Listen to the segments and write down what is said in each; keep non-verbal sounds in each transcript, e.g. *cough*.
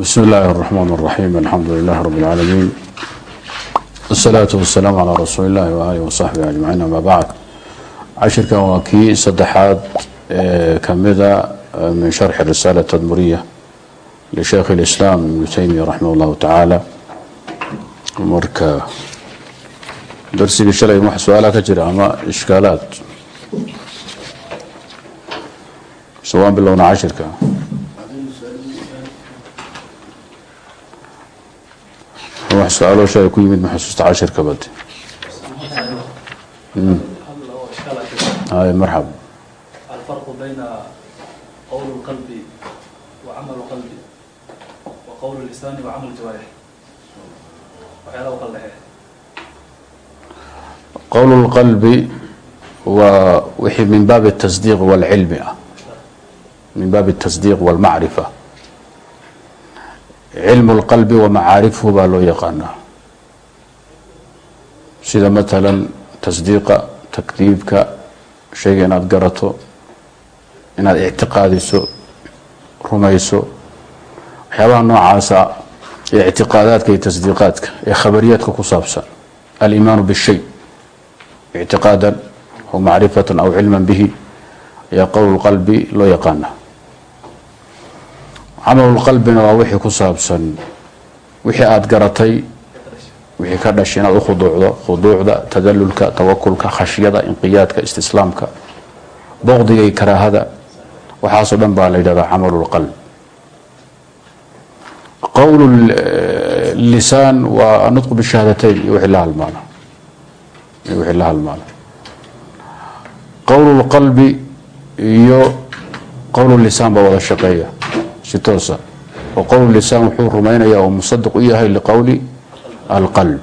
بسم الله الرحمن الرحيم الحمد لله رب العالمين والصلاة والسلام على رسول الله وآله وصحبه أجمعين أما بعد cashirkan waa kii saddexaad ee kamida min sharxi risaala tadmuriya lisheekh اlislaam ibnu taymiya raximah اllahu tacaala marka darsigii shalay wax su-aalaha ka jira ama ishkaalaad mise waan bilownaa cashirka wax su'aalooshada ku yimid ma xusuusta cashirka bad hay mm. marxab alfarqu qalbi wa qowl lisaani wa camal jawaarix waxyaalaha u min baabi tasdiiq walcilmi ah. Min cilmu اlqalbi wamacaarifuhu baa loo yaqaanaa. Sida matalan tasdiiqa takdiibka shayga inaad garato inaad ictiqaadiso rumayso. Waxyaabaha noocaasa ee ictiqaadaadka iyo tasdiiqaadka ee khabariyaadka ku saabsan alimaanu bishay ictiqaadan aw macrifatan aw cilman bihi ayaa qowl qalbi loo yaqaana camalulqalbina waa wixii ku saabsan wixii aada garatay wixii ka dhashay inaad u khuduucdo khuduucda tadalulka tawakulka khashyada inqiyaadka istislaamka boqdiga iyo karaahada waxaasoo dhan baa la yidhahdaa camalulqalb qowl lisaan waa anutqu bishahaadateyn iyo wixii la halmaala iyo wixii la halmaala qowl lqalbi iyo qowl lisaan baa wada shaqeeya si toosa. Oo qowl lisaan wuxuu rumaynaya oo musadiq u yahay liqowli alqalb.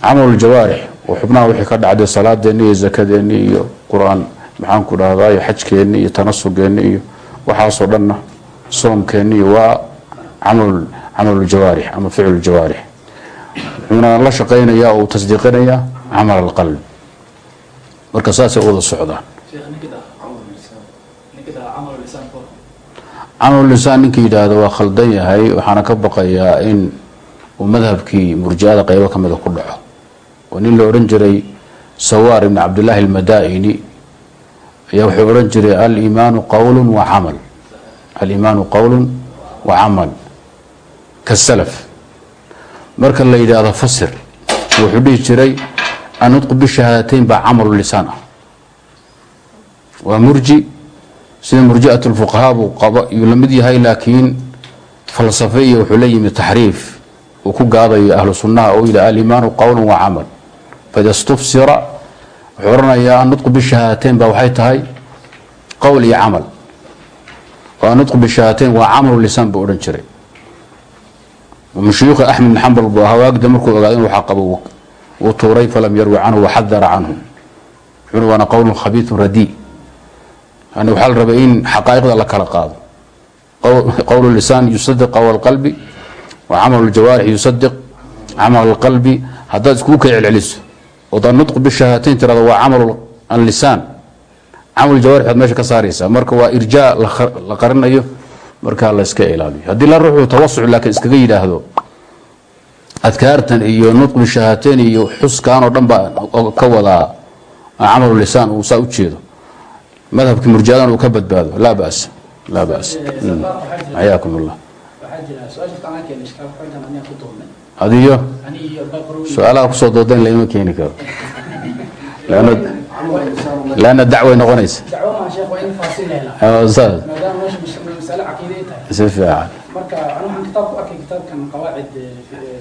Camal ljawaarix oo xubnaha wixii ka dhacday salaadeeni iyo zakadeeni iyo qur'aan maxaan ku dhahdaa iyo xajkeeni iyo tanasugeeni iyo waxaasoo dhanna soomkeeni iyo waa camal camaluljawaarix ama ficlu ljawaarix wuxuuna la shaqaynayaa oo uu tasdiiqinayaa camal alqalb. Marka saasay wada socdaan sheekh ninka dhaha ninka dhaha camal lisaan ka hor camalulisaan ninka yidhaahda waa khaldan yahay waxaana ka baqayaa in uu madhabkii murjiada qeybo ka mida ku dhaco. Oo nin la odhan jiray sawaar ibn cabdillaahi almadaa'ini. Ayaa wuxuu odhan jiray alimaanu qowlu wa camal. Alimaanu qowlu wa camal. Kasalaf marka la yidhaahdo fasir wuxuu dhihi jiray annutqu bishahaadateyn baa camalu lisaan ah. Waa murji sida murjiat lfuqahaa buu qaba yuu la yahay laakiin falsafe iyo wuxuu la yimid taxriif uu ku gaadayo ahlu sunnaha oo yidhi alimaanu qowlu wa camal. Faida stufsira wuxuu odhanayaa annutqu bishahaadateyn baa waxay tahay qowl iyo camal. Oo annutqu bishahaadateyn waa camalu lisaan buu odhan jiray. Min shuyuukhi axmed bin xambal buu ahaa waagda markuu ogaado in waxaa qabo uu tuuray falam yarwi canhu waxadara canhu. Wuxuuna waana qowlun khabiiثun radi yani waxaa la rabay in xaqaa'iqda la kala qaado. Qowl lisaan yusadiq qowl qalbi wa camal ljawaarix yusadiq camal alqalbi haddaad iskugu kala celceliso ood annutqu bishahaatayn tirado waa camal allisaan camal jawaarix baad meesha ka saaraysaa. Marka waa irjaa la qarinayo markaa la ilaaliyo. Haddii la ruuxu tawasuc laakiin iskaga yidhaahdo adkaartan iyo nutq bishahaatayn iyo xuskan oo dhan baa ka wadaa camalu lisaan uu saa u jeedo madhabkii murjiadan uu ka badbaado. Laa bas laa bas xayaakum doonnay adiyo? Su'aalaha ku soo doodayn laima keeni karo. *laughs* Lanna dacway noqonaysa. In tahay. Si fiican. Eh, eh,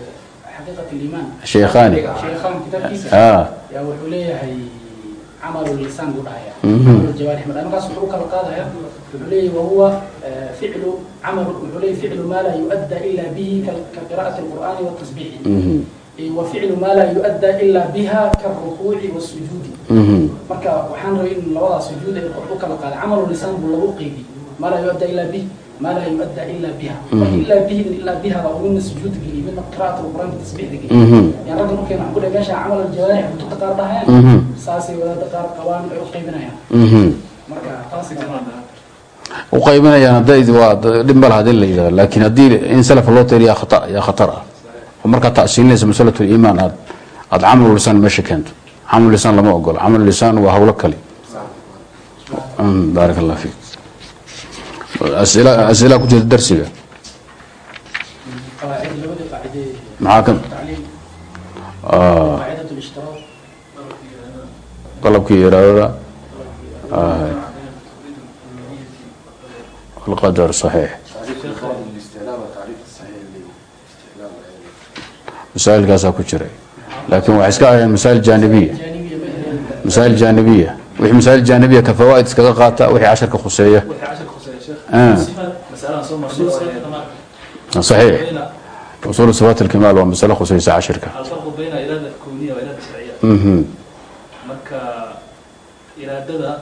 sheekhaani amalulisaan buu dhahaya amaluljawari ma markaas wuxuu u kala qaadaya wuxuu leeyahy wahuwa ficlu camal wuxuu leeyahy ficlu maa laa yu'adda ila bihi ka qira'ati alqur'ani watasbiixi wa ficlu maa laa yu'adda ila biha karukuuci wasujuudi marka waxaan rabay in labadaas sujuud ay qof u kala qaada camalulisaan buu lagu qeybi maa laa yu'adda ila bih maa laa yuadda ilaa biha ilaa bihi ilaa bihaba midna sujuud geliy midna qira'at alqur'aanka tasbiixda geliy yani ragga markayna waxaan ku dhahay meesha camal aljawaarix bututa qaar dhahayaan saasay mhm. qaybinayaan. Hadday waa dhinbal haddii la yidhahdo laakiin haddii in salafa loo tayriyaa khata yaa khatar ah. Oo markaad masalatu liimaan aad aada camlu lisaan meesha keento. Camlu lisaan lama ogolo camlu lisaan waa hawlo kale. Mm, Baarak allah fiik. Asilaa ku jirta darsiga. Maxaa ka qalabkii iraadada alqadar saxiix masaa'ilkaasaa ku jiray laakiin waxay iska ahayeen masaa'il jaanibiya جانبية ما masaa'il jaanibiya wixii masaa'il jaanibiya ka fawaa'id iskaga qaata wixii casharka khuseeya wixii cashar khuseeya sheekh Ah. sifaad masalahan soo marnay oo ahayd saxiix bayna marka iraadada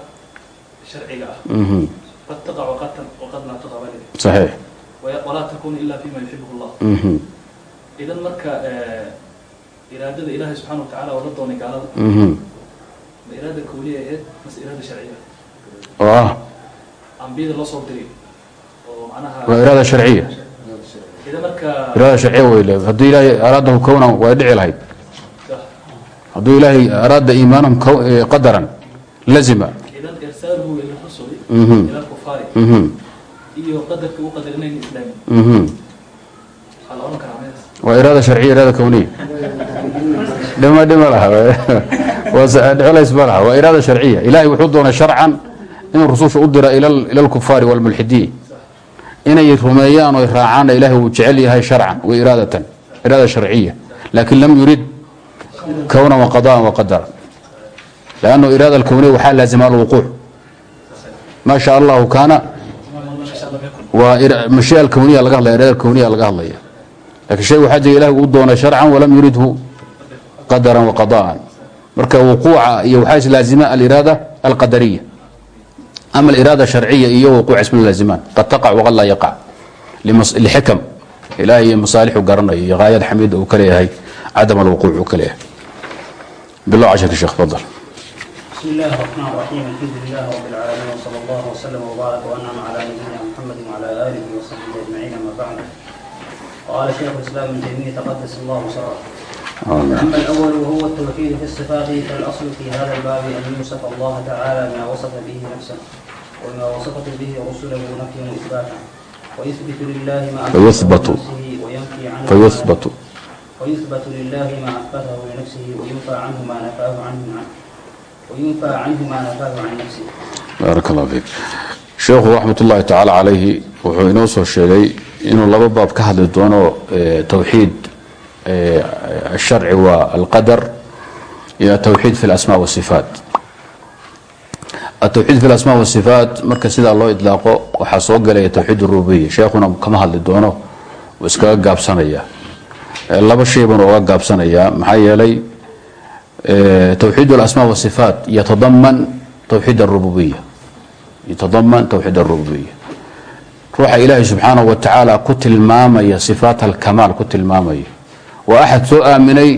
sharciga ah. Mhm. Qad taqa waqad waqad laa saxiix walaa takunu ila fima yuxibuhu allah. Mhm. Idan marka eh, iraadada ilaahay subxaana watacaala oo la doonay gaalada. Mhm. Ma iraada kowniya ahayd mase iraada sharciya oo ah ambiyada loo soo diray oo macnaha waa iraada sharciya iraada sharciya wey le haddii ilaahay araadahu kownan way dhici lahayd hadduu ilaahay araada eh, qadaran lazima. Mhm. mhm. Mhm. Waa iraada sharciya iraada kowniya dhima dhima laha dhicolays ma laha waa iraada sharciya. Ilaahay wuxuu doonay sharcan inuu rususha u dira ila alkufaari walmulxidiin inay rumeeyaan oo raacaan ilaahay wuu jecel yahay sharcan wa iraadatan iraada sharciya. Laakin lam yurid kownan wa qadaan wa qadaran lannu iraada alkowniya waxaa laazima alwuquuc ma sha allahu kaana waa mashii'a alkowniya laga hadlaya iraada alkowniya laga hadlaya laakiin shay waxaa jira ilahi uu doonay sharcan walam yuridhu qadaran wa qadaan marka wuquuca iyo waxaa islaazima aliraada alqadariya ama aliraada sharciya iyo wuquuca isma laazimaan qad taqac waqad laa yaqac lixikam ilahay iyo masaalixu garanayo iyo gaayad xamiida uu ka leeyahay cadam alwuquuc uu ka leeyahay bilow casharka sheekh fadal بسم الله الرحمن الرحيم الحمد لله رب العالمين وصلى الله وسلم وبارك وانعم على نبينا محمد وعلى اله وصحبه اجمعين اما بعد قال شيخ الاسلام ابن تيميه تقدس الله سره اما الاول وهو التوحيد في الصفات فالاصل في هذا الباب ان يوصف الله تعالى ما وصف به نفسه وما وصفت به رسله نفيا واثباتا ويثبت لله ما أثبته فيثبت. لنفسه وينفي عنه ما فيثبت ويثبت لله ما أثبته لنفسه وينفى عنه ما نفاه عنه عنه وينفى عنه ما نفاه عن نفسه baaraka allah fiik sheekhu raxmat ullaahi tacaala calayhi wuxuu inoo soo sheegay inuu laba baab ka hadli doono eh, towxiid eh, asharci waa alqadar iyo atowxiid fi lasmaa wasifaat atowxiid fi lasmaa wasifaat marka sidaa loo idlaaqo waxaa soo galaya towxiid rububiya sheekhuna kama hadli doono wuu iskaga gaabsanaya Eh, laba shay baan uga gaabsanayaa maxaa yeelay توحيد الأسماء والصفات يتضمن توحيد الربوبية يتضمن توحيد الربوبية روح إلهي سبحانه وتعالى كتل مامية صفات الكمال كتل مامية وأحد سوء آمني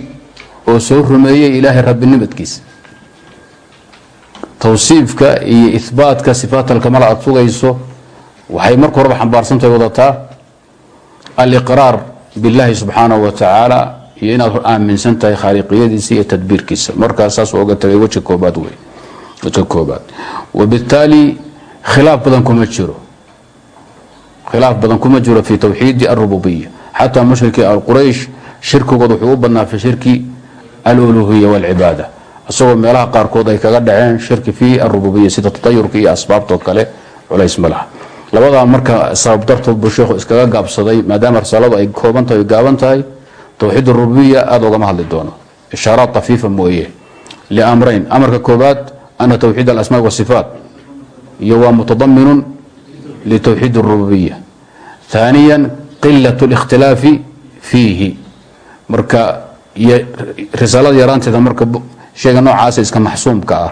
وسوء رمي إلهي رب النبتكيس توصيفك إي إثباتك صفات الكمال أتوغيسو وحي مركو ربح بارسنتي وضطا الإقرار bilaahi subxaanahu watacaala iyo inaad aaminsan tahay khaaliqiyadiisa iyo tadbiirkiisa. Markaas saas oga tagay weji koobaad wey weji koobaad. Wabitaali khilaaf badan kuma jiro. Khilaaf badan kuma jiro fi tawxiidi arububiya xataa mushrikii alquraysh shirkigood wuxuu u badnaa fi shirki aluluhiya waalcibaada isagoo meelaha qaarkood ay kaga dhaceen shirki fi arububiya sida tatayurka iyo asbaabtoo kale culays ma laha labadaa marka sabab dartood buu sheekhu iskaga gaabsaday maadaama risaaladu ay koobantahay o gaaban tahay towxiid rububiya aada ugama hadli doono. Ishaaraad tafiifa mooye. Liamrayn amarka koobaad ana towxiid alasmaa wasifaat iyo waa mutadaminun litowxiid rububiya. Haaniya qilat اlاkhtilaafi fiihi. Marka risaalada yaraanteeda marka sheega noocaasa iska maxsuumka ah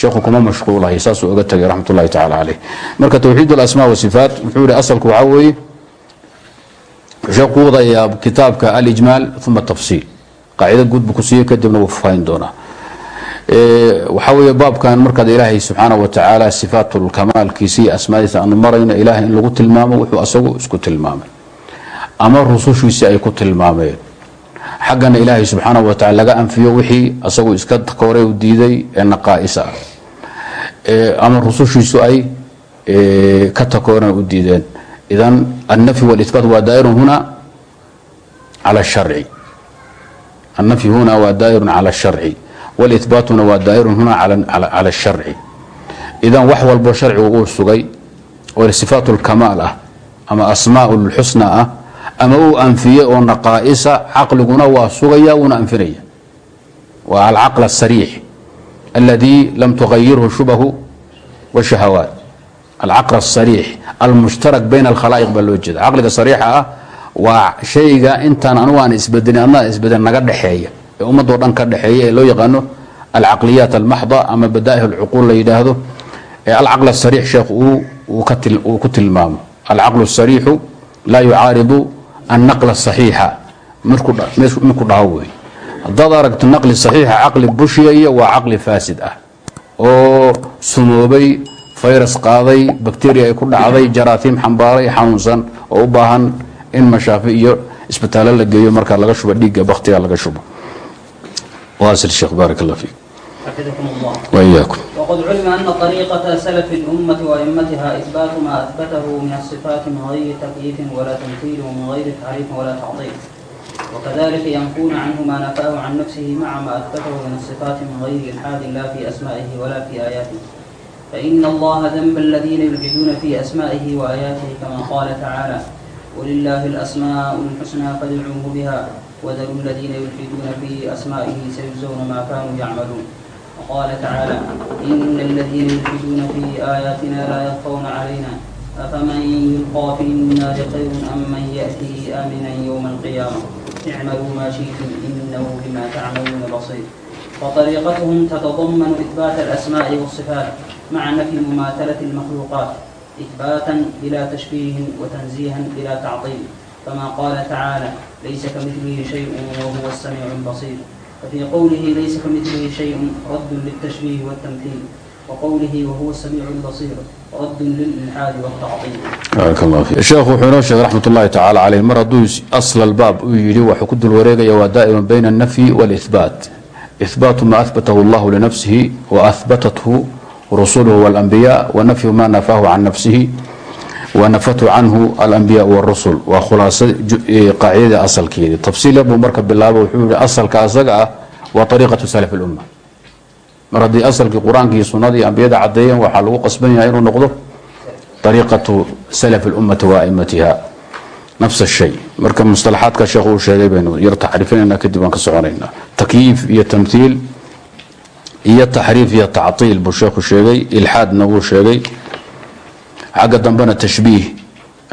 sheekhu kuma mashquulahay saasuu oga tagay raxmat ullahi tacala caleyh marka towxiid alasmaa wasifaat wuxuu yihi asalku waxaa weeye sheekh ku kitaabka alijmaal uma tafsiil. Qaacido guud buu ku kadibna wuu fafahin doonaa. Waxaa weeye baabkan markaad ilaahay subxaana wa tacaala sifaatulkamaalkiisa iyo asmaadiisa aanu marayno ilaahay in lagu tilmaamo wuxuu asagu isku tilmaamay. Ama rusushiisi ay ku tilmaameen xaggana ilaahay subxaana wa tacala laga anfiyo wixii asagu iska koore u diiday ee naqaa'isa ah ama rusushiisu ay ka takooran u diideen idan annafy wاlإثbaat waa daa'irun huna calى الsharci الnafy huna waa daa'irun calى الsharci wاlإثbaatuna waa daa'irun huna calى الsharci idan wax walbo sharcigu uu sugay oo sifaat اlkamaal ah ama asmaaء اlxusna ah ama uu anfiyey oo naqaa'isa caqliguna waa sugaya wuuna anfinaya waa alcaql الsariix اladii lam tugayirhu shubahu wالshahawaat alcaql الsariix almushtarak bayna alkhalaa'iq baa loo jeeda caqliga sariixa ah waa shayga intaan anugu aan isbedelin adna isbedel naga dhexeeya ee ummadoo dhan ka dhexeeya ee loo yaqaano alcaqliyaat almaxda ama badaa'ih alcuquul la yidhaahdo ee alcaql الsariix sheekh uu ku tilmaamo alcaql الsariixu laa yucaaridu annaqla saxiixa. Minku dhaho wey. Haddaad aragto naqli saxiixa caqli bushiyaya waa caqli faasid ah. Oo sumoobay fayras qaaday bakteriya ay ku dhacday jaraatiim xambaaray xanuunsan oo u baahan in mashaafi iyo isbitaallo la geeyo markaa laga shuba dhiigga bakhtiga laga shubo. Wasil sheekh baarak fiik. حفظكم الله وإياكم وقد علم أن طريقة سلف الأمة وأئمتها إثبات ما أثبته من الصفات من غير تكييف ولا تمثيل ومن غير تعريف ولا تعطيل وكذلك ينفون عنه ما نفاه عن نفسه مع ما أثبته من الصفات من غير إلحاد لا في أسمائه ولا في آياته فإن الله ذنب الذين يلحدون في أسمائه وآياته كما قال تعالى ولله الأسماء الحسنى فادعوه بها وذروا الذين يلحدون في أسمائه سيجزون ما كانوا يعملون وقال تعالى إن الذين يلحدون في آياتنا لا يخفون علينا أفمن يلقى في النار خير أم من يأتي آمنا يوم القيامة اعملوا ما شئتم إنه بما تعملون بصير وطريقتهم تتضمن إثبات الأسماء والصفات مع نفي مماثلة المخلوقات إثباتا بلا تشبيه وتنزيها بلا تعطيل كما قال تعالى ليس كمثله شيء وهو السميع البصير ففي قوله ليس كمثله شيء رد للتشبيه والتمثيل وقوله وهو السميع البصير رد للإلحاد والتعطيل baarak allah fiik sheekhu wuxuu inoo sheegay raxmat ullahi tacaala caleyh mar hadduu asl albaab uu yidhi waxuu ku dul wareegaya waa daa'irun bayna alnafyi wاlihbaat ihbaatu ma ahbatahu allahu linafsihi waahbatathu rusuluhu walanbiya wanafyu ma nafaahu can nafsihi wanafatu canhu alanbiya wاrusul waa khulaasa qaacidadii asalkeedii tafsiil buu marka bilaabo wuxuu yihi asalka asaga ah waa ariiqatu salaf اlumma mar haddii asalkii qur-aankii sunnadii ambiyada caddeeyeen waxaa lagu qasban yahay inuu noqdo ariiqatu salaf اlummati waaimatiha nafs الshay marka mustalaxaadka sheekh uu sheegay baynu yar taxriifinayna kadib waan ka soconaynaa takyiif iyo tamthiil iyo taxriif iyo tactiil buu sheekhu sheegay ilxaadna wuu sheegay xagga dambena tashbiih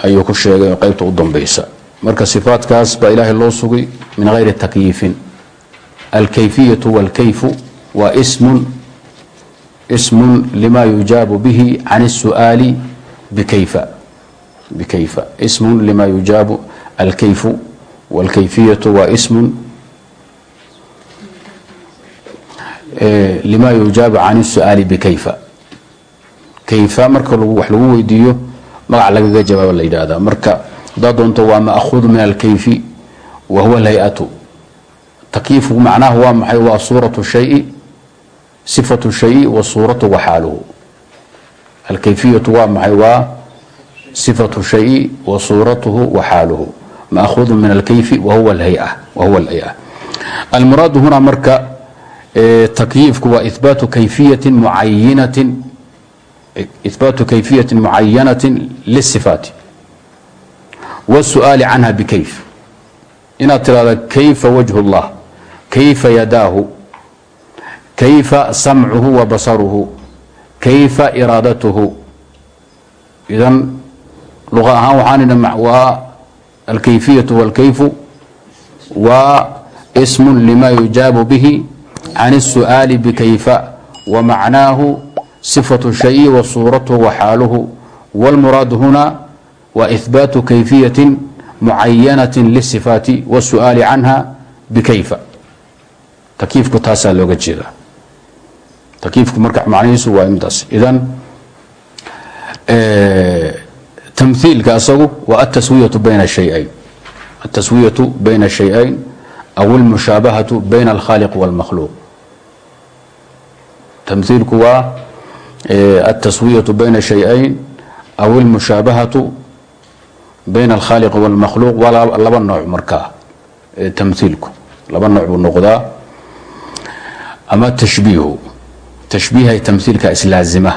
ayuu ku sheegay qaybta u dambaysa. Marka sifaadkaas baa ilaahay loo sugay min hayri takyiifin. Alkayfiyatu walkayfu waa ismun ismun lima yujaabu bihi can suaali bikayfa bikayfa. Ismun lima yujaabu alkayfu walkayfiyatu waa ismun eh, lima yujaabu can suaali bikayfa kayfa marka wax lagu weydiiyo magac lagaga jawaaba la yidhaahdaa. Marka hadaa doonto waa maahuud min alkayfi wa huwa lhay-atu takyiifku macnaha waa maxay? Waa suuratu shayi sifatu shayi wa suuratu wa xaaluhu. Alkayfiyatu waa maxay? Waa sifatu shayi wa suuratuhu wa xaaluhu. Maahuudu min alkayfi wahuwa lhay-a wahuwa lhay-a almuraadu huna marka takyiifku waa ihbaatu kayfiyati mucayinatin ihbaatu kayfiyati mucayanatin lisifaati wاsu'aali canha bikayf inaad tirahda kayfa wajhu اllah kayfa yadaahu kayfa samcuhu wa basaruhu kayfa iraadatuhu idan luqa ahaan waxaan idhi waa alkayfiyatu wاlkayfu waa ismu lima yujaabu bihi can الsu'aali bikayfa wa macnaahu sifatu shayi wa suuratuhu wa xaaluhu wاlmuraadu huna wa ihbaatu kayfiyatin mucayanatin lisifaati wاsu'aali canha bikayfa takyiifku taasaa looga jeedaa takyiifku marka macnihiisu waa midaas idan tamhiilka asagu waa ataswiyatu bayna shayayn ataswiyatu bayna shayayn aw almushaabahatu bayna alkhaaliq walmakhluuq tamhiilku waa ataswiyatu bayna shayayn aw almushaabahatu bayna alkhaaliq walmakhluuq waa laba nooc markaa tamhiilku laba nooc buu noqdaa ama tashbiihu tashbiihay tamhiilka islaazima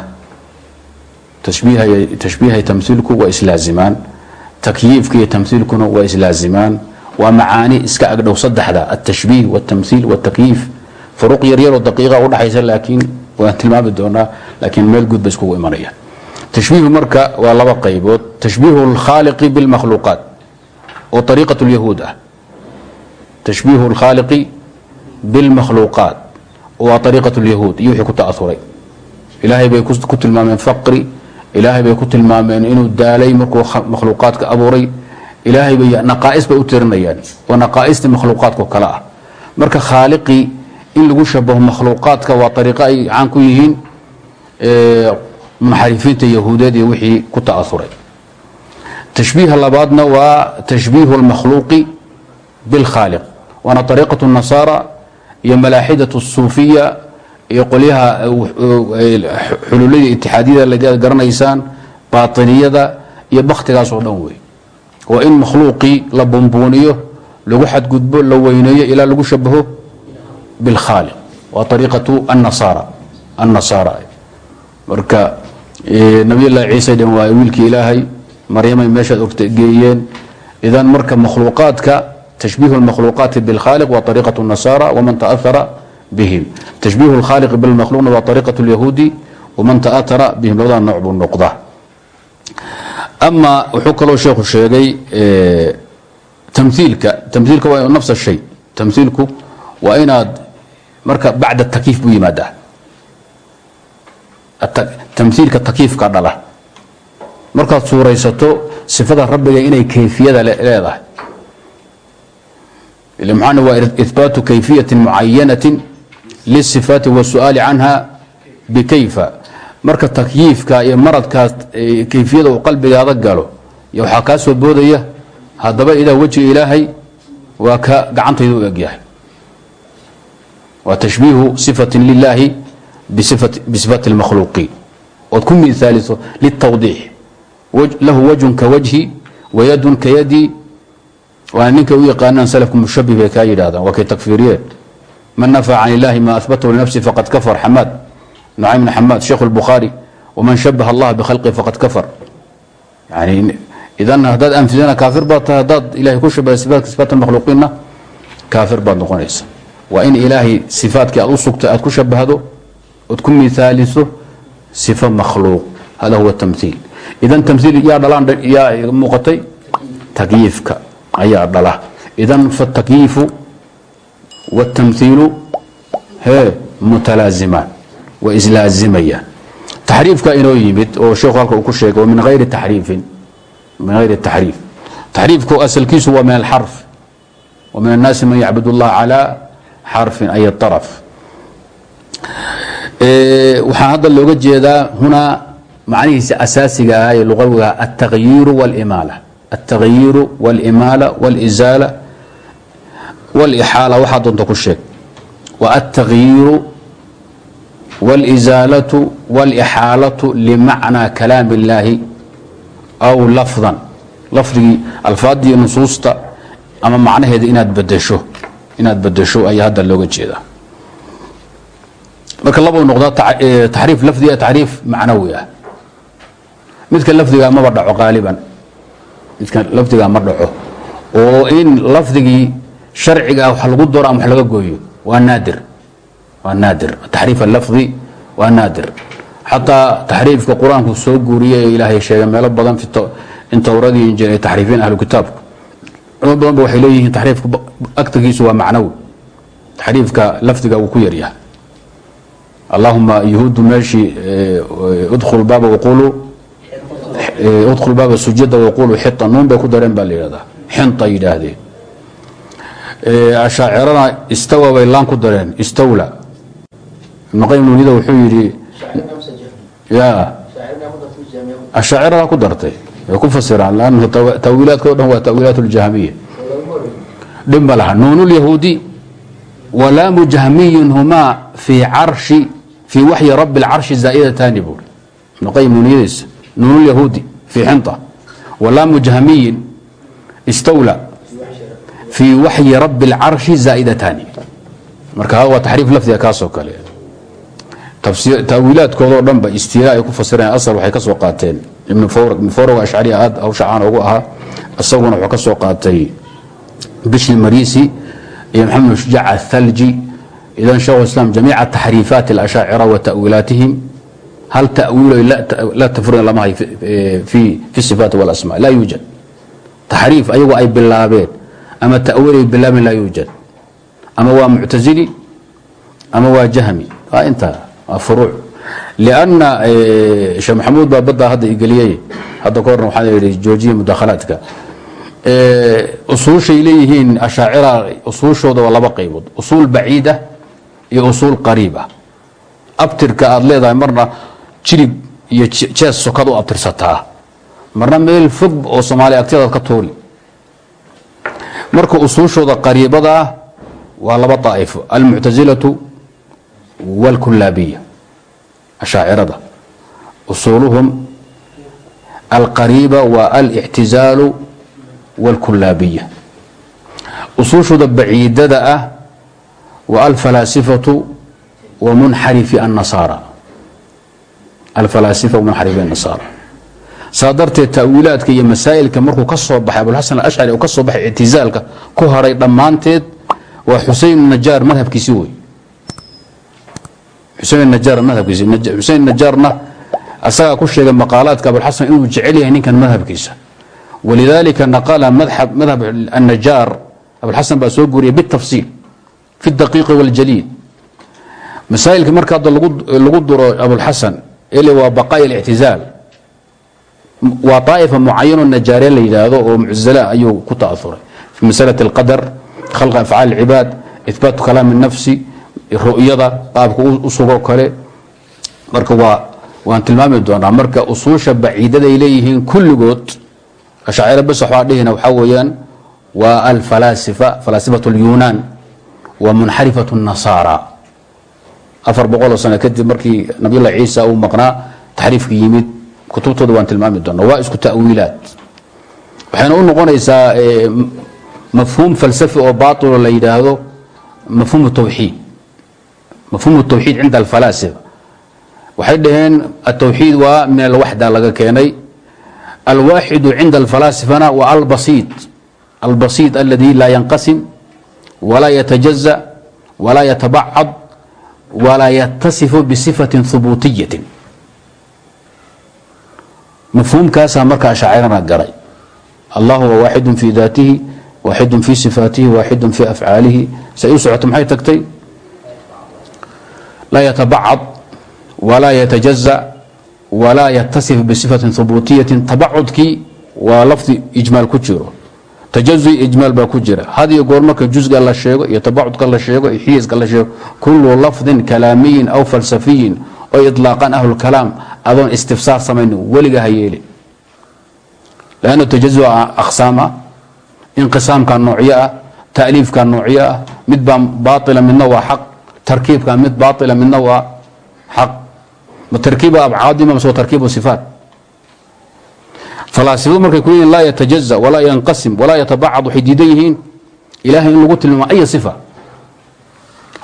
tashbiihay tamhiilku waa islaazimaan takyiifka iyo tamhiilkuna waa islaazimaan waa macaani iska agdhow saddexda altashbiih wاtamhiil wاtakyiif furuq yaryaroo daqiiqa udhaxaysa laakiin waan tilmaami doonaa laakiin meel guud ba iskugu imanaya tashbiihu marka waa laba qaybood tashbiihu اlkhaaliqi biاlmakhluuqaat oo ariiqaة اlyahuud ah tashbiihu اlkhaaliqi biاlmakhluuqaat waa ariiqaة اlyahuud iyo wixii ku ta'auray ilaahay bay ku tilmaameen faqri ilaahay bay ku tilmaameen inuu daalay markuu makhluuqaadka abuuray ilaahay bay naqaa'is bay u tirinayaan oo naqaa'istii makhluuqaadko kale ah marka khaaliqii in lagu shabaho makhluuqaadka waa ariiqo ay caan ku yihiin munxarifiinta yahuudeed iyo wixii ku ta'auray tashbiiha labaadna waa tashbiihu اlmakhluuqi biاlkhaaliq waana ariiqaة الnasaara iyo malaaxidaة الsuufiya iyo qolyaha xululadii itixaadiyada la garanaysaan baatiniyada iyo baktigaas oo dhan wey waa in makhluuqii la bumbuuniyo lagu xadgudbo la weyneeyo ilaa lagu shabaho bilkhaaliq waa ariiqatu annasaara annasaara marka nabiyullahi ciise dhan waa wiilkii ilaahay maryamay meeshaad oggeeyeen idan marka makhluuqaadka tashbiihu makhluuqaati bilkhaaliq waa ariiqatu nasaara waman taahara bihim tashbiihu lkhaaliqi bilmakhluuqna waa ariiqatu lyahuudi waman taatara bihim labadaa nooc buu noqdaa ama wuxuu kaloo sheekhu sheegay tamiilka tamiilka waa nafs shay tamiilku waa inaad marka bacd takiif buu yimaadaa. Tamhiilka takiifka dhala. Markaad suuraysato sifada rabbiga inay kayfiyada leedahay. Ilmxaana waa ihbaatu kayfiyati mucayanatin lisifaati wasu'aali canha bikayfa. Marka takyiifka iyo maradkaas eh, kayfiyada uu qalbigaada galo iyo waxaa kaa soo boodaya haddaba idaa wejiga ilaahay waa ka gacantaydu u egyahay waa tashbiihu sifati lilaahi bisifati اlmakhluuqiin ood ku miaaliso litawdiix lahu wajhun ka wajhi wayadun ka yadii waana ninkay u yaqaanaan salafku mushabih bay kaa yidhahdaan waa kay takfiiriyeen man nafaca can illaahi ma ahbatahu linafsi faqad kafar xamaad nucaym bn xamaad sheikh اlbukhaari waman shabaha allaha bikhalqi faqad kafar. Yani idan haddaad anfidana kaafir baad tahay haddaad ilahay ku shabahda sifaatkiisfaat makhluuqiinna kaafir baad noqonaysa waa in ilaahay sifaadkii aad u sugtay aad ku shabahdo ood ku miaaliso sifo makhluuq. Hada huwa tamhiil idan tamhiil yaa dhalaan yaa muuqatay takyiifka ayaa dhala. Idan fatakyiifu waاtamhiilu he mutalaazimaan wa islaazimayaan taxriifka inoo yimid oo sheekhu halka uu ku sheegay min hayri taxriifin min hayri taxriif. Taxriifku asalkiisu waa min alxarf. Wa min annaasi man yacbud اllaha calaa xarfin ay طaraf waxaa hadda looga jeedaa hunaa macnihiisa asaasiga ah ee luqawiga altagyiiru wاlimaala altagyiiru wاlimaala wاlizaala wاlixaala waxaa doonta ku sheeg wa altagyiiru wاlizaalatu wاlixaalatu limacnaa kalaam اllaahi aw lafdan lafdigii alfaadii nusuusta ama macnaheeda inaad bedesho inaad bedesho ayaa hadda looga jeedaa. Marka labau noqdaa taxriif lafdiga taxriif macnawi ah. Midka lafdiga maba dhaco qaaliban. Midka lafdiga ma dhaco. Oo in lafdigii sharciga wax lagu daro ama wax laga gooyo waa naadir. Waa naadir. Taxriif alafdi waa naadir. Xataa taxriifka qur'aanku soo guuriye ee ilaahay sheegay meelo badan in towradii injil ay taxriifeen ahlu kitaabku culamo badan ba waxay leeyihiin taxriifka agtarkiisu waa macnawi. Taxriifka lafdiga uu ku yaryahay allahuma yahuuddu meeshii udkhul baaba waqulu udkhul baaba sujada waqulu xita nuun bay ku dareen baa la yidhahdaa. Xinta yidhaahdeen ashaacirana istawa bay laan ku dareen istawla. Ibnu qayim wuxuu yidhi ya ashaaciradaa ku dartay way ku fasiraan lannahu tawiilaadka o dhan waa tawiilaat ljahmiya dhib ma laha. Nuun lyahuudi walaamu jahmiyin humaa fii carshi fii waxyi rabi اlcarshi zaa'idatani buuri ibnu qayim nuuniyadiisa nuun lyahuudi fii xinta walaamu jahmiyin istawla fii waxyi rabi اlcarshi zaa'idatani marka waa taxriif lafdiga kaasoo kale. Tawiilaadkoodao dhan ba istila ay ku fasireen asal waxay ka soo qaateen ibnu fawrag ibnu fawrag ashcari aad hawshacaan ugu ahaa. Isaguna wuxuu ka qaatay bishri marisi iyo maxamed shujaac athalji idan sheekhu islam jamiica taxriifaat اlashaacira wa ta'wiilaatihim. Hal ta'wiilo la tafriqan lama hay fi sifaati walasma laa yuujad taxriif ayagu ay bilaabeen. Ama ta'wiil ay bilaabeen laa yuujad ama waa muctazili ama waa jahmi. Waa intaa waa furuuc lianna sheekh maxamuud baa baddaa hadda igeliyey hadda ka horna waxaan idhi joojiya mudakhalaadka usuushay leeyihiin ashaacira usuushooda waa laba qaybood usuul baciida iyo usuul qariiba abtirka aad leedahay marna jirib iyo jees sokad u abtirsataa marna meel fog oo soomaaliya agtiyadaad ka tuuri marka usuushooda qariibadaa waa laba daa'ifo almuctasilatu wاlkulaabiya ashaacirada. Usuuluhum alqariiba waa alictizaalu wاlkulaabiya usuushooda baciidada ah waa alfalaasifatu wa munxarifi annasaara. Alfalaasifa munxarifi annasaara. Saa darteed taawiilaadka iyo masaa'ilka markuu ka soo baxay abulxasan alashcari oo ka soo baxay ictizaalka ku haray dhammaanteed waa xuseyn najaar madhabkiisii wey xusein najaar madhabkiisi xusein najaarna asagaa ku sheegay maqaalaadka abulxasan inuu jecel yahay ninkan madhabkiisa walidaalika naqala madhab annajaar abulxasan baa soo guuriyay bitafsiil fi daqiiqi waljaliil masaa'ilka marka hadda lagu duro abulxasan ele waa baqaaya alictizaal waa طaa'ifa mucayano najaarya la yidhaahdo oo muctazila ayuu ku ta'auray fi masalati اlqadar khalqa afcaal اlcibaad ihbaatu kalaam الnafsi ru'yada qaabka u sugo kale marka waa waan tilmaami doonaa marka usuusha baciidaday leeyihiin kulligood ashaacira bes waxbaa dhihina waxaa weeyaan waa alfalaasifa falaasifat اlyunaan wa munxarifat الnasaara afar boqoloo sano kadib markii nabiyullah ciisa uu maqnaa taxriifka yimid kutubtooda waan tilmaami doona waa isku ta'wiilaad waxayna u noqonaysaa mafhuum falsafi oo bailo la yidhaahdo mafhuum tawxiid mafhuum tawxiid cinda alfalaasifa waxay dhaheen atawxiid waa min alwaxda laga keenay. Alwaaxidu cinda alfalaasifana waa albasiid. Albasiid aladi laa yanqasim walaa yatajaza walaa yatabacad walaa yatasifu bisifatin hubuutiyatin mafhuumkaasaa markaa shaacirana garay. Allah huwa waaxidu fi daatihi waaxidu fi sifaatihi waaxidu fi afcaalihi. Say u socoto maxay tagtay laa yatabacad walaa yatajaza walaa yatasif bisifatin hubuutiyatin tabacudkii waa lafdi ijmaal ku jiro tajazuy ijmaal baa ku jira had iyo goor marka jusga la sheego iyo tabacudka la sheego iyo xiyiska la sheego kulu lafdin kalaamiyin aw falsafiyin oo ilaaqaan ahlulkalaam adoon istifsaar samaynin weliga ha yeeli lanna tajazua aqsaam ah inqisaamka noocyo ah taaliifka noocyo tarkiibka mid baaila midna waa xaq. Ma tarkiiba abcaadima mase tarkiibu sifaat. Falaasifadu markay ku leeyihiin laa yatajaza walaa yanqasim walaa yatabacad waxay diidan yihiin. Ilahay in lagu tilmaamo aya ifa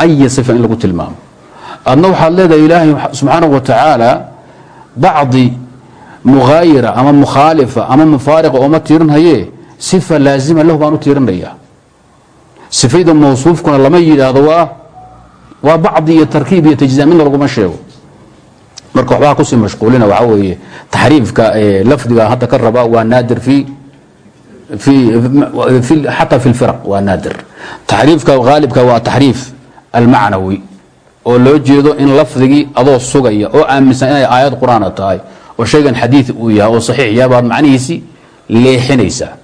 aya sifa in lagu tilmaamo. Adna waxaad leedahay ilaahay subxaanahu wa bacdi mughaayira ama mukhaalifa ama mufaariqa ooma tiirinhaye sifa laazima lahu baan u tiirinaya sifayda mawsuufkuna lama yidhaahdo waa waa bacdi iyo tarkiib iyo tajzia midna laguma sheego. Marka waxbaa ku sii mashquulina waxaa weeye taxriifka lafdiga hadda ka raba waa naadir fi xata fi lfiraq waa naadir. Taxriifka haalibka waa taxriif almacnawi oo loo jeedo in lafdigii adoo sugaya oo aaminsan inay aayad qur'aana tahay oo shaygan xadiid uu yahay oo saxiix yahay baad macnihiisi leexinaysaa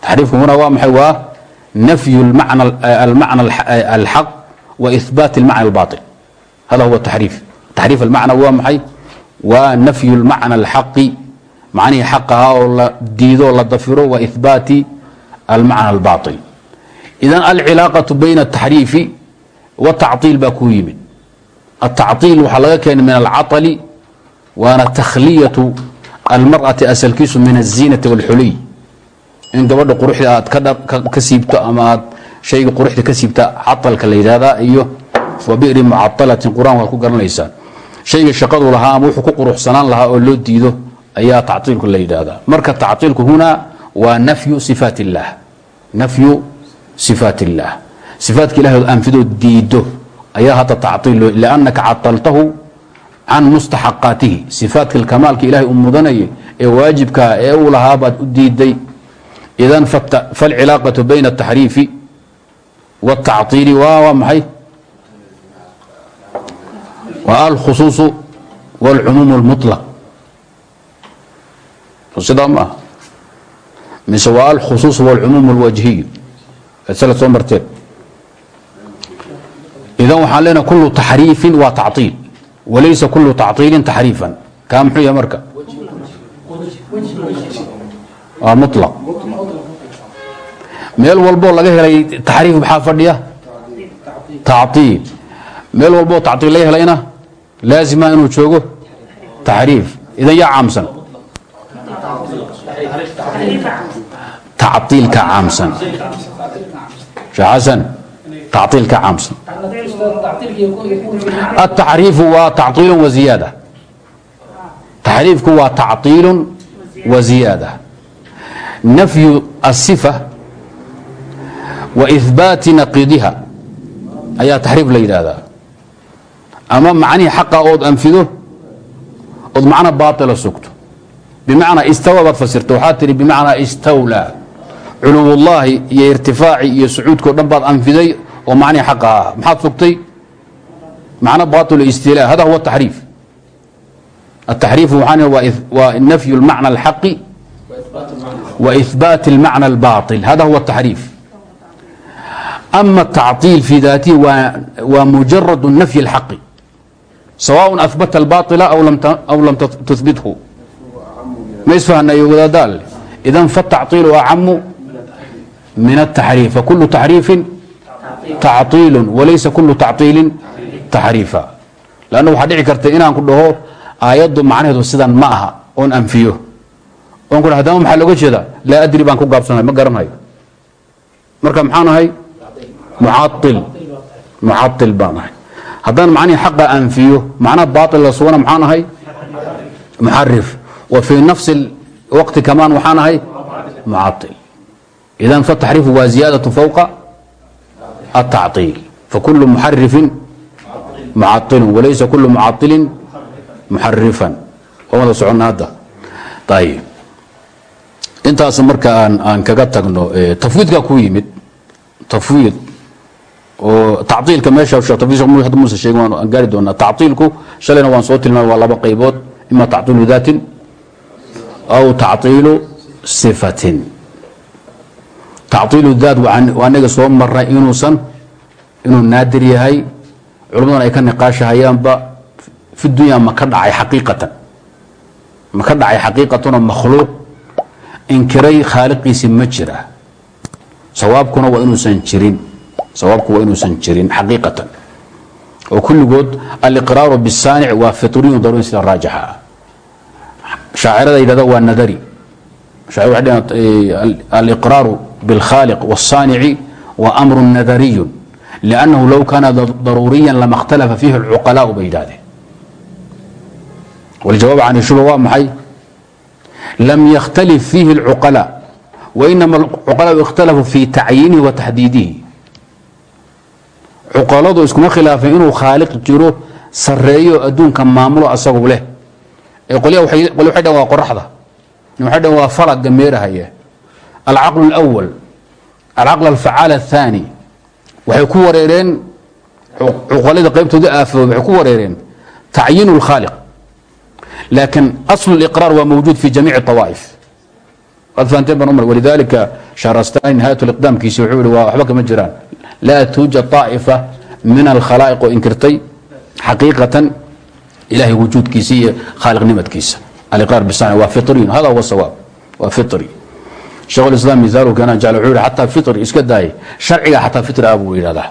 taxriifku huna waa maxay? Waa nafyu almacna alxaq wa ihbaat اlmacna اlbaطil hada huwa taxriif taxriif almacna waa maxay waa nafyu اlmacna اlxaqi macnihii xaq ahaa oo la diido la dafiro wa ihbaati almacna اlbaطil idan alcilaaqaةu bayna الtaxriifi wالtacطiil baa kuu yimid التacطiil waxaa laga keenay min alcaطli waana takhliyaة almarأati asalkiisu min الziinaةi wاlxuliy in gabadha quruxda aad ka siibto ama aad shayga quruxda ka siibta caطalka la yidhahdaa iyo wa bi'ri mucaطalatin qur-aan waad ku garanaysaan shayga shaqadu lahaa ama wuxuu ku quruxsanaan lahaa oo loo diido ayaa tacطiilku la yidhaahdaa marka tacطiilku hunaa waa nafyu صifaat الlah nafyu صifaat الlah صifaatka ilahi ood anfidoo diido ayaa hadda tacطiil lanaka caطaltahu can mustaxaqaatihi sifaatka kamaalka ilahay u mudanayay ee waajibkaa ee uu lahaa baad u diiday idan falcilaaqaةu bayna الtaxriifi wالtacطiili waa maxay waa alkhusuuصu wاlcumuum اlmuطlaq sidaa ma aha mise waa alkhusuuص wاlcumuum اlwajhiy sala soo marteen idan waxaan leenahay kulu taxriifin waa tacطiil walaysa kulu tacطiilin taxriifan kaa muxuu yahay marka waa muطlaq meel walboo laga helay taxriif maxaa fadhiya? Tactiil meel walboo tactiil laga helayna laasima inuu joogo? Taxriif. Idan yaa caamsan? Tactiilka caamsan. Sheekh xasan tactiilka caamsan. Ataxriifu waa tactiilun wa ziyaada. Taxriifku waa tactiilun wa ziyaada. Nafyu asifa waihbaati naqiidiha ayaa taxriif la yidhaahdaa. Ama macnihii xaqa ood anfido ood macno baaila sugto. Bimacnaa istawa baad fasirto waxaad tihi bimacnaa istawlaa. Culuwullaahi iyo irtifaaci iyo sucuudkao dhan baad anfiday oo macnihii xaqa ah maxaad sugtay? Macno istila hada huwa taxriif. Ataxriifu waxaan waa nafyu lmacna alxaqi wa ihbaat almacna albaail hada huwa ama التacطiil fi daatihi waa mujarad nafyi اlxaqi sawaء ahbata اlbaطila aw lam tuhbithu ma isfahnayo wadaadaal idan faالتacطiilu acamu min التaxriif fakulu taxriifin tacطiil walaysa kulu tacطiili taxriifa lanna waxaa dhici karta inaan ku dhaho aayaddu macnaheedu sidan ma aha oon anfiyo oon ku hadama maxaa looga jeedaa laa adri baan ku gaabsanahay ma garanhayo marka maxaan ahay mucail mucail baan ahay haddaan macnihii xaqa anfiyo macnaha baail la sugana maxaan ahay muxarif wa fii nafsi waqti kamaan waxaan ahay mucail idan fataxriifu waa ziyaadaة fowqa التacطiil fakulu muxarifin mucailun walaysa kulu mucailin muxarifan waan wada soconna hadda ayib intaas marka aan aan kaga tagno tafwiidkaa ku yimid tafwiid oo tacطiilka meesha hadda muuse sheegin waan gaari doonaa tacطiilku shalayna waan soo tilmaamay waa laba qaybood ima tacطiilu daatin aw tacطiilu sifatin tacطiilu daat waa anaga soo marnay inuusan inuu naadir yahay culammaduna ay ka niqaashahayaanba fi dunya ma ka dhacay xaqiiqatan ma ka dhacay xaqiiqatanoo makhluuq inkiray khaaliqiisi ma jira sawaabkuna waa inuusan jirin sawaabku waa inuusan jirin xaqiiqatan oo kulligood aliqraaru bisaanic waa fitriyu daruuri sida raajixa ah shaacirada yidhahda waa nadari aliqraaru biاlkhaaliq wالsaanici wa amru nadariyu liannahu low kaana daruuriya lama اkhtalafa fiihi اlcuqalaau bay yidhahdeen wاljawaab can shuba waa maxay lam yakhtalif fiihi اlcuqalaa wainama اlcuqalaau ikhtalafuu fi tacyiinihi wa taxdiidihi cuqaladu iskuma khilaafeen inuu khaaliq jiro sareeyo adduunka maamulo asagu leh ee qolya waxay dhan waa qoraxda waxay dhan waa falaga meerahaya alcaql اlأwal alcaql alfacaal الثaani waxay ku wareereen cuqalada qaybtooda aafoob waxay ku wareereen tacyiin اlkhaaliq laakiin asl اliqraar waa mawjuud fi jamiic الطawaa'if waad fahanteen ban umar walidalika shahrastani nihayat liqdaamkiisi wuxuu yihi waa waxba kama jiraan laa tuujad طaa'ifa min alkhalaa'iq oo inkirtay xaqiiqatan ilahay wujuudkiisa iyo khaaliqnimadkiisa. Aliqraar bisanci waa fitriyin hada huwa sawaab. Waa fitri. Sheekh ulislaam misaalu kana jecel wuxuu yihi xataa fitri iska daayay sharciga xataa fitri ah buu yidhahdaa.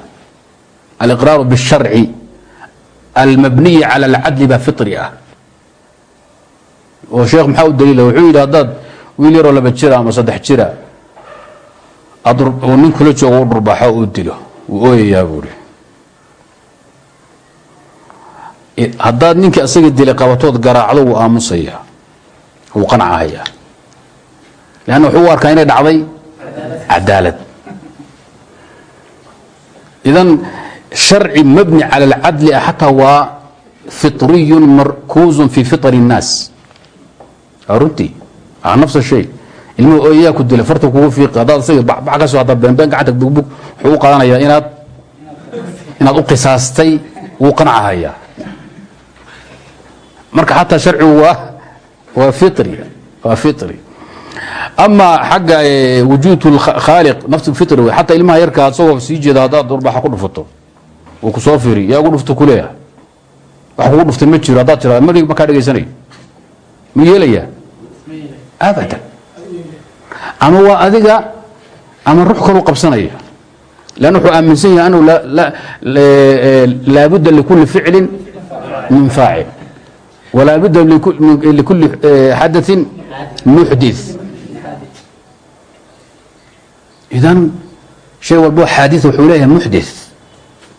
Aliqraaru bisharci almabniyi cala alcadli baa fitri ah. Oo sheekh maxaa u daliila wuxuu yidhi haddaad wiil yaroo laba jira ama saddex jira nin kula joogo u dhurbaxo uu dilo wuu ooyayaa buuri haddaad ninkii asaga dilay qabatood garaacdo wuu aamusaya wuu qancahayaa leanna wuxuu u arkaa inay dhacday cadaalad idan sharci mabni cala alcadli ah xataa waa fiطriyun markuuzun fi fiطr الnaas runtii nafs shay ilmuhu ooyayaa ku dilay farta kugu fiiqi haddaad isaga bac ka soo hadda beenbeen gacanta bugbug wuxuu u qaadanayaa inaad inaad u qisaastay wuu qancahayaa marka xataa sharcigu waa waa fitri waa fitri. Ama xagga wujuud khaaliq nafs fitri wey xataa ilmaha yarkaa isagoo sii jeeda haddaad durbaxa ku dhufato uu ku soo firi yaa ugu dhufto kuleeyaha wax kugu dhuftay ma jiro haddaad tirada marig ma kaa dhegaysanayo ma yeelayaa? Abadan ama waa adiga ama ruux kalu qabsanaya lann wuxuu aaminsan yahay anhu laabudda likuli ficlin min faacil walaa budda likuli xadaثin muxdith idan shay walbo xaadi wuxuu leeyahay muxdith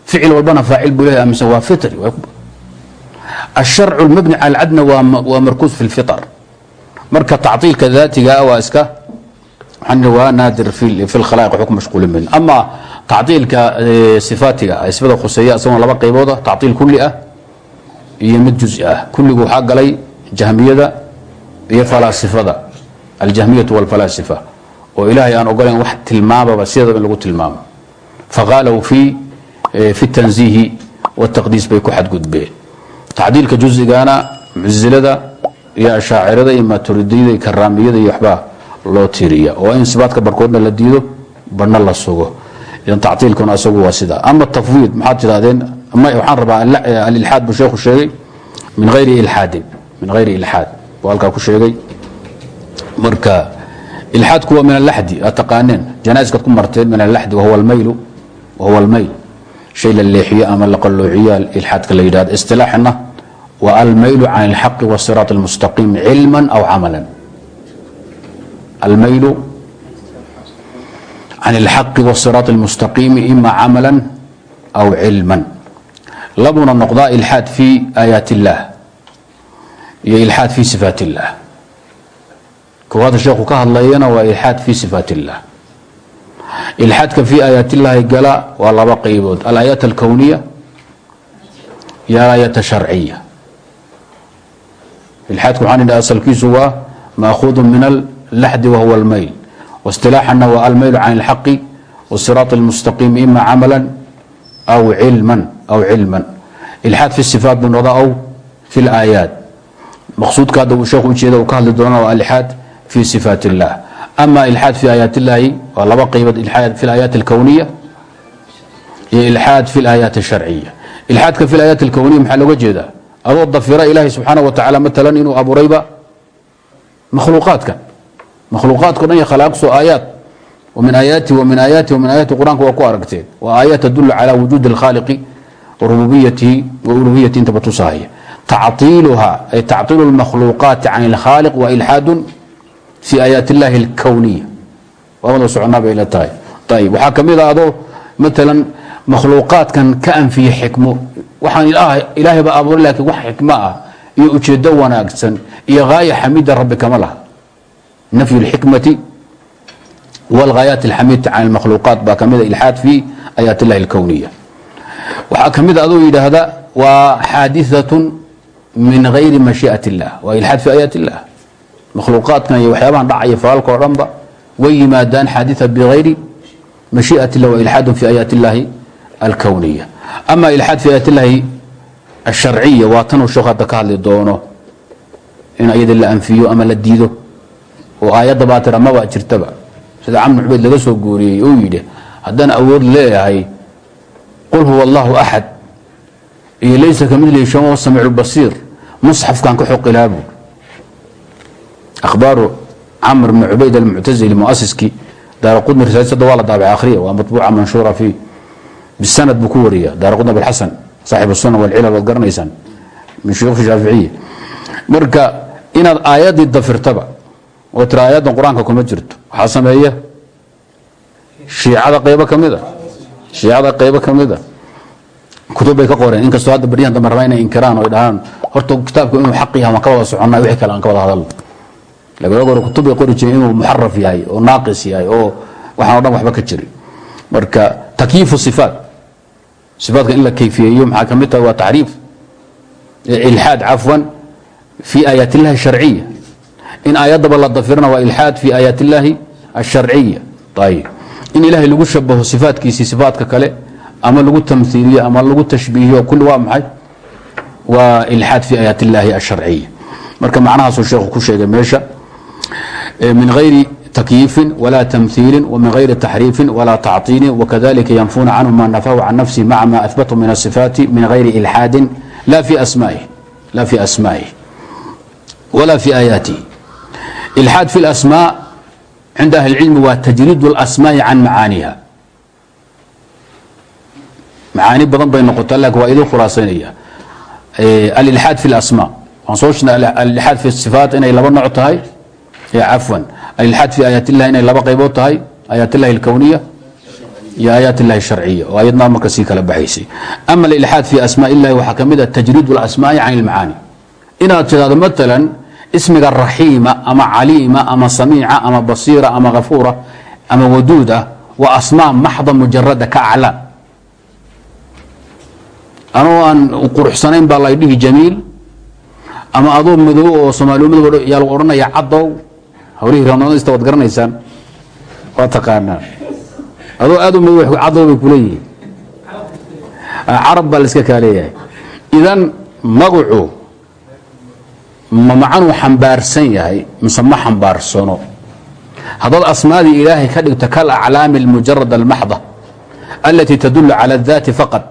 ficil walbana faacil buu leyahay aaminsan waa fitri الsharc اlmabni cala cadna waa markuuz fi اlfiطr marka tacطiilka daatiga waa iska waa naadir fi lkhalaaiq waxba ku mashquulin mayn ama tacdiilka sifaatiga sifada khuseeya isagoon laba qaybooda tacdiil kulli ah iyo mid juzi ah. Kulligu waxaa galay jahmiyada iyo falaasifada. Aljahmiyatu walfalaasifa. Oo ilaahay aan ogolayn wax tilmaamaba sidaba in lagu tilmaamo. Faqaalow fi tanziihi wataqdiis bay ku xadgudbeen tacdiilka juzigana mucsilada iyo ashaacirada iyo maturidiyada iyo karaamiyada iyo waxbaa loo tiiriya. Oo in sifaadka barkoodna la diido barhna la sugo. Idan isagu waa sidaa ama tafwiid maxaad tidhahdeen waxaan rabaa eh, alilxaad buu sheekhu sheegay. Min hayri ilaadin min hayri ilxaad. Buu halkaa ku sheegay. Marka ilxaadku waa min alaxdi aad taqaaneen. Janaiskaad ku marteen min alaxdi wahuwa almaylu wahuwa almayl. Shay la leexiyo ama la qalloociyo ilxaadka la yidhahdo istilaaxna waa almaylu can ilxaqi waasiraat almustaqiim cilman aw camalan. almaylu can اlxaqi wاsiraaط اlmustaqiimi ima camala aw cilma labuna noqdaa ilxaad fi aayaat اllah iyo ilxaad fi sifaat اllah koowaada sheekhu ka hadlayana waa ilxaad fi sifaat اllah ilxaadka fi aayaat illaahi gala waa laba qaybood alaayaat alkowniya iyo alaayaat asharciya ilxaadku waxaan idhaha asalkiisu waa maahuudu min allaxdi wahuwa almayl waistilaaxana waa almaylu can اlxaqi wasiraaط اlmustaqiim ima camala aw cilman aw cilman ilxaad fi sifaat buu noqdaa aw fi laayaat maqsuudka hadda uu sheekhu ujeeda uu ka hadli doona waa alixaad fi sifaat اllah ama ilxaad fi aayaat illaahi waa laba qaybood ilxaad fi alaayaat alkowniya iyo ilxaad fi alaayaat asharciya ilxaadka fi alaayaat alkowniya maxaa looga jeedaa adoo dafira ilaahi subxaana wa tacaala matalan inuu abuurayba makhluuqaadkan makhluuqaadko dhan iyo khalaaqso aayaat وmin aayaati وmin aayaati وmin aayaati qur-aanka waa ku aragteen waa aayaat tadulu calى wujuudi اlkhaaliqi warububiyatihi wauluhiyati intaba tusahaya tacطiiluha ay tacطiilu اlmakhluuqaati can اlkhaaliq wa ilxaadu fi aayaat اllahi اlkowniya waamada soconaa bay la tahay ayb waxaa ka mid a adoo maalan makhluuqaadkan ka anfiye xikmo waxaan ilaahay baa abuuray laakiin wax xikmo ah iyo ujeedo wanaagsan iyo gaaya xamida rabbi kama laha nafyu اlxikmati wاlghaayaat اlxamidta can اlmakhluuqaat baa ka mida ilxaad fi aayaat اllahi اlkowniya waxaa ka mid a adoo yidhaahda waa xaadiثaة min gayri mashiiئaة اllah waa ilxaad fi aayaat اllah makhluuqaadkan iyo waxyaabahan dhacaya falaalka o dhanba way yimaadaan xaadiثa bغayri mashiiئaة اllah wa ilxaad fi aayaat اllahi alkowniya ama ilxaad fi aayaat اllahi الsharciya waa tanuu sheekhu hadda ka hadli doono in ayada la anfiyo ama la diido oo aayadda baa tira maba jirtaba. Sida camr cubayd laga soo guuriyey uu yidhi haddaan awood leeyahay qul huwa allahu axad iyo laysa kamidlihi shay wa samiic lbasiir musxafkan ka xoqilaabu akhbaaru camr bn cubayd almuctazili muasiskii daara qudni risaalada waa la daabacay akhriya waa matbuuca manshuura fi bisanad buu ku wariya daara qudni abilxasan saaxib sunan walcilal waad garanaysaan min shuyuukh shaaficiya marka inaad aayaddii dafirtaba oo tira aayaddan qur'aanka kuma jirto. Waxaa sameeya. Shiicada qaybo ka mid a shiicada qaybo ka mid a kutub bay ka qoreen. Inkastoo hadda baryahan dambe rabaa inay inkiraan oo dhahaan horta kitaabku inuu xaq yahay waan ka wada soconnaa wixii kale aan ka wada hadalno. Og hore kutub bay qori jireen inuu muxaraf yahay oo naaqis yahay oo waxaan o dhan waxba ka jirin. Marka takyiifu sifaat. Sifaatka in la kayfiyeeyo maxaa ka mid tahay waa taxriif ilxaad cafwan fi aayaat illahi sharciya in aayaddaba la dafirana waa ilxaad fi aayaat illahi asharciya ayib in ilaahay lagu shabaho sifaatkiisii sifaatka kale ama lagu tamhiiliyo ama lagu tashbiihiyo kulli waa maxay waa ilxaad fi aayaat illahi asharciya marka macnahaasuu sheekhu ku sheegay meesha min غayri تكييف ولا تمثيل ومن غير تحريف ولا تعطيل وكذلك ينفون عنه ما نفاه عن نفسه مع ما أثبته من الصفات من غير إلحاد لا في أسمائه لا في أسمائه ولا في آياته إلحاد في الأسماء عند أهل العلم وتجريد الأسماء عن معانيها معاني بدن بين نقطة لك وإذا خلاصينية إيه الإلحاد في الأسماء وصوشنا الإلحاد في الصفات إنه لبا نوع تهي عفوا الإلحاد في آيات الله إنه لبا قيبوت تهي آيات الله الكونية يا آيات الله الشرعية وأيضنا مكسيك لبحيسي أما الإلحاد في أسماء الله وحكمدة تجريد الأسماء عن المعاني ismiga raxiima ama caliima ama samiica ama basiira ama afuura ama waduud ah waa asmaa maxda mujarada ka aclaam anoo aan quruxsanayn baa laydhihi jamiil. Ama adoo madoobo oo somaaliyaa lagu odhanaya cadow hawlihii ramadista waad garanaysaan waa taqaanaa. Adoo aad u mado cadow bay kuleeyihiin carab baa la iska kaaleeyahay. Idan magacu ma macanuu xambaarsan yahay mise ma xambaarsano haddaad asmaadii ilaahay ka dhigto kal aclaami almujarada almaxda alati tadulu cala اdaati faqad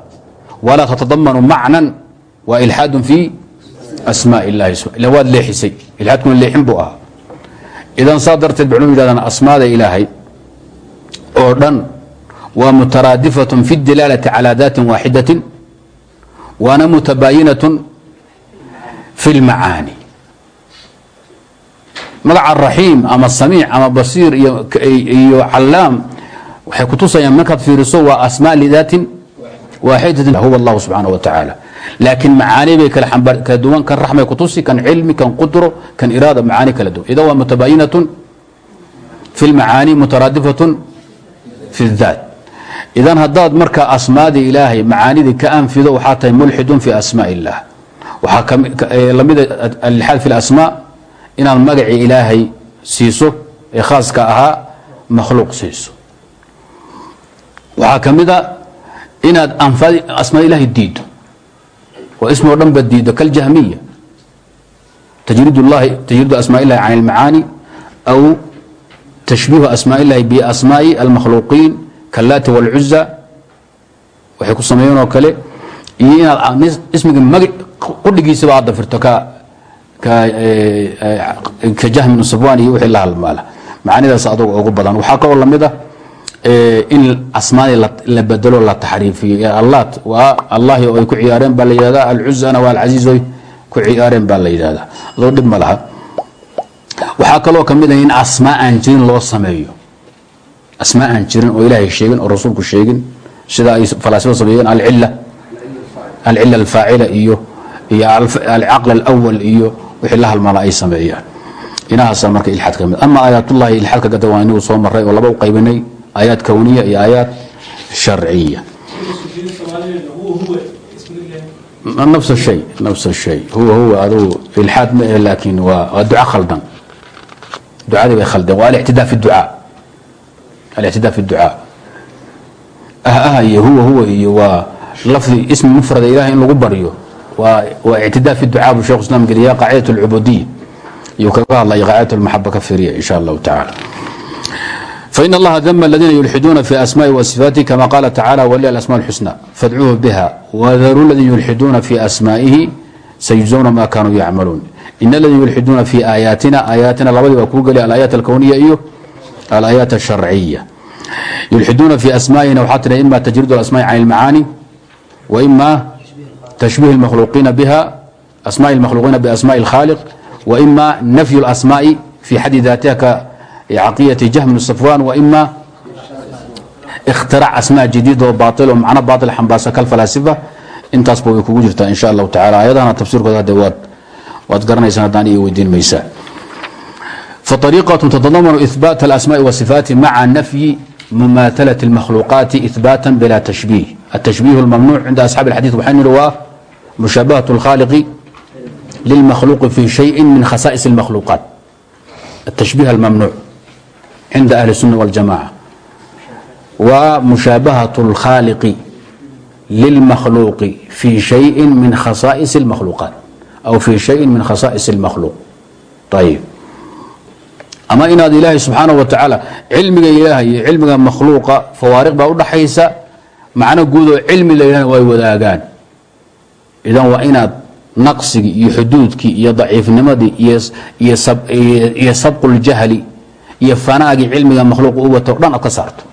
ولا تتضمن معنى وإلحاد في أسماء الله سبحانه waad leexisay ilحاadkuna leexin buu ahaa idan saa darteed ba culmadu yidhahdaan asmaada ilaahay oo dhan waa mutaraadifaة في الdilaalaةi calى ذات waaxidaة waana mutabaayinaة في الmacaanي magaca raxiim ama samiic ama basiir iyo calaam waxay kutusayaan markaad fiiriso waa asmaa lidaatin waaxidatin huwa allahu subxaana wa tacaala laakiin macaani bay kala duwan kan raxmay kutusi kan cilmi kan qudro kan iraada macaani kala duwan idan waa mutabayinatun fi lmacaani mutaraadifatun fi اdaat idan haddaad marka asmaadii ilaahay macaanidii ka anfido waxaa tahay mulxidun fi asmaa illah waxaa lamida alilxaad fi اlasmaa inaad magacii ilaahay siiso ee khaaska ahaa makhluuq siiso. Waxaa ka mida inaad asmaad ilahi diiddo. Oo ismi o dhan ba diiddo kaljahmiya. Tajriid asmaa illahi can اlmacaani aw tashbiihu asmaa biasmaa'i almakhluuqiin kallaati wاlcuza waxay ku sameeyeen oo kale iyo inaad ismiga qudhigiisaba aad dafirto ka ka jahmin safwan iyo wixii la halmaala macaanidaas aduga ugu badan. Waxaa kaloo la mid ah in asmaadii la bedelo la taxriifiyo allaat waa allahi oo ay ku ciyaareen baa la yidhahdaa alcuzana waa alcasiiz oy ku ciyaareen baa la yidhahdaa. Adoo dhib ma laha. Waxaa kaloo ka mid ah in asmaa aan jirin loo sameeyo. Asmaa aan jirin oo ilaahay sheegin oo rasuulku sheegin sida ay falaasifada sameeyeen alcila alcila alfaacila iyo iyo alcaql alawal iyo wixii la halmaala ay sameeyaan. Inahaasaa marka ilaad ka mid. Ama aayaatullahi ilaadka gada waa inigu soo maray oo laba u qaybinay aayaad kowniya iyo aayaad sharciya. Nafs shay nafs shay. Huwa huwa adugu ilxaad ma eh, laakiin waa duco khaldan. Ducadii bay khaldeen. Waa alictidaa fi ducaa alictidaa fi ducaa ah ah iyo huwa huwa iyo waa lafdi ismi mufrada ilaahay in lagu baryo waa ictidaa fi ducaa buu shekhu islam geliya qaacidat alcubudiya iyuu kaga hadlaya qaacidat almaxaba ka fiiriya allahu tacala fain allaha dama aladiina yulxiduuna fi asmaai wa kama qaala tacala walilah alasmaa alxusna fadcuuhu biha. Wadaruu aladiina yulxiduuna fi asmaa'ihi sayujzawna ma kanuu yacmaluun. In aladiina yulxiduuna fi aayaatina aayaatina labadii baa kuu geliya alaayaat alkowniya iyo alaayaat alsharciya. Yulxiduuna fi asmaa'ihina waxaa tira ima tajridu alasmaa'i can ilmacaani wa ima tashbiih اlmakhluuqiina biha asmaء اlmakhluuqiina biasmaءi اlkhaaliq wa ima nafyu اlasmaai fi xadi daatiha ka caqiyati jahm bn safwan wa ima ikhtirac asmaa jadiid oo baail oo macno baail xambaarsan kalfalaasifa intaasba way kugu jirtaa in sha allahu tacala ayadahana tafsiirkooda hadde waad waad garanaysaan haddaan iyo weydiin maysaa فطريقة تتضمن إثبات الأسماء والصفات مع نفي مماثلة المخلوقات إثباتا بلا تشبيه التشبيه الممنوع عند أصحاب الحديث وحين رواه مشابهة الخالق للمخلوق في شيء من خصائص المخلوقات التشبيه الممنوع عند أهل السنة والجماعة ومشابهة الخالق للمخلوق في شيء من خصائص المخلوقات أو في شيء من خصائص المخلوق طيب ama inaad ilaahay subxaanaه wa tacaala cilmiga ilaahay iyo cilmiga makhluuqa fawaariq baa udhaxaysa macno guud oo cilmi la yidhahna way wadaagaan. Idan waa inaad naqsigii iyo xuduudkii iyo daciifnimadii iyo sabquljahli iyo fanaagii cilmiga makhluuq u wato dhan ka saarto.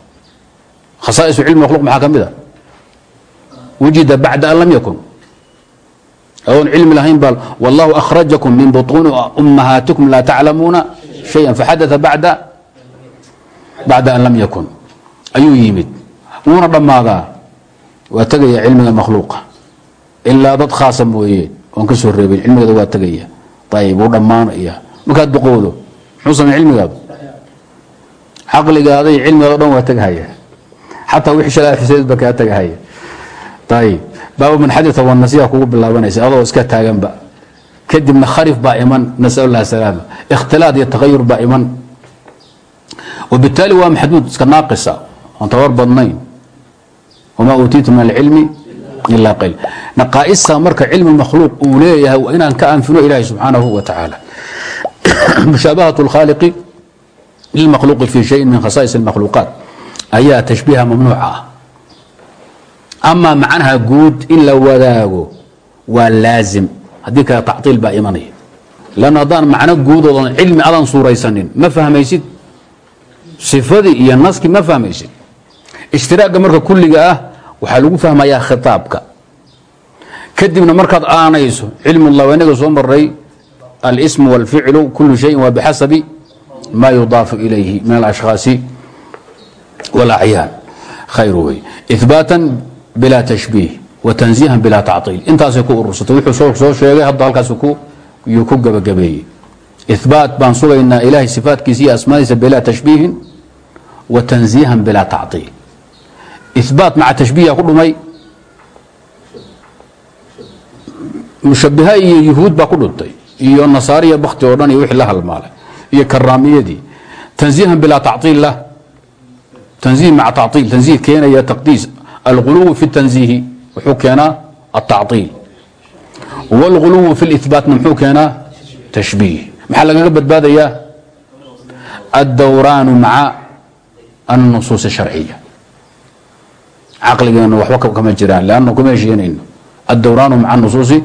Khasaa'isu cilmi makhluq maxaa ka mid a? Wujida bacda an lam yakun. Adoon cilmi lahayn baa wallahu akhrajakum min buطuuni ummahaatikum laa taclamuuna shaya faxadaa bada bacda an lam yakun ayuu yimid wuuna dhammaadaa waa tegaya cilmiga makhluuqa ilaa dad khaasa mooye oon ka soo reebin cilmigeeda waa tegaya ayib wuu dhammaanaya markaad boqowdo muxuu samey cilmigaadu caqligaada iyo cilmigaada o dhan waa tegahaya xataa wixii shalaa xuseed ba kaa tegahaya ayib baaba man xadita wanasiya kugu bilaabanaysa adoo iska kadibna kharif baa iman nasal salaama ikhtilaad iyo tagayur baa iman. Wabitaali waa maxduud iska naaqisa oon tabar badnayn. Wamaa uutiitu min alcilmi ilaa qayl naqaa'isa marka cilmi makhluuq uu leeyahay waa inaan ka anfino ilaahi subxaanahu wa tacaala. *coughs* Mushaabahat اlkhaaliqi lilmakhluuqi fi shayin min khasaa'is اlmakhluuqaat ayaa tashbiiha mamnuuca ah. Amaa macnaha guud in la wadaago waa laazim haddii kale tactiil baa imanaya. Lann haddaan macno guudoodan cilmi adan suuraysanin ma fahmaysid? Sifadii iyo naskii ma fahmaysid? Ishtiraagga marka kulliga ah waxaa lagu fahmayaa khitaabka. Kadibna markaad aanayso cilmullah inaga soo maray alsmu wاlficlu kulu shayin waa bixasabi ma yudaafu ilayhi min alashkhaasi wاlacyaan khayr wey ihbaatan bila tashbiih watanziihan bilaa tactiil intaasay ku urursatay wuxuu soo sheegay hadda halkaas yuu ku gabagabeeyey ihbaat baan sugaynaa ilaahay sifaatkiisa iyo asmaadiisa bilaa tashbiihin wa tanziihan bilaa tactiil ihbaat maca tashbiiha ku dhumay. Mushabiha iyo yuhuud baa ku dhuntay iyo nasaariya bakti oo dhan iyo wixii la halmaalay. Iyo karaamiyadii tanziihan bilaa tactiil lah. Tanziih maca tactiil tanziih keenaya taqdiis. Alghuluw fi tanziihi wuxuu keenaa aلتacطiil wاlغuluw fi اlإثbaatna muxuu keenaa tashbiih maxaa lagaga badbaadayaa aلdowraanu maca الnusuuص الsharciya caqligeenu waxba kama jiraan lanna kuma heshiinayno aلdowraanu maca الnusuuصi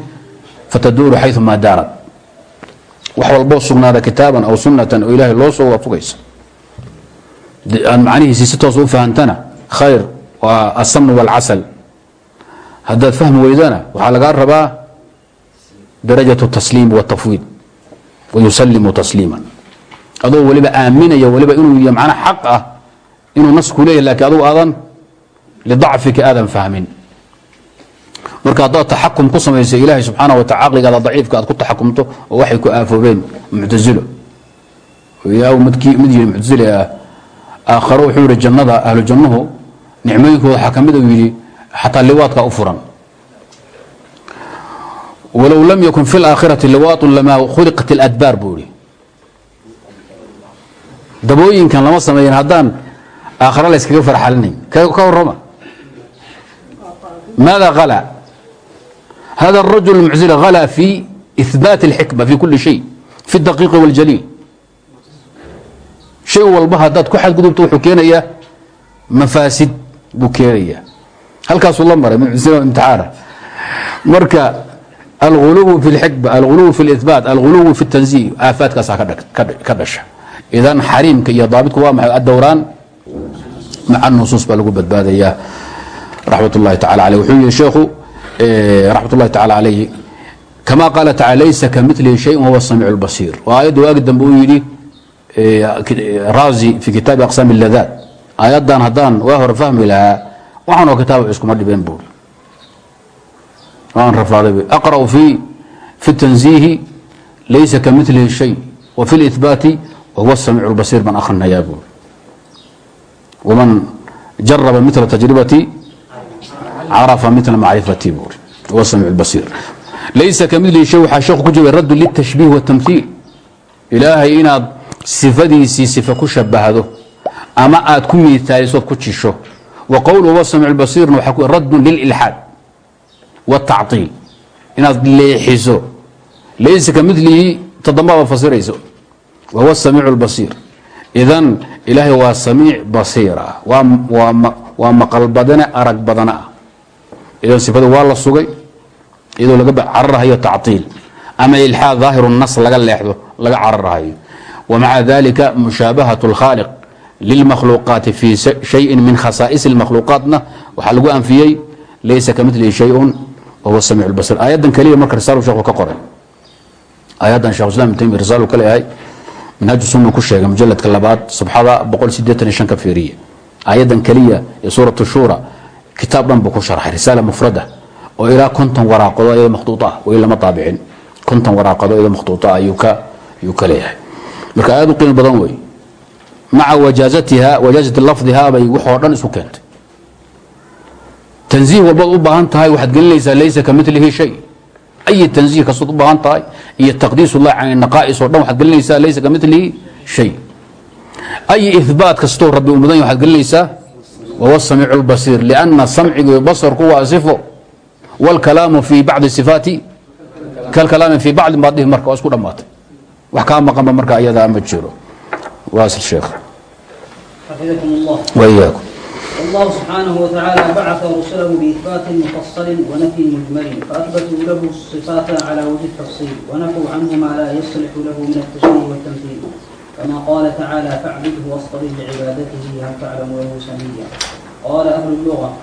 fataduru xayثu ma daarat wax walboo sugnaada kitaaban aw sunatan oo ilahay loo soo waafugaysa aad macnihiisi si toos u fahantana khayr waa aلsamn wاlcasl haddaad fahmi weydana waxaa lagaa rabaa darajaة الtasliim والtafwiid wayusalimu tasliima adoo weliba aaminaya weliba inuu y macna xaq ah inuu nasku leeyahy lakin adugu aadan lidacfika aadan fahmin marka haddaad taxakum ku samaysa ilaahay subxaana wa taala caqligaada daciifka aad ku taxakumto oo waxay ku aafoobeen muctazilo yaa mid yii muctazile ah aakharo wuxuu yihi jannada ahlu jannuhu nicmooyinkooda waxaa ka mid u yidhi xataa liwaadka u furan walow lam yakun fi اlaakhirati liwaatu lamaa khuliqat اladbaar buu ihi dabooyinkan lama sameeyen haddaan aakhare la yskaga farxalinayn ka warrama maada halى hada الrajul muczil halى fi ihbaat اlxikma fi kuli shay fi اdaqiiqi wاljaliil shay walba haddaad ku xadgudubto wuxuu keenayaa mafaasid buu keenayaa halkaasuu la maray imtixaana marka alguluw fi lxikba alguluw fi lihbaat alguluw fi tanzih aafaadkaasaa ka dhasha. Idan xariimka iyo daabitku waa maxay adowraan maca nusuus baa lagu badbaadayaa. Raxmat ullahi tacala aleyh wuxuu yihi sheekhu raxmat ullahi tacala calayh kama qaala tacala laysa kamilihi shay wahuwa samiic اlbasiir waa aayadda waagi dambe uu yidhi raazi fi kitaabi aqsaam اladaat aayaddan haddaan waa hore fahmi lahaa waxaanoo kitaaba iskuma dhibeen buuri waan rafaaday aqra'u fi fi tanziihi laysa kamilihi shay wa fi lihbaati wahuwa samiic اlbasiir baan akhrinayaa buuri waman jaraba mila tajribati carafa mila macrifati buuri wahuwa samiic اlbasiir laysa kamilihi shay waxaa sheekhu ku jira raddu litashbiih watamhiil ilaahay inaad sifadiisii sifa ku shabahdo ama aad ku miitaalisood ku jisho wa qowluhu wasamic basiirna waxaa ku raddun lililxaad wataciil inaad leexiso. Laysa kamilihi toddobaaba fasirayso. Wahuwa samiic lbasiir idan ilaahay waa samiic basiir ah waa maqal badane arag badana. Ah idan sifada waa la sugay iyadoo laga cararhayo tactiil ama ilxaad daahiru nas laga leexdo laga cararhayo wamaca dalika mushaabahat اlkhaaliq lilmakhluuqaati fii shayin min khasaa'is makhluuqaatna waxaa lagu anfiyey laysa kamilihi shayun wahuwa samiic basir aayaddan keliya marka risaalu sheekhu ka qoray. aayaddan shekh islam ibn taymiya risaalu ka leeyahay minhaaju sunnu ku sheegay mujalladka labaad subxada boqol sideetan iyo shanka fiiriya aayaddan keliya ee suuratu shuura kitaab dhan buu ku sharxay risaala mufrada. oo ilaa konton waraaqado ayadoo makhduuta ah weli lama taabicin konton waraaqado ayadoo makhduuta ah ayuu ka ayuu ka leeyahay. marka aada qiimo badan wey maca wajaazatiha wajaazati lafdiha bay waxoo dhan isu keentay. Tanziih walbaad u baahan tahay waxaad gelinaysaa laysa kamilihi shay. Ay tanziih kastood u baahan tahay iyo taqdiis ullahi can naqaa'is oo dhan waxaad gelinaysaa laysa kamilihi shay. Ay ihbaat kastoo rabbi u mudan yahy waxaad gelinaysaa wahuwa samiic اlbasiir lianna samciga iyo basarku waa sifo wاlkalaamu fi bacdi sifaati kalkalaami fi bacdi baad dhihi marka waa isku dhammaatay. Wax kaa maqanba marka ayadaa ma jiro. Waasil sheekh حفظكم الله وإياكم الله سبحانه وتعالى بعث رسله بإثبات مفصل ونفي مجمل فأثبتوا له الصفات على وجه التفصيل ونفوا عنه ما لا يصلح له من التشبيه والتمثيل كما قال تعالى فاعبده واصطبر لعبادته هل تعلم له سميا قال أهل اللغة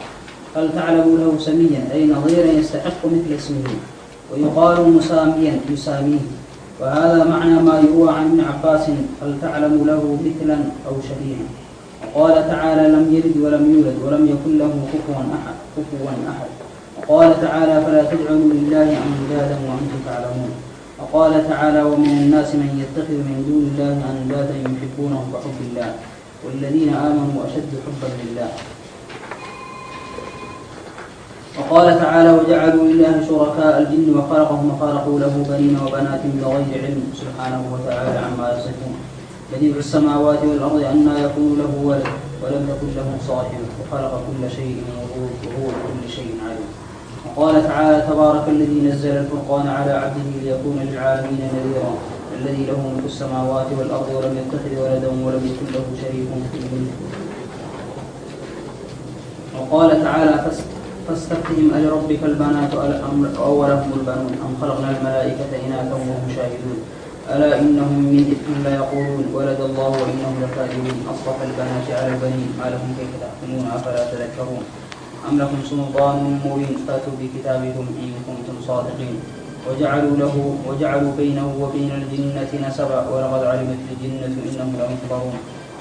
هل تعلم له سميا أي نظيرا يستحق مثل اسمه ويقال مساميا يساميه وهذا معنى ما يروى عن ابن عباس هل تعلم له مثلا أو شبيها qala tacaalى lam yalid wlam yuulad wlam yakun lahu kufuwan axad وqala tacaalى falaa tadcluu lilahi andaadan wantum taclamuun وqala tacaalى wmin الnaasi man yتkid min duni اllahi andaadan yuxibunahm kaxub illah wاladina aamanuu ashadu xuba lilah وqala tacaalى wajacaluu lilahi shurakaء اljin وkhalqhm وkhalquu lahu baniina وbanaatin bغayri cilm subxaanaه wataعalى cama yasifuun بديع السماوات والأرض أنى يكون له ولد ولم يكن له صاحب وخلق كل شيء وهو كل شيء عليم وقال تعالى تبارك الذي نزل الفرقان على عبده ليكون للعالمين نذيرا الذي له ملك السماوات والأرض ولم يتخذ ولدا ولم يكن له شريك في الملك وقال تعالى فاستفتهم ألربك البنات أولهم البنون أم خلقنا الملائكة إناثا وهم شاهدون ألا إنهم من إثف لا يقولون ولد الله وإنهم لكاذبون أصطفى البنات على البنين ما لهم كيف تحكمون أفلا تذكرون أم لكم سلطان مبين فأتوا بكتابكم إن كنتم صادقين وجعلوا له وجعلوا بينه وبين الجنة نسبا ولقد علمت الجنة إنهم لمحضرون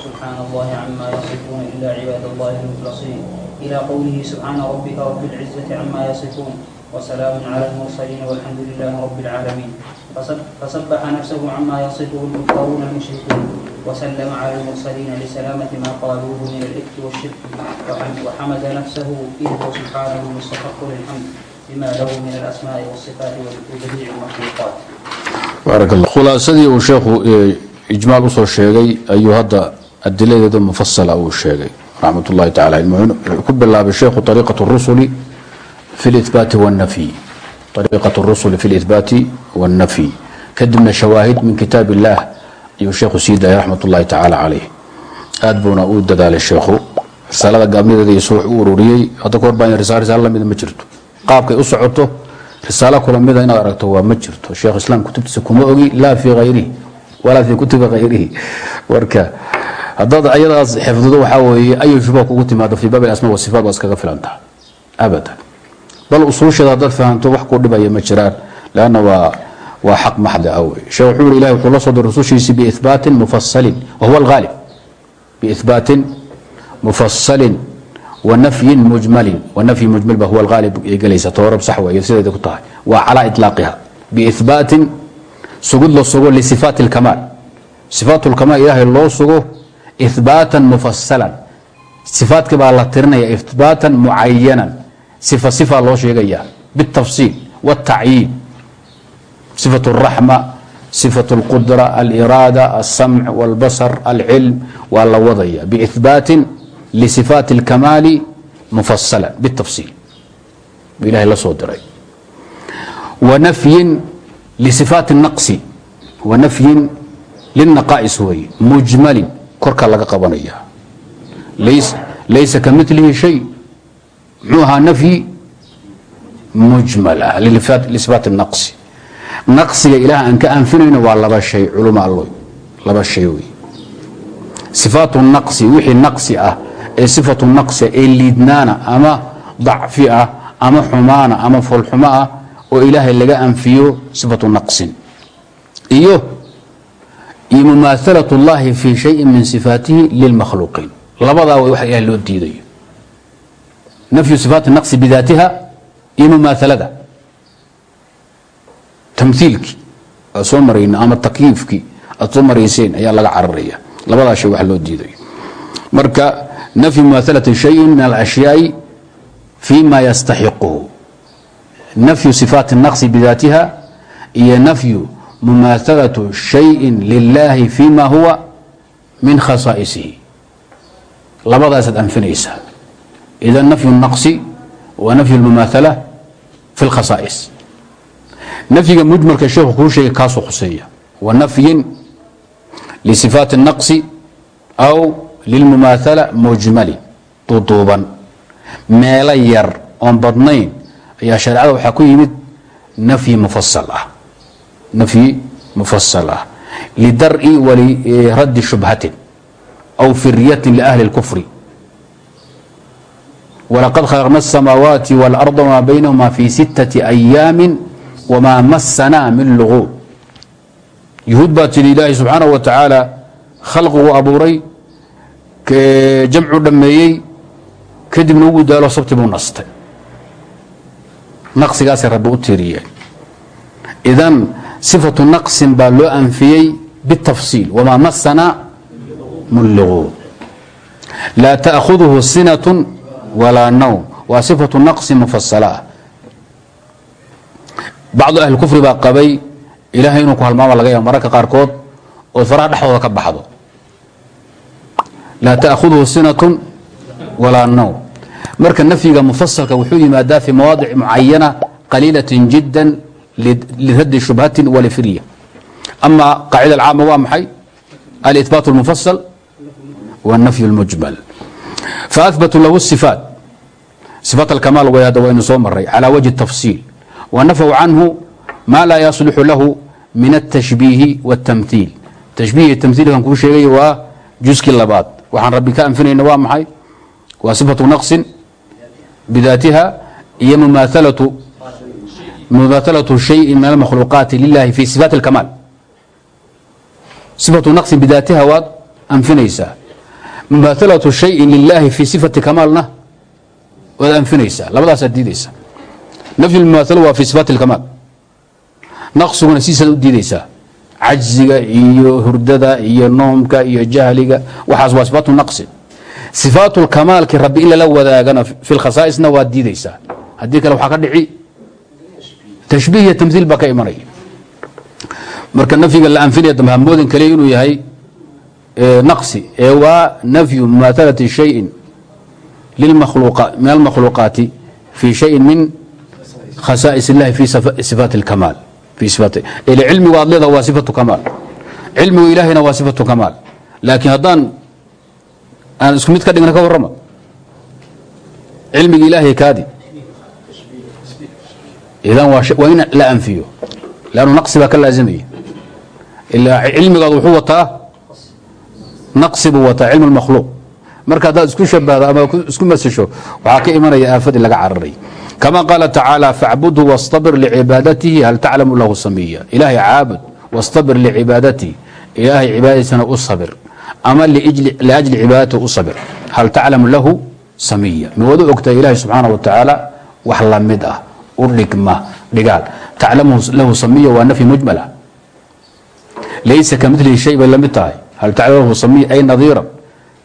سبحان الله عما يصفون إلا عباد الله المخلصين إلى قوله سبحان ربك رب العزة عما يصفون وسلام على المرسلين والحمد لله رب العالمين فسبح نفسه عما يصفه المكفرون المشركون وسلم على المرسلين لسلامة ما قالوه من الإفك والشرك وحمد- وحمد نفسه إذ هو سبحانه مستحق للحمد بما له من الأسماء والصفات وبديع المخلوقات baarak allah khulaasadii uu sheekhu eh, ijmaal usoo sheegay ayuu hadda adiladeeda mufasala uu sheegay raxmat ullahi tacala wuxuu ku bilaabay sheekhu ariiqat rusuli fi lihbaati wاnnafyi ariiqat rusuli fi lihbaati wاnnafyi kadibna shawaahid min kitaab illah ayuu sheekhu sii daayay raxmat ullahi tacaala calayh aad buuna u dadaalay sheekhu risaalada gaabnideeda iyo suux u ururiyey hadda kahor baa risaalo lamida ma jirto qaabkay u socoto risaalo kula inaad aragto waa ma jirto sheekh islaam kutubtiisa kuma ogi laa fii hayrihi walaa fii kutubi hayrihi marka haddaad ayadaas xifdido waxaa weeye ayu shuba kugu timaado fii baab asma wasifaat waa iskaga filantaha abadan bal usuusheeda haddaad fahanto wax ku dhibaya ma jiraan lanna waa waa xaq maxdi ah wey sheekh wuxuu ilahi wuxuu la soo diray rusushiisi biihbaatin mufasalin wahuwa alghaalib biihbaatin mufasalin wanafyin mujmalin wanafyi mujmal ba huwa alghaalib ay gelaysa toorab sax weeye sideeda ku tahay. Waa calaa itlaaqiha biihbaatin sugid la sugo lisifaati اlkamaal sifaat lkamaal ilaahay loo sugo ihbaatan mufasalan sifaadkii baa la tirinaya ihbaatan mucayanan sifa sifa loo sheegaya biاtafsiil wاtacyiin صفة الرحمة صفة القدرة الإرادة السمع والبصر العلم waa la wadaya بإثباaت لصفاaت الكماaل مفصلة بالتفصيل ilahay la soo diray ونفyi لصفاaت النقص ونفyi للنقائص wey مجمل korka laga qabanaya laysa kamثلihi شhيء muxuu ahaa nafyi mujmal ah lisbaat naqsi naqsiga ilaah aan ka anfinayno waa laba shay culuma alloy laba shay wey sifaatu naqsi wixii naqsi ah ee sifatu naqsia ee liidnaana ama dacfi ah ama xumaana ama foolxumo ah oo ilaahay laga anfiyo sifatu naqsin. Iyo iyo mumaahalat اllahi fii shayin min sifaatihi lilmakhluuqiin labadaa way ilaah loo diidayo nafyu sifaati naqsi bidaatiha iyo mumaahalada tamhiilkii aad soo marayna ama takyiifkii aad soo marayseen ayaa laga cararaya labadaa shay wax loo diidayo marka nafyu mumaahalati shayin min alashyaai fi ma yastaxiquhu nafyu sifaati naqsi bidaatiha iyo nafyu mumaahalatu shayin lilahi fi ma huwa min khasaa'isihi labadaasaad anfinaysaa idan nafyu naqsi wa nafyu lmumaahala fi lkhasaa'is nafyiga mujmalka sheekhu kuu sheegay kaasuu khuseeya wa nafyin lisifaati الnaqsi aw lilmumaahala mujmali duduuban meelo yar oon badnayn ayaa shareecada waxaa ku yimid nafyi mufasal ah nafyi mufasal ah lidar'i waliraddi shubhatin aw firyatin liahli اlkufri walaqad khalaqna asamaawaati waalarda wamaa baynahuma fii sittati ayaami wamaa masanaa min luquub yuhuud baa tidhi ilaahay subxaanahu wa tacaala khalqigu abuuray jamcu dhammeeyey kadibna ugu daalo sabti buu nastay naqsigaasay rabbi u tiiriyeen idan sifatu naqsin baa loo anfiyey bitafsiil wamaa masanaa min luquub laa ta'khuduhu sinatun walaa nawm waa sifatu naqsi mufasala bacdu ahli kufri baa qabay ilaahay inuu ku halmaama laga yaabo mararka qaarkood ood faraha dhexdooda ka baxdo laa taأkhuduhu sinaة walaa nawm marka nafyiga mufasalka wuxuu yimaadaa fi mawaadic mucayana qaliilaة jida liraddi shubhati walifirya ama qaacida alcaama waa maxay alإثbaaت الmufasل والnafy الmujmal faabatu lahu sifaat sifaat alkamaal wadaada waynu soo maray calaa wajhi tafsiil wa nafaw canhu maa laa yaslixu lahu min atashbiihi waاtamhiil tashbiih iyo tamhiilkan kuu sheegay waa juskii labaad waxaan rabbi ka anfinayna waa maxay waa sifatu naqsin bidaatiha iyo mumaahalatu shayin min almakhluuqaati lilahi fi sifaat اlkamaal sifatu naqsin bidaatiha waad anfinaysaa mumaaalaةu shayi lilaahi fii sifati kamaalna waad anfinaysaa labadaasaad diidaysa nafyulmumaala waa fii sifaati اlkamaal naqsiguna siisaad u diidaysaa. Cajziga iyo hurdada iyo noomka iyo jahliga waxaas waa sifaatu naqsi. Sifaatu lkamaalki rabbi in lala wadaagana fi lkhasaa'isna waad diidaysaa. Haddii kale waxaa ka dhici. Tashbiih iyo tamhiil baa ka imanaya. Marka nafyiga la anfinaya damhamoodin kaliya inuu yahay naqsi ee waa nafyu mumaahalati shayin min almakhluuqaati fi shayin min khasais اllahi fi sifaat اlkamaal ila cilmigu aad leedaha waa sifatu kamaal cilmigu ilaahayna waa sifatu kamaal laakiin haddaan aan isku mid ka dhigna ka warrama cilmiga ilaahay kaadi idan waa in la anfiyo lannu naqsi baa ka laazimaya ilaa cilmigaadu wuxuu wataa naqsi buu cilmu lmakhluuq marka haddaad isku shabahdo ama ku- isku masasho waxaa ka imanaya aafadii laga cararay. Kama qaala tacaala facbudhu wastabir licibaadatihi hal taclamu lahu samiya ilaahay caabud wastabir licibaadatihi ilaahay cibaadadiisana u sabir. Ama liajli cibaadatihi u sabir. Hal taclamu lahu samiya ma wadu ogtahay ilaahay subxaana wa tacaala wax la ah u dhigma dhigaal. Taclamu lahu samiya waa nafyi mujmala laysa ka shay bay la tahay hal taclamu lahu samiya ay nadiiran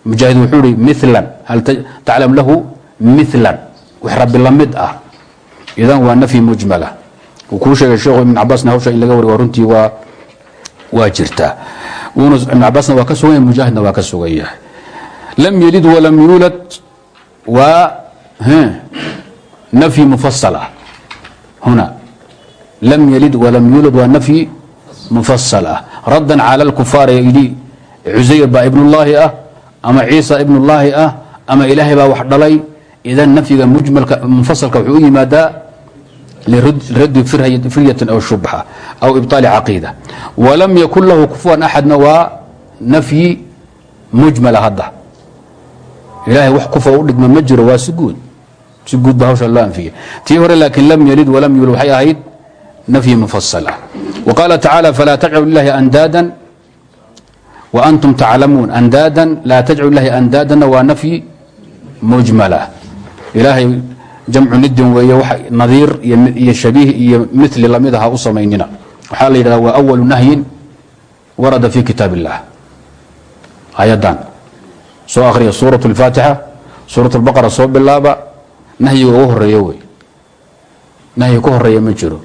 mujaahid wuxuu ihi milan hal ta- taclam lahu milan wax rabbi la mid ah idan waa nafyi mujmala uu kuu sheegay sheekhu ibn cabaasna hawsha in laga wari waa runtii waa waa jirtaa wuuna ibn cabaasna waa ka sugan yahay mujaahidna waa ka sugan yahay lam yelid walam yuulad waa nafyi mufasal ah huna lam yelid walam yuulad waa nafyi mufasal ah raddan cala alkufaar yidhi cusayr baa ibnulaahi ah ama ciisa ibnulaahi ah ama ilaahay baa wax dhalay. Idan nafyiga mujmalka munfasalka wuxuu u yimaadaa liradi firyatin aw shubxa aw ibطaali caqiida. Walam yakun lahu kufuwan axadna waa nafyi mujmala hadda. Ilaahay wax kufa u dhigma ma jiro waa si guud si hawsha loo anfiyey tii hore laakiin lam yalid walam yulid waxay ahayd nafyi mufasala wa tacaala falaa tajcalu lilahi andaada وأntum taclamuun andaadan laa tajcalu lilahi andaadanna waa nafyi mujmala ilaahay jamcu nidin weeye wax nadiir iyo- iyo shabiih iyo mili lamid aha u samaynina waxaa la yidhahda waa awalu nahyin warada fi kitaab الlah ayadan soo akhriya suuraة الfaatixa suuraة الbaqara soo bilaaba nahyiga ugu horeeya wey nahyi ku horeeya ma jiro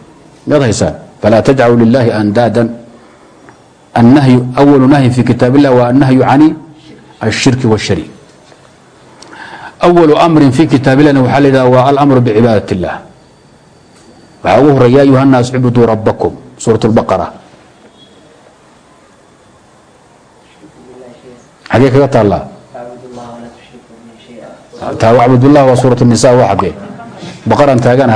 miyaad haysaan falaa tajcalu lilahi andaadan النهي أول نهي في كتاب الله والنهي عن الشرك والشريك أول أمر في كتاب الله وحال هو الأمر بعبادة الله وعوه يا أيها الناس اعبدوا ربكم سورة البقرة حقيقة قلت الله فاعبدوا الله ولا تشركوا به شيئا تعالوا اعبدوا الله وسورة النساء واحد بقرة تاجان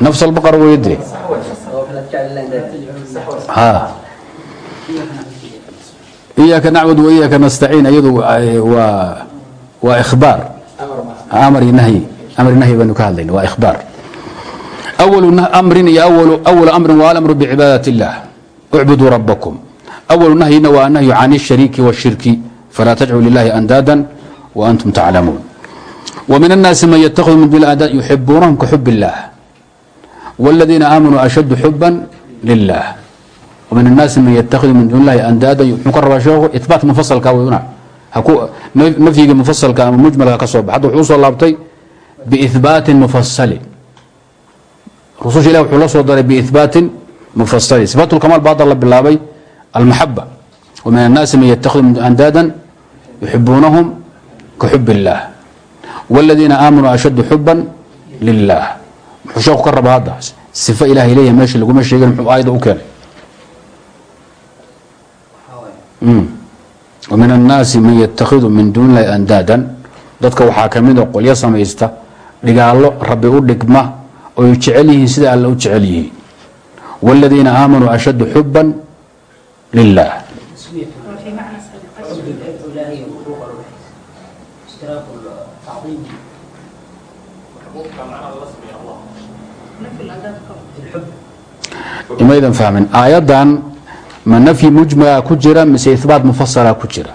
نفس البقرة ويدري وفلا تجعلوا لله اندادا ها إياك نعبد وإياك نستعين أيضا و... وإخبار أمر نهي أمر نهي بأنه كهذين وإخبار أول نه- أمر يا أول أول أمر والأمر بعبادة الله اعبدوا ربكم أول نهي هو النهي عن الشريك والشرك فلا تدعوا لله أندادا وأنتم تعلمون ومن الناس من يتخذ من دون الأنداد يحبونهم كحب الله والذين آمنوا أشد حبا لله ومن الناس من يتخذ من دون الله أندادا مقرر شيخ إثبات مفصل كاوينا هكو نفي مفصل كان مجمل كصوب حتى وحوصل الله بتي بإثبات مفصل رسول الله وحول الله صدر بإثبات مفصل إثبات الكمال بعض الله بالله المحبة ومن الناس من يتخذ من أندادا يحبونهم كحب الله والذين آمنوا أشد حبا لله muxuu sheeku ka rabaa hadda. Sifo ilaahay leeyahay meesha laguma sheegin muxuu aayada u keenay. Hmm. Wa min annaasi man yatakhidu min duuni andaadan. Dadka waxaa ka mid a qolyo samaysta dhigaallo rabbi u dhigma oy jecel yihiin sida alle u jecel yihiin. Waaladiina aamanuu ashaddu xuban lilah maydan fahmin aayadan ma nafyi mujmala ku jira mise ihbaat mufasala ku jira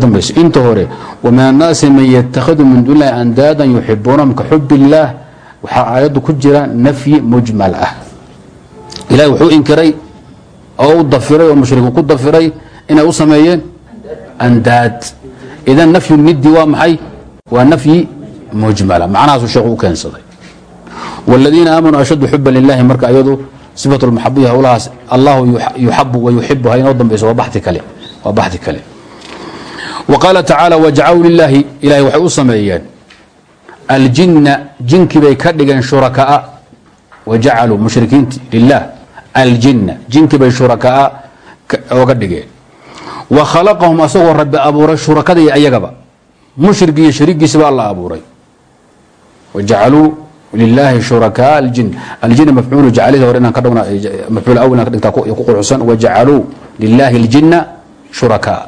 dambs inta hore wamin annaasi man yatakidu min duni lahi andaadan yuxibuunahum ka xub illaah waxaa aayaddu ku jira nafyi mujmal ah ilahi wuxuu inkiray oo u dafiray oo mushriku ku dafiray inay u sameeyeen andaad. Idan nafyu niddi waa maxay? Waa nafyi mujmala. Macnahaasu sheekhu u keensaday. Wاladiina aamanuu ashaddu xuba lilahi marka iyadu sifat lmaxabiya howlahaas allahu yuxabu wayuxibu ha inoo dambayso waa baxi kale waa baxdi kale. Wqaala tacaala wajacau lilaahi ilahay waxay u sameeyeen. Aljinna jinkii bay ka dhigeen shurakaa. Wajacaluu mushrikiinti lilah aljinna jinkii bay shurakaa oga dhigeen wa khalaqahum asagoo rabbi abuuray shurakada iyo ayagaba iyo shariigiisa baa la abuuray wajacaluu lilaahi shurakaa aljin aljinna mafcuulu jacalida hore inaan ka dhigna mafcuul awal inaan ka dhigtaa ku quruxsan wajacaluu lilaahi aljinna shurakaa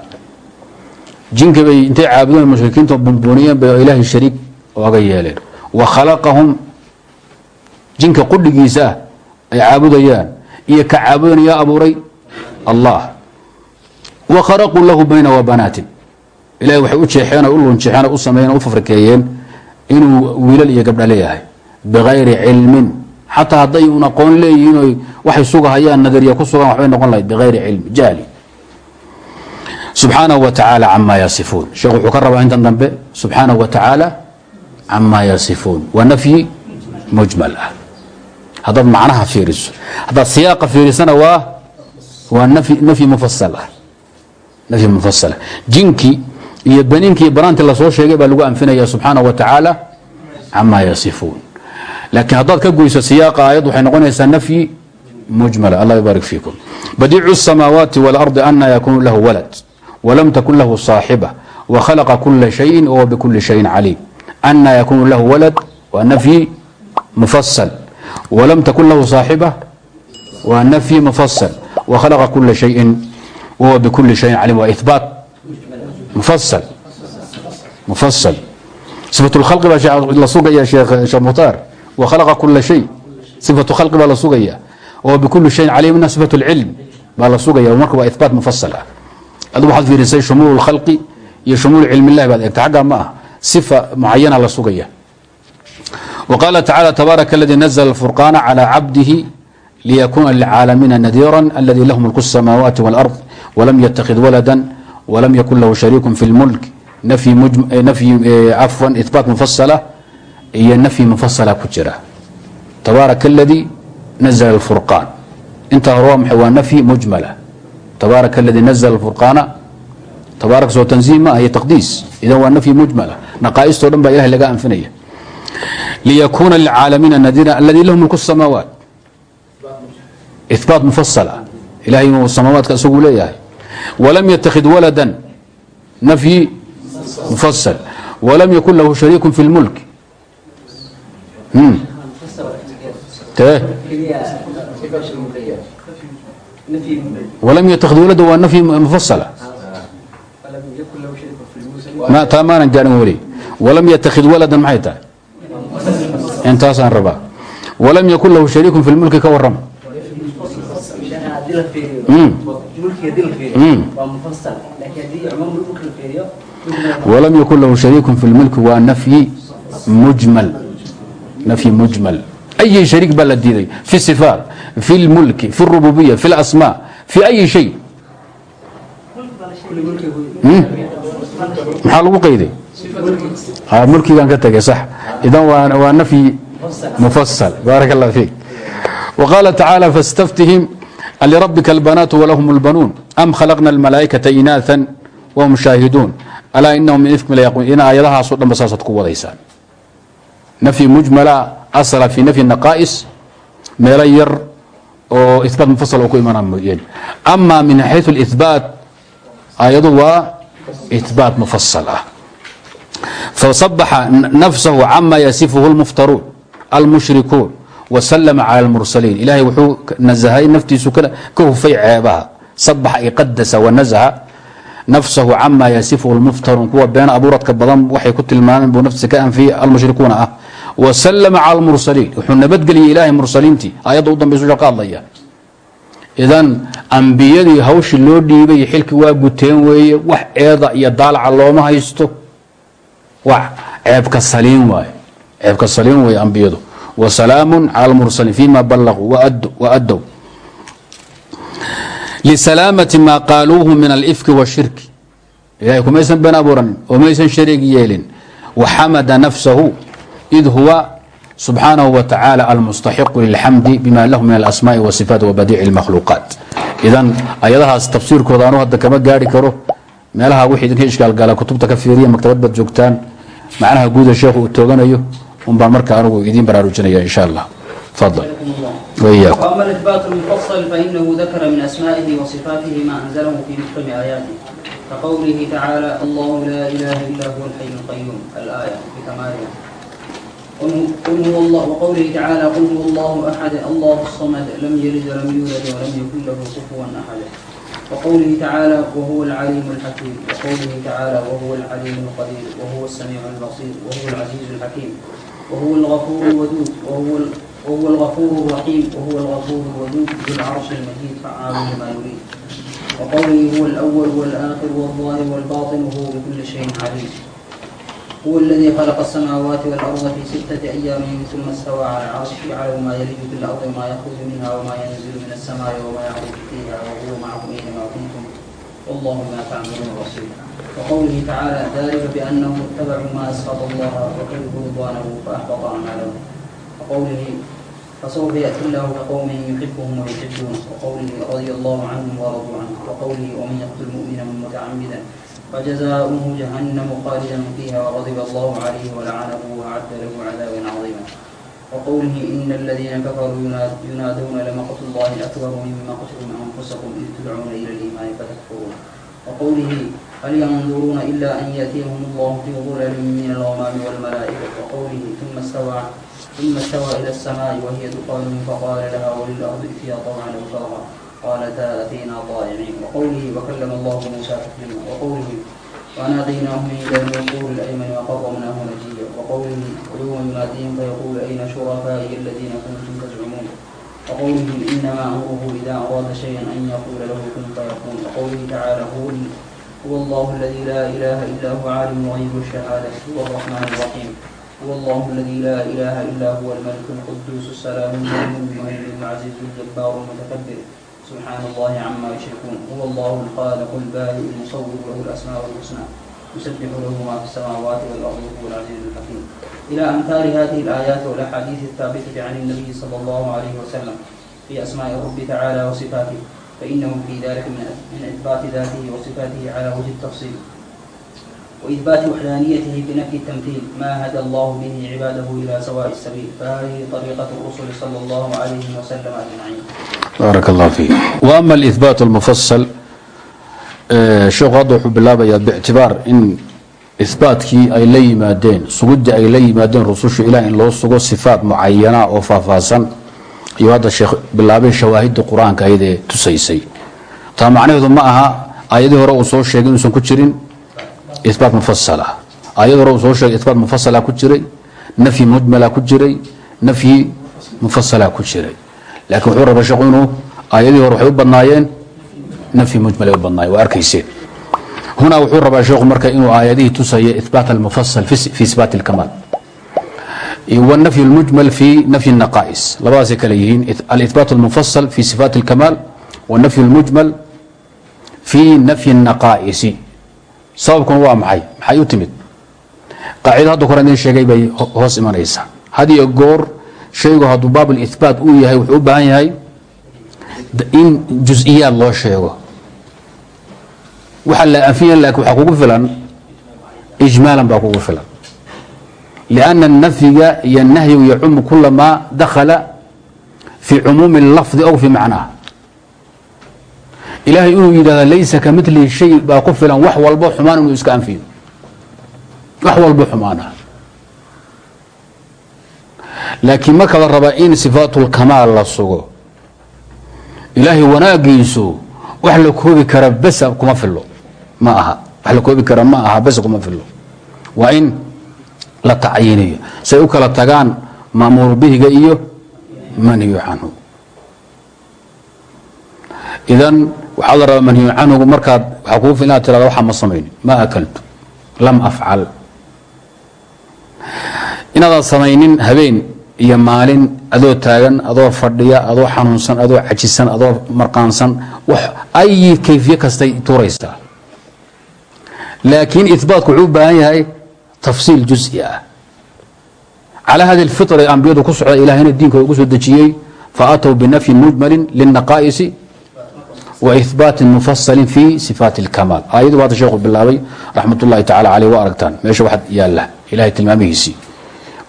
jinka bay intay caabudeen mushrikiinta bunbuniyeen bay ilaahay shariik oga yeeleen wa khalaqahum jinka qudhigiisa ay caabudayaan iyo ka caabudan yaa abuuray allah. Wa kharaquu lahu bayna wa ilahay waxay u jeexeen u lunjeexeen u sameeyeen u fafrikeeyeen inuu wiilal iyo gabdha leeyahay bikayri cilmin. Xataa hadday un aqoon leeyihiin oy waxay sugahayaan nadariya ku sugaan waxbay noqon lahayd bikayri cilmi jahli subxaanahu wa tacaala yasifuun. Sheekh wuxuu ka rabaa intan dambe subxaanahu wa tacaala yasifuun. Waa nafyi mujmal ah haddaad macnaha fiiriso haddaad siyaaqa fiirisana waa waa nafyi mufasal ah nafyi mufasal jinki iyo baniinki iyo banaantii lasoo sheegay baa lagu anfinaya subxaanahu wa tacaala camaa yasifuun laakiin haddaad ka goyso siyaaqa aayad waxay noqonaysaa nafyi mujmala allah yubaarik fiikum badiicu الsamaawaati wاlardi ana yakunu lahu walad wlam takun lahu صaaxiba wkhalaqa kula shayin wahuwa bikuli shayin caliim ana yakunu lahu walad waa nafyi mufasal walam takun lahu saaxiba waa nafyi mufasal wakhalaqa kula shayin wahuwa bikuli shayin calim waa ibaat mufasal mufasal sifat lkhalqi baa la sugaya sheekh mukhtaar wakhalaqa kula shay sifatu khalqi baa la sugaya wahuwa bikuli shayin calimna sifatu lcilm baa la sugaya marka waa ibaat mufasal ah adu waxaad fiirisay shumuul khalqi iyo shumuul cilmilahi baad eegta xaggaa ma ah sifa mucayana la sugaya wa qaala tacala tabaaraka aladii nazla اlfurqaana calى cabdihi liyakuna lilcaalamiina nadiira aladi lahu mulku الsamaawaati wاlأrض walam yatakid walada walam yakun lahu shariiku fi اlmulk nafyi cafwan ihbaat mufasala iyo nafyi mufasala ku jira tabaaraka aladii nazla اlfurqaan intaa hore waa maxay waa nafyi mujmala تbاarك الذي نزل الفرقاaن تbaaرك soo تنزيه ma iyo تقديس idan waa نفي مجملة نقائستoo dhan ba ilahay laga liyakuuna lilcaalamiina nadiira aladii lahu mulku samaawaat ibaat mufasal ah ilahay samaawaadka isaguu leeyahay walam yatakhid waladan nafyi mufasal walam yakun lahu shariiku fi اlmulk walam yatakhid walada waa nafyi mufasala taa maanan gaarin weli walam yatakhid waladan maxay tahay intaasaan rabaa وlم يkun lahu شharيك في الmلki ka warama وlم يkun lahu شharيك في الmلki waa نفyi mجmل نفي مجمل أي شharيك baa la diiday في الصفاaت في الملك في الربوبية في الأسماء في أي شيء maxaa lagu qayday mulkigan ka tegay صح idan waa نفي مفصل baaرك الله فيك وقال تعالى فاستفتهم لربك البنات ولهم البنون أم خلقنا الملائكة إناثا وهم شاهدون ألا إنهم من إفكم ليقولون إن آيadahaasoo dhan ba saasaad ku wadaysaan نفي مجملة أصل في نفي النقائص meelo yar oo ibaat mufasal oo ku imanaa mooyeen ama min xayu اlihbaat ayadu waa ihbaat mufasal ah fasabaxa nafsahu cama yasifuhu lmuftaruun almushrikuun wasalama cala almursaliin ilaahay wuxuu nasahay naftiisu ka hufay ceebaha sabaxa ay qadasa wanasaha nafsahu cama yasifuhu lmuftaruun kuwa been abuuradka badan waxay ku tilmaameen buu naftiisa ka anfiyey almushrikuuna ah wasalama cala almursaliin wuxuu nabadgeliyey ilaahay mursaliintii aayadda u dambaysu ka idan ambiyadii hawshii loo dhiibay xilkii waa guteen weeye wax eeda iyo daalaca looma haysto wa ceebka saliin waay. Ceebka saliin way ambiyadu. Wasalaamu cala lmursaliin fima ballaquu waadow lisalaamati maa qaaluuhu min alifki washirki ilahay kumaysan been abuuranin oo maysan shariig yeelin. Waxamada nafsahu id huwa subxaanahu wa almustaxiqu lilxamdi bima lahu min alasmaai wasifaat wabadiici اlmakhluuqaat idan ayadahaas tafsiirkooda anu hadda kama gaari karo. Meelaha wixii idinka ishkaalgala kutubta ka fiiriya maktabad baad joogtaan macnaha guuda sheekhu uu tooganayo un baan marka anugu idiin baraarujinaya insha allah fadlan وإياكم وأما الإثبات المفصل فإنه ذكر من أسمائه وصفاته ما أنزله في محكم آياته كقوله تعالى الله لا إله إلا هو الحي القيوم الآية بكمالها قل هو الله وقوله تعالى قل هو الله أحد الله الصمد لم يلد ولم يولد ولم يكن له كفوا أحد وقوله تعالى وهو العليم الحكيم وقوله تعالى وهو العليم القدير وهو السميع البصير وهو العزيز الحكيم وهو الغفور الودود وهو وهو الغفور الرحيم وهو الغفور الودود ذو العرش المجيد فعال لما يريد وقوله هو الاول والاخر والظاهر والباطن وهو بكل شيء عليم هو الذي خلق السماوات والأرض في ستة أيام ثم استوى على العرش يعلم ما يلج في الأرض وما يخرج منها وما ينزل من السماء وما يعرج فيها وهو معكم أينما كنتم والله ما تعملون بصير وقوله تعالى ذلك بأنه اتبعوا ما أسخط الله وكرهوا رضوانه فأحبط أعمالهم وقوله فسوف يأتي الله بقوم يحبهم ويحبون وقوله رضي الله عنهم ورضوا عنه وقوله ومن يقتل مؤمنا متعمدا فجزاؤه جهنم خالدا فيها وغضب الله عليه ولعنه وأعد له عذابا عظيما وقوله إن الذين كفروا ينادون لمقت الله أكبر من مقتكم أنفسكم إذ تدعون إلى الإيمان فتكفرون وقوله هل ينظرون إلا أن يأتيهم الله في ظلل من الغمام والملائكة وقوله ثم استوى ثم استوى إلى السماء وهي تقال فقال لها وللأرض فيها طوعا أو قالتا أتينا طائعين وقوله وكلم الله موسى تكليما وقوله وناديناه من إلى الوصول الأيمن وقربناه نجيا وقوله ويوم يناديهم فيقول أين شرفائي الذين كنتم تزعمون وقوله إنما أمره إذا أراد شيئا أن يقول له كن فيكون وقوله تعالى هو هو الله الذي لا إله إلا هو عالم الغيب والشهادة هو الرحمن الرحيم هو الله الذي لا إله إلا هو الملك القدوس السلام المؤمن المهيمن العزيز الجبار المتكبر سبحان الله عما يشركون هو الله الخالق البارئ المصور له الأسماء الحسنى يسبح له ما في السماوات والأرض وهو العزيز الحكيم إلى أمثال هذه الآيات والأحاديث الثابتة عن النبي صلى الله عليه وسلم في أسماء الرب تعالى وصفاته فإنهم في ذلك من إثبات ذاته وصفاته على وجه التفصيل وإثبات وحدانيته بنفي التمثيل ما هدى الله به عباده إلى سواء السبيل فهذه طريقة الرسل صلى الله عليه وسلم أجمعين baarak allah fiik waama alihbaat almufasal sheekhu hadda wuxuu bilaabayaa biictibaar in ihbaatkii ay la yimaadeen sugidii ay la yimaadeen rususha ilah in loo sugo sifaat mucayana oo faahfaahsan iyo hadda sheekh bilaabay shawaahidda qur-aanka ahayd ee tusaysay taa macnaheedu ma aha aayadii hore uu soo sheegay inuusan ku jirin ihbaat mufasala aayadii hore uu soo sheegay ihbaat mufasala ku jiray nafyi mujmala ku jiray nafyi mufasala ku jiray laakiin wuxuu rabaa sheekhu inuu aayadihii hore waxay u badnaayeen nafyi mujmalay u badnaayeen waa arkayseen huna wuxuu rabaa sheekhu marka inuu aayadihii tusaya ihbaat almufasal fi fi isbaat alkamaal والنفي المجمل في نفي النقائص labadaasay kale yihiin الإثبات المفصل في صفات الكمال والنفي المجمل في نفي النقائص sababkuna waa maxay? Maxay u timid? Qaacido hadda koran idin sheegay bay hoos imanaysaa. Had iyo goor shaygu hadduu baabul ihbaat uu yahay wuxuu u baahan yahay in jusiyaad loo sheego. Waxaa la anfiya laakiin waxaa kugu filan ijmaalan baa kugu filan. Lianna nafyiga iyo nahyigu yacumu kula dakhala fii cumuumi lafdi ow fii macnaha ilahay inuu yidhahdo laysa kamilihi shay baa ku filan wax walbo xumaan inuu iska anfiyo. Wax walbo xumaana laakiin marka la raba in صifaat اlkamaal la sugo. Ilaahay wanaagiisu wax la koobi kara bes kuma filo ma aha. Wax la koobi kara ma aha bes kuma filo waa in la tacyiiniyo. Say u kala tagaan maamuur bihiga iyo manhiyu canhu. Idan waxaa la rabaa manhiyu canhugu markaad waxaa kugu fil inaad tirada waxaa ma samaynin ma akaltu lam afcal inaadan samaynin habeen iyo maalin adoo taagan adoo fadhiya adoo xanuunsan adoo cajisan adoo marqaansan wax ay kayfiye kastay tuuraysaa laakiin ihbaatku wuxuu u baahan yahay tafsiil juز'i ah calى hadi اlfir ee ambiyadu ku socda ilahayna diinkooda ugu soo dejiyey faatow binafyin mujmalin lلnaqaa'isi وإثبات مفصل في صفات الكمال آيات هذا الشيخ بالله رحمة الله تعالى عليه وأركتان ماشي واحد يا الله إلهي تلماميسي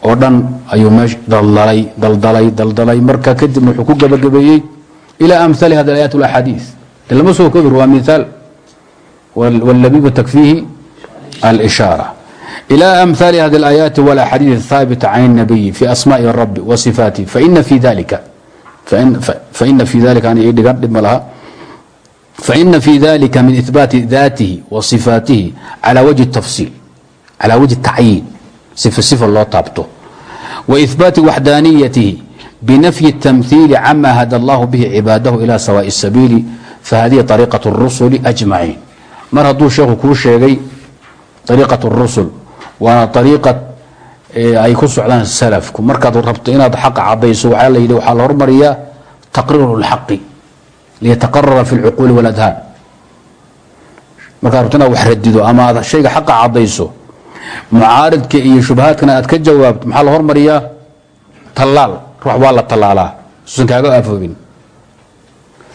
oo dhan ayuu meesh daldalay daldalay daldalay marka kadib wuxuu ku gabagabeeyey ilaa amhaali hada ayaat اlaxaadiis de lama soo kobir waa mihaal wاllabibu takfiihi alshaara ilى amhaali hadi اlaayaati wاlaxaadiis الthaabita can الnabiyi fi asmaءi الrabi wa صifaatihi faina fi dalika faina fi dalika an ii dhigan dhib ma laha faina fii dalika min ihbaati daatihi wa sifaatihi calaa wajhi tafsiil calaa wajhi tacyiin sifa sifa loo taabto wa ihbaati waxdaaniyatihi binafyi tamhiili cama hada allahu bihi cibaadahu ilaa sawaa'i sabiili fahadihi ariiqat rusuli ajmaciin mar hadduu sheekhu kuu sheegay ariiqat rusul waana ariiqad ay ku socdaan salafku markaad rabto inaad xaqa cadayso waxaa la yidhi waxaa la hormariyaa taqriiru lxaqi liyataqarara fi lcuquuli waladhaan markaad rabto inaad wax radido ama aad shayga xaqa caddayso mucaaridka iyo shubahaadkana aad ka jawaabto maxaa la hormariyaa tallaal ruux waa la tallaalaa suusan kaaga afoobin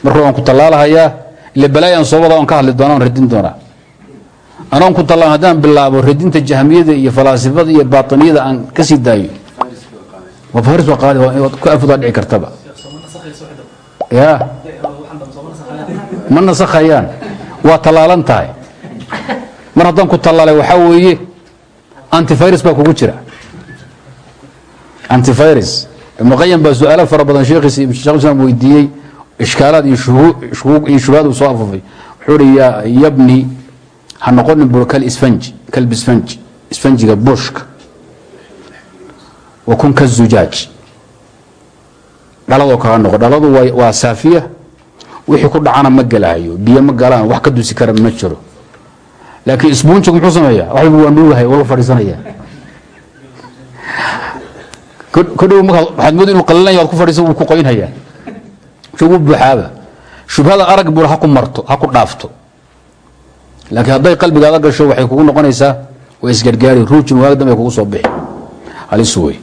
mar ruuxaan ku tallaalahayaa ile balaayaan soo wadaa on ka hadli doona on radin doonaa anoon ku tallaan haddaan bilaabo radinta jahmiyada iyo falaasifada iyo baatiniyada aan ka sii daayo waa faris waa qaali ku afoodaa dhici kartaba ya ma nasakhayaan waa tallaalan tahay. Mar haddaan ku tallaalay waxaa weeye antivirus baa kugu jira. Antivirus. Ibnuqayim baa su'aalo fara badan sheekhiisa shekh islam weydiiyey. Ishkaalaad iyo shubaad uu soo afufay wuxuu hi yabni ha noqonin bur kal isfanji kalb isfanji isfanjiga bushka. Wa kun ka zujaaj. Dhaladoo kaga noqo. Dhaladu waa saafiya wixii ku dhacana ma gelahayo biyo ma galaan wax ka dusi kara ma jiro. Laakiin sbunjigu muxuu sameeya waxba waa nuugahay waa fadhiisanaya kodhow markaa waxaad moodi inuu qalinaya waad ku fadhiisan wuu ku qoynhayaa ugu buuxaaba shubhada arag bur ha ku marto ha ku dhaafto. Laakiin hadday qalbigaada gasho waxay kugu noqonaysaa waa isgargaari ruujin waag dambe kugu soo bixi. Halis wey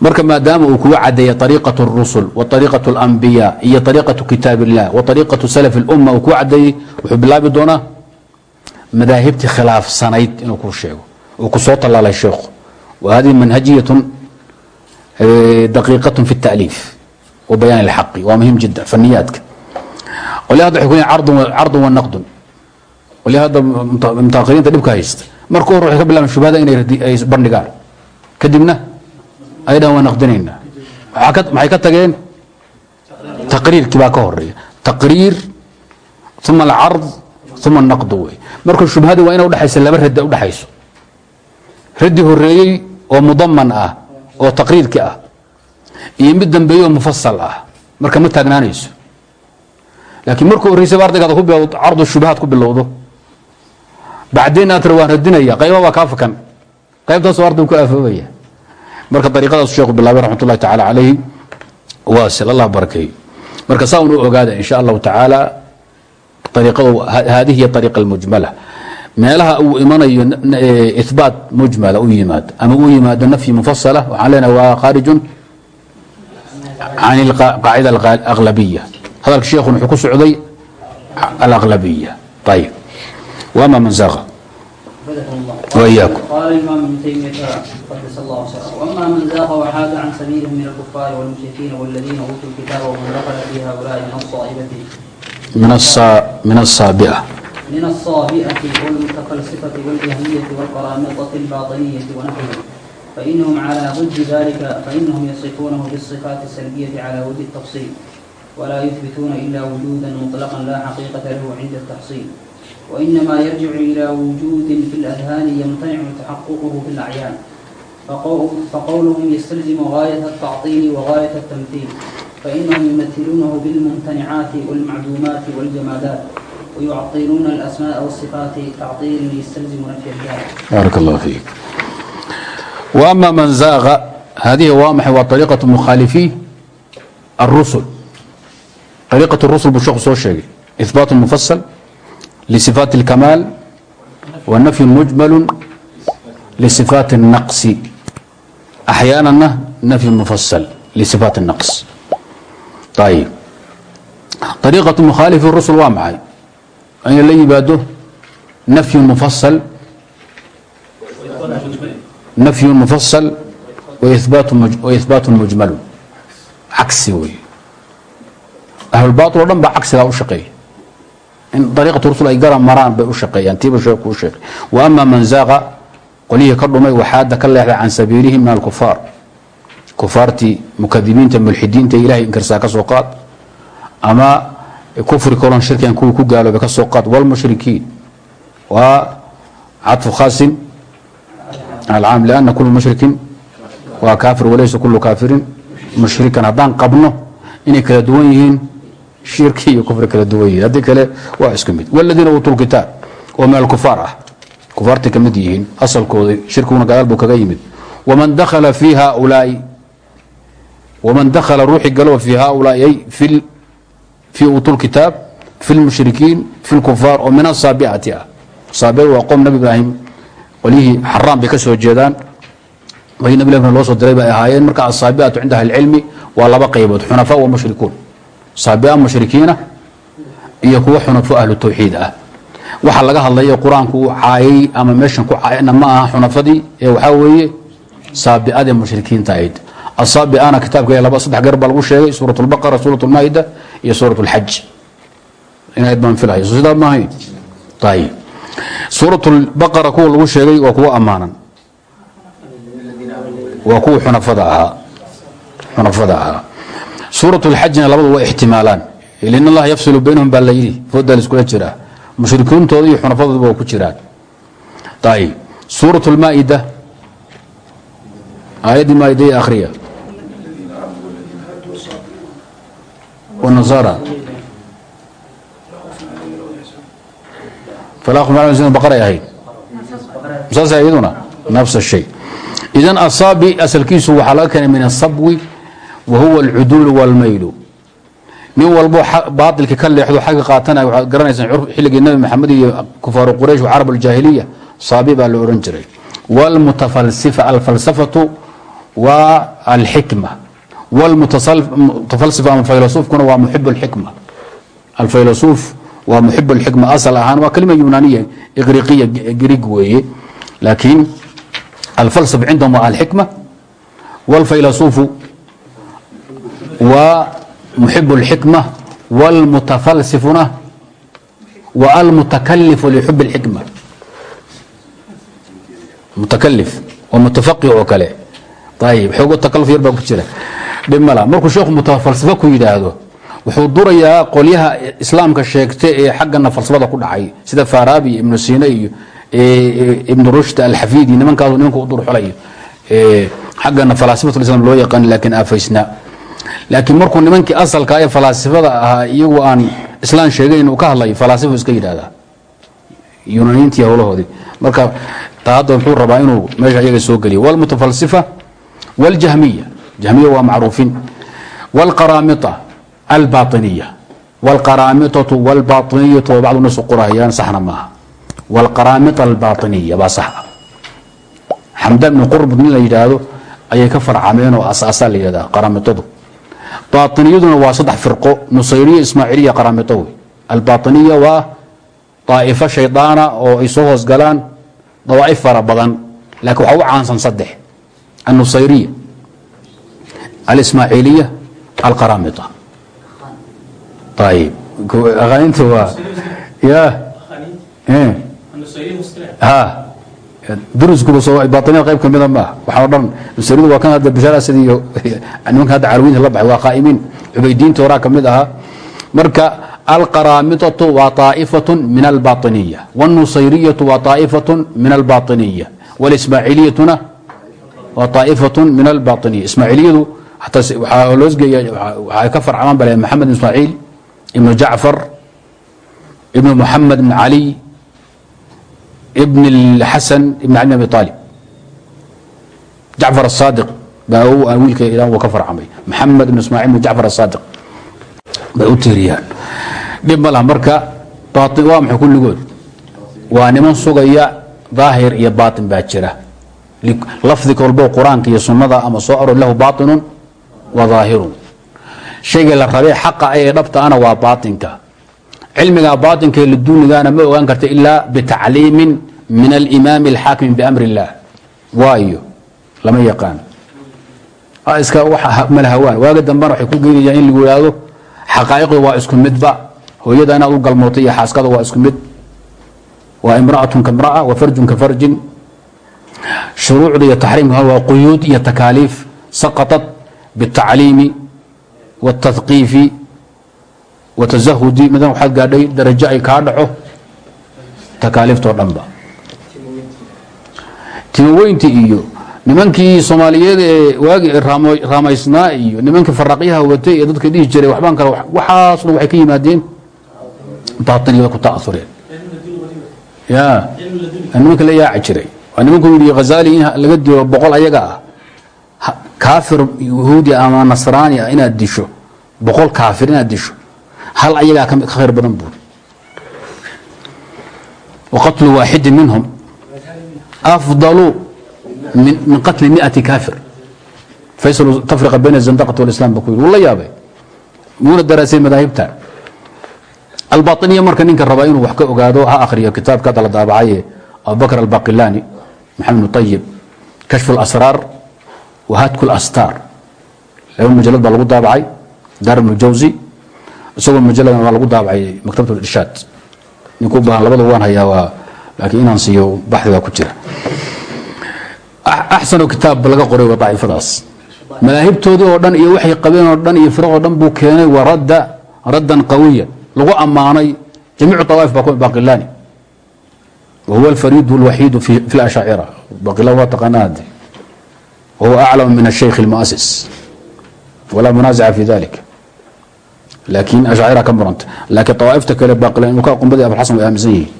marka maadaama uu kuga cadeeyay ariiqaة الrusul wa ariiqaة اlanbiya iyo ariiqaةu kitaab الlah wa ariiqaةu salaf اlumma uu kuga cadeeyey wuxuu bilaabi doonaa madaahibtii khilaafsanayd inuu ku sheego uu ku soo tallaalay sheekhu wa hadihi manhajiyaة daqiiqaة fi الta'liif wa bayaan اlxaqi waa muhim jida faniyaadka qolya hadda waxay ku yihin cardun wa naqdun qolya hadda mutaakiriinta dhibka haysta marka hor waxay ka bilaabeen shubhada inay bandhigaan kadibna ay dhahan waa naqdinaynaa maxay ka tageen? Taqriirkii baa ka horreeya taqriir uma alcard uma naqdu wey marka shubhadii waa ina udhexaysa laba radda udhexayso raddi horeeyey oo mudaman ah oo taqriirki ah. Iyo mid dambeeye oo mufasal ah. Marka ma taagnaanayso. Laakiin marka horreysaba ardaygaada cardu shubahaad ku bilowdo bacdeen aad tira waan radinaya qayba baa kaa fakan. Qaybtaasoo arday ku aafoobaya marka ariiqadaas sheekhu bilaabay raxmat ullahi tacaala calayhi waasil allah barakeeyo marka saa un u ogaada in sha allahu tacaala ariiqadu haadihi hiya ariiqa almujmala. Meelaha uu imanayo ihbaat mujmala u yimaado ama uu yimaado nafyi mufasala waxaan leenahay waa khaarijun can qaacida alaglabiya hadalka sheekhun wuxuu ku socday alaglabiya ayib wama man zaqa وإياكم قال الإمام ابن تيمية قدس الله سره وأما من زاغ وحاد عن سبيلهم من الكفار والمشركين والذين أوتوا الكتاب ومن دخل في هؤلاء من الصائبة من الصا من الصابئة من الصابئة والمتفلسفة والجهمية والقرامطة الباطنية ونحوهم فإنهم على ضد ذلك فإنهم يصفونه بالصفات السلبية على وجه التفصيل ولا يثبتون إلا وجودا مطلقا لا حقيقة له عند التحصيل وإنما يرجع إلى وجود في الأذهان يمتنع تحققه في الأعيان فقولهم يستلزم غاية التعطيل وغاية التمثيل فإنهم يمثلونه بالممتنعات والمعدومات والجمادات ويعطلون الأسماء والصفات تعطيل يستلزم نفي الذات بارك الله فيك وأما من زاغ هذه واضحة وطريقة مخالفي الرسل طريقة الرسل بالشيخ سو إثبات مفصل لصفات الكمال والنفي مجمل لصفات النقص أحيانا نفي مفصل لصفات النقص طيب ariiqatu mukhaalifi rusul waa maxay in la yimaado nafyun mufasal nafyun mufasal waihbaatu mujmalu cagsi wey ahlulbaail o dhan baa cagsigaa u shaqeeya in ariiqatu rusul ay gara maraan bay u shaqeeyaan tiiba shee kuu sheegay wa ama man zaaqa qolyihii ka dhumay waxaada ka leexday can sabiilihi min alkufaar kufaartii mukadibiinta mulxidiinta ilahay inkirsaa ka soo qaad ama kufri kolon shirkigan kuwii ku gaaloobay ka soo qaad walmushrikiin waa cadfu khaasin alcaam liana kulu mushrikin waa kaafir walaysa kulu kaafirin mushrikan haddaan qabno inay kala duwan yihiin shirki iyo kufri kala duwan yihiin. Haddii kale waa isku mid. Waladiina uutuu lkitaab oo min alkufaar ah. Kufaartay ka mid yihiin asalkooda shirkiguna gadaal buu kaga yimid. Waman dakhala fi haulaai waman dakhala ruuxi galo fi haulaai ay fi fi uutu lkitaab fi lmushrikiin fi lkufaar oo min asaabiati ah. Saabiadu waa qoom nabi ibraahim qolyihii xaraan bay ka soo jeedaan. Wixii nabi ibrahim loo soo diray bay ahaayeen. Marka asaabiatu cinda ahli lcilmi waa laba qaybood xunafaa wa mushrikuun saabia mushrikiina iyo kuwa xunafo ahlu tawxiid ah. Waxa laga hadlaya qur'aanku uu caayay ama meeshan ku caayana ma aha xunafadii ee waxaa weeye saabiadii mushrikiinta ahayd. Asaabiana kitaabka laba saddex baa lagu sheegay suurat lbaqara suurat lmaa'ida iyo suurat lxaj inayd baan filaya sidaa maahayn ayib suurat lbaqara kuwa lagu sheegay waa kuwa ammaanan. Waa kuwa xunafada ahaa. Xunafada ahaa suurat lxajna labadu waa ixtimaalaan in allaha yafsilu baynahum baa layidhi foodaa laiskula jiraa mushrikiintooda iyo xunafadooduba waa ku jiraan ayib suurat lmaa'ida aayaddii maaidaya akhriya والنصارى فلا أخذ معلومة بقرة أهيد مساسة أيضنا نفس الشيء إذن الصابي أسل كيسو وحلاكا من الصبو وهو العدول والميل nin walbo baailka ka leexdo xagga qaatana waxaad garanaysaan xilligii nabi maxamed iyo kufaaru quraysh wa carab aljaahiliya saabi baa la odhan jiray wاlmutafalsifa alfalsafatu waa alxikma wاlmutafalsifa ama faylasufkuna waa muxib اlxikma alfaylasuuf waa muxib اlxikma asal ahaan waa kalima yunaaniya iqriqiya grig weeye laakiin alfalsaf cindahum waa alxikma wاlfaylasuufu waa muxib اlxikma wاlmutafalsifuna wa almutakalifu lixub اlxikma mutakalif waa mutafaqih oo kale ayib xoogo takaluf yar baa ku jira dhib mala markuu sheekhu mutafalsifo ku yidhaahdo wuxuu durayaa qolyaha islaamka sheegta ee xaggana falsafada ku dhacay sida farabi ibnu sina iyo ibnu rushd alxafidi nimankaas nimanka u durxulayo xaggana falaasifatu islam loo yaqaan laakiin aafaysnaa laakiin markuu nimankii asalka ee falaasifada ahaa iyagu aan islaan sheegayn uu ka hadlayo falaasifo iska yidhahdaa yunaaniintii howlahoodii marka taa hadda wuxuu rabaa inuu meesha iyaga soo geliyo wlmutafalsifa wاljahmiya jahmiya waa macruufin wاlqaraamita albaطiniya wاlqaraamiطatu wاlbaطiniyatu waa bacdu nas qorahayaan saxna maaha wاlqaraamita albaطiniya baa sax ah xamdan ibn qurb nin la yidhaahdo ayay ka farcameen oo asaasaa la yidhahdaa qaraamitadu baainiyaduna waa saddex firqo nusayriya ismaaciiliya qaraamitow albainiya waa daa'ifo shaydaana oo ay soo hoosgalaan dawaa'if fara badan laakiin waxaa u caansan saddex annusayriya alsmaaciiliya alqaraamita ayb int waa هو يا إيه ها درس كله سواء باطنية قيب كم ما وحرم نصيرية وكان هذا بشارة سدي أنهم هذا عروين الله وقائمين عبيدين تورا كم مركا القرامطة وطائفة من الباطنية والنصيرية وطائفة من الباطنية والإسماعيلية waa طaaئfaة min albaطiniya ismaaciiliyadu ataa waxaa loosgeeya waxay ka farcamaan bale maxamed ibn ismaaciil ibnu jacfar ibnu muxamed ibn cali ibn اxasan ibn ali abi aalib jacfar asaadiq baa wiilka ilaan wa ka farcamay maxamed ibn ismaaciil ibn jacfar asaadiq bay u tiiriyaan dhib ma laha marka waa maxay kulligood waa niman sugaya daahir iyo baatin baa jira lafdi walbo qur'aanka iyo sunnada ama soo aror lahu baatinun wa daahirun shaygii la rabee xaqa ayay dhabtaana waa baatinka cilmiga baatinka iyo laduunigaana ma ogaan karta ilaa bitacliimin min alimaami alxaakimi biamri illaah waayo lama yaqaan iska malhawaan waaga dambena waxay ku geynayaan in lagu yidhaahdo xaqaa'iqdu waa isku midba hooyada inaad u galmootay iyo xaaskada waa isku mid waa imra'atun ka imra'a wa farjun ka farjin shuruucda iyo taxriimka waa quyuud iyo takaaliif saqaطat biالtacliimi wالtathqiifi watasahudi madan waxaad gaadhay darajo ay kaa dhaco takaaliiftoo dhanba timoweynti iyo nimankii soomaaliyeed ee waagi raamaysnaa iyo nimankii faraqyaha watay ee dadka dhihi jiray waxbaan kale waxaas waxay ka yimaadeen? Baatiniyada ku ta'aureen ya nimanka la yaaci jiray. Waa nimanku yidhi khazali in laga dilo boqol ayaga ah. Kaafir yahuudi ama nasraani ah inaad disho. Boqol kaafir inaad disho. Hal ayagaa ka khayr badan buuri waqatlu waaxidin minhum qatli miati kaafir faysal tafriqa bayna azandaqati walislam ba ku yidhi wuu la yaabay wuuna daraasay madaahibta albainiya marka ninka raba inuu wax ka ogaado ha akhriyo kitaabka hadda la daabacaye abubakr albaqilani maxamed bn ayib kashfu اlasraar wa hadku اlastaar laba majalad baa lagu daabacay daar ibnu jawsi isagoo majaladana waa lagu daabacay maktabat irshaad ninku u baahan labada waan hayaa waa laakiin inaan siiyo baxdigaa ku jira axsanu kitaab laga qoray waa daciifadaas madaahibtoodii oo dhan iyo waxay qabeen oo dhan iyo firaq oo dhan buu keenay wa radda raddan qawiya lagu ammaanay jamiicu طawaaif baqilani wa huwa alfariid اlwaxiid fi اlashaacira baqilan waa taqaanaa hade wahuwa aclam min الshaykh اlmuasis walaa munaazica fi dalik laakiin ashaacira ka muranta laakiin طawaaifta kale baqilan inuu ka qumbadii abulxasan way aaminsan yihiin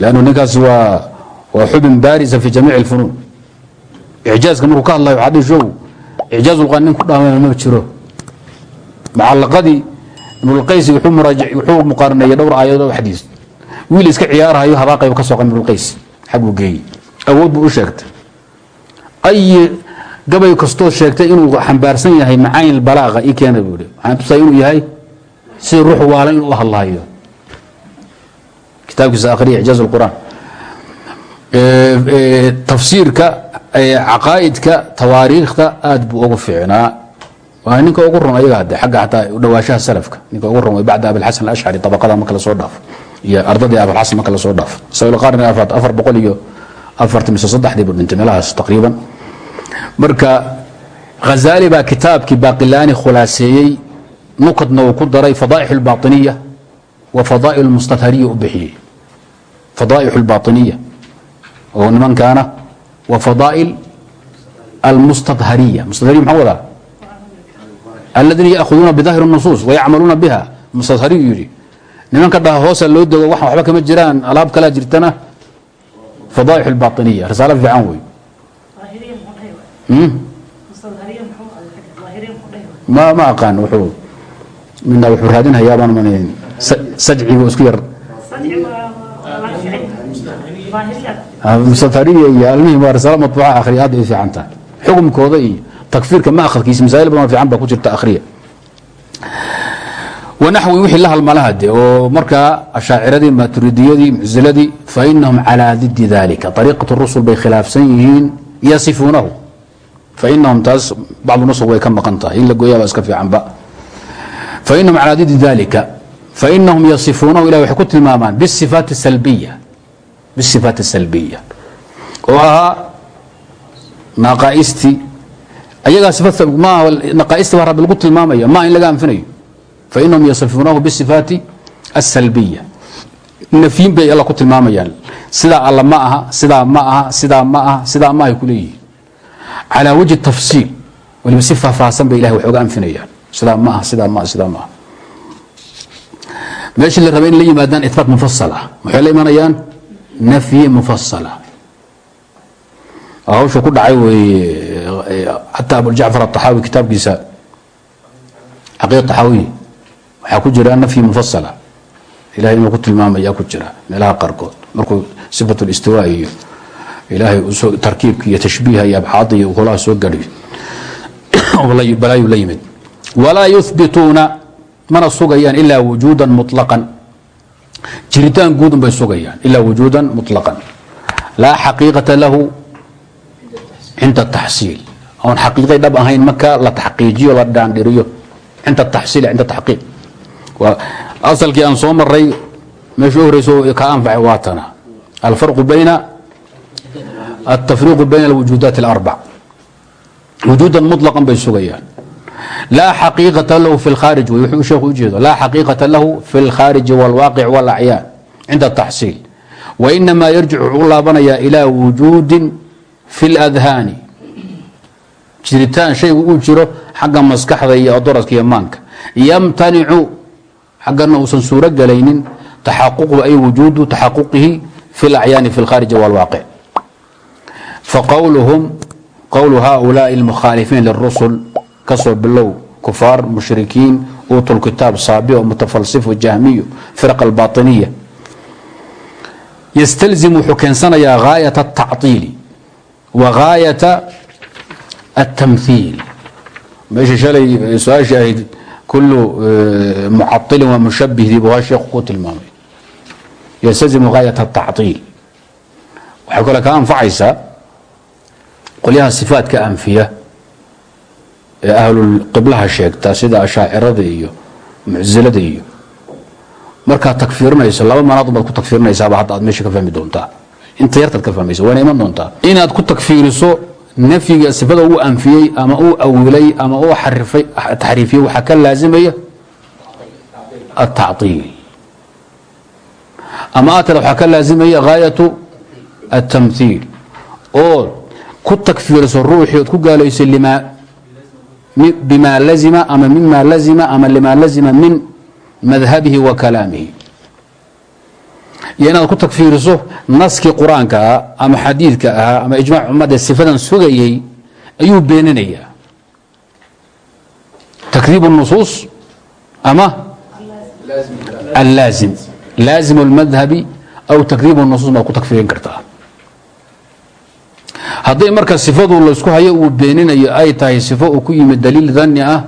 lannu ninkaasi waa xubin baarisa fi jamiic اlfunuun icjaazka markuu ka hadlayo waxaa dhihi show icjaaz ulqaan nin ku dhaamay ma jiro macalaqadii ibnulqays wuxuu muqaaraneeyey dhowr aayadood oo xadiis wiil iska ciyaarhayo habaaqayba ka soo qan ibnulqays xagguu geeyey awood buu u sheegtay ay gabay kastoo sheegtay inuu xambaarsan yahay macaani balaaqa ii keena buu ihi waxaan tusaya inuu yahay sida ruux waalan inuu u hadlahayo kitaabkiisa akhriya icjaaz اlqur'aan tafsiirka caqaa'idka tawaariikhda aad buu ugu fiicnaa waa ninka ugu run ayaga hade agga ataa dhawaashaha salafka ninka ugu run bacda abilxasan alashcari abaqada marka lasoo dhaafo iyo ardadii abilxasan marka lasoo dhaafo sabilqarni afaad afar boqol iyo afarti mise saddexdii buu dhintay meelahaas taqriiban marka khazali baa kitaabkii baqilaani khulaaseeyey nukadna uu ku daray fadaaix اlbaطiniya wa fadaa'il اlmustathariya u bixiyey fadaaix اlbaطiniya oo nimankaana wa fadaa'il almustathariya mustathariya maxaa wadaa aladiina yaahuduuna bidahir nusuus wayacmaluuna biha mustathariyu yidhi nimanka dhaha hoosa loo dego waxan waxba kama jiraan alaab kalaa jirtana fadaaix اlbaطiniya risaalo fiican wey ma ma aqaan wuxuu mina wuxuu raadinhayaa baan manayn sajcigu isku yar mustathariya iyo almihim risaalo matbuuca akhriya aad ay fiican tahay. Xukumkooda iyo takfiirka ma akhadkiisa masaa'il badan oo fiican baa ku jirta akhriya. Wanaxwi wixii la halmalaha de oo markaa ashaaciradii maturidiyadii mucziladii fainahum calaa didi dalika ariiqat rusul bay khilaafsan yihiin yasifuunahu. Fainahum taas bacdu nusr way ka maqan tahay. In la gooyaaba iska fiicanba fainahum calaa didi dalika fainahum yasifuunahu ilah waxay ku tilmaamaan bisifaat salbiya bisifaat asalbiya oo ahaa naqaaistii ayagaa maaha naqaaistii baa rabbi lagu tilmaamaya ma in laga anfinayo fainahum yasifuunahu bisifaati asalbiya nafyin bay alla ku tilmaamayaan sidaa alla ma aha sidaa ma aha sidaa ma aha sidaa ma ahay ku leeyihiin wajhi tafsiil waliba si faahfaahsan bay ilahay wax oga anfinayaan sidaa ma aha sidaa ma sidaa ma aha meeshii la rabay in la yimaadaan ibaat mufasal ah waxay la imanayaan nafyi mufasala hawshu ku dhacay weeye xataa abujacfar aطaxaawi kitaabkiisa caqiiq taxaawi waxaa ku jira nafyi mufasala ilahay inuu ku tilmaamayaa ku jira meelaha qaarkood markuu sifatu listiwa iyo ilaahay u soo tarkiibka iyo tashbiiha iyo abxaada iyo holaha soo gadhiyo balaayu la yimid walaa yuhbituuna mana sugayaan ilaa wujuuda muطlaqan jiritaan guudun bay sugayaan ilaa wujuudan muطlaqan laa xaqiiqata lahu cinda taxsiil oon xaqiiqay dhab ahayn marka la taxqiijiyo la dhaandhiriyo cinda taxsiil cinda taxqiiq waa asalkii aan soo maray meesha u horeyso ka anfacay waa tana alfarqu bayna altafriiqu bayna alwujuudaat اlarbac wujuudan muطlaqan bay sugayaan laa xaqiiqata lahu fi lkhaarij wey wuxuu sheekhu ujeedo laa xaqiiqata lahu fi lkhaariji wاlwaaqic wاlacyaan cinda taxsiil wainamaa yarjic wuxuu u laabanayaa ilaa wujuudin fi اladhaani jiritaan shaygu uu jiro xagga maskaxda iyo adoradka iyo maanka yamtanicu xaggana uusan suuro gelaynin taxaququ ay wujuudu taxaquqihi fi lacyaani fi lkhaariji wاlwaaqic faqowluhum qowlu haؤulaaءi اlmukhaalifiin liلrusul kasoo bilow kufaar mushrikiin uutu lkitaab saabi mutafalsif jahmiyu firq albaطiniya ystalzim wuxuu keensanayaa gaayat الtacطiili wa gaayata الtamhiil meesha shalay su-aashii ahayd kulu mucailin wa mushabih bu sheekhu ku tilmaamay ystalzimu gaayat الtacطiil waxay kale ka anfacaysaa qolyaha sifaatka anfiya ee ahlul sheegta sida ashaacirada iyo mucsilada iyo. Markaad takfiirinayso laba manaadun ku takfiirinaysaaba hadda aad meesha ka fahmi doontaa. Inta yartaad ka fahmaysa waana iman doontaa. Inaad ku takfiiriso nafyiga sifada uu anfiyey ama uu awilay ama uu taxriifiyey waxaa ka laasimaya ataciil ama aad tira waxaa ka laasimaya haayatu atamhiil ood ku takfiiriso ruuxii ood ku gaalayso limaa bima lazima ama mima lazima ama lima lazima min madhabihi wa kalaamihi iyo inaad ku takfiiriso naskii qur-aanka ah ama xadiidka ahaa ama ijmac ummadee sifadan sugayey ayuu beeninayaa takdiib الnusuus ama allaazim laazim اlmadhabi aw takdiib الnusuus baad ku takfiirin kartaa hadday marka sifadu laysku hayo uu beeninayo ay tahay sifo uu ku yimid daliil dani ah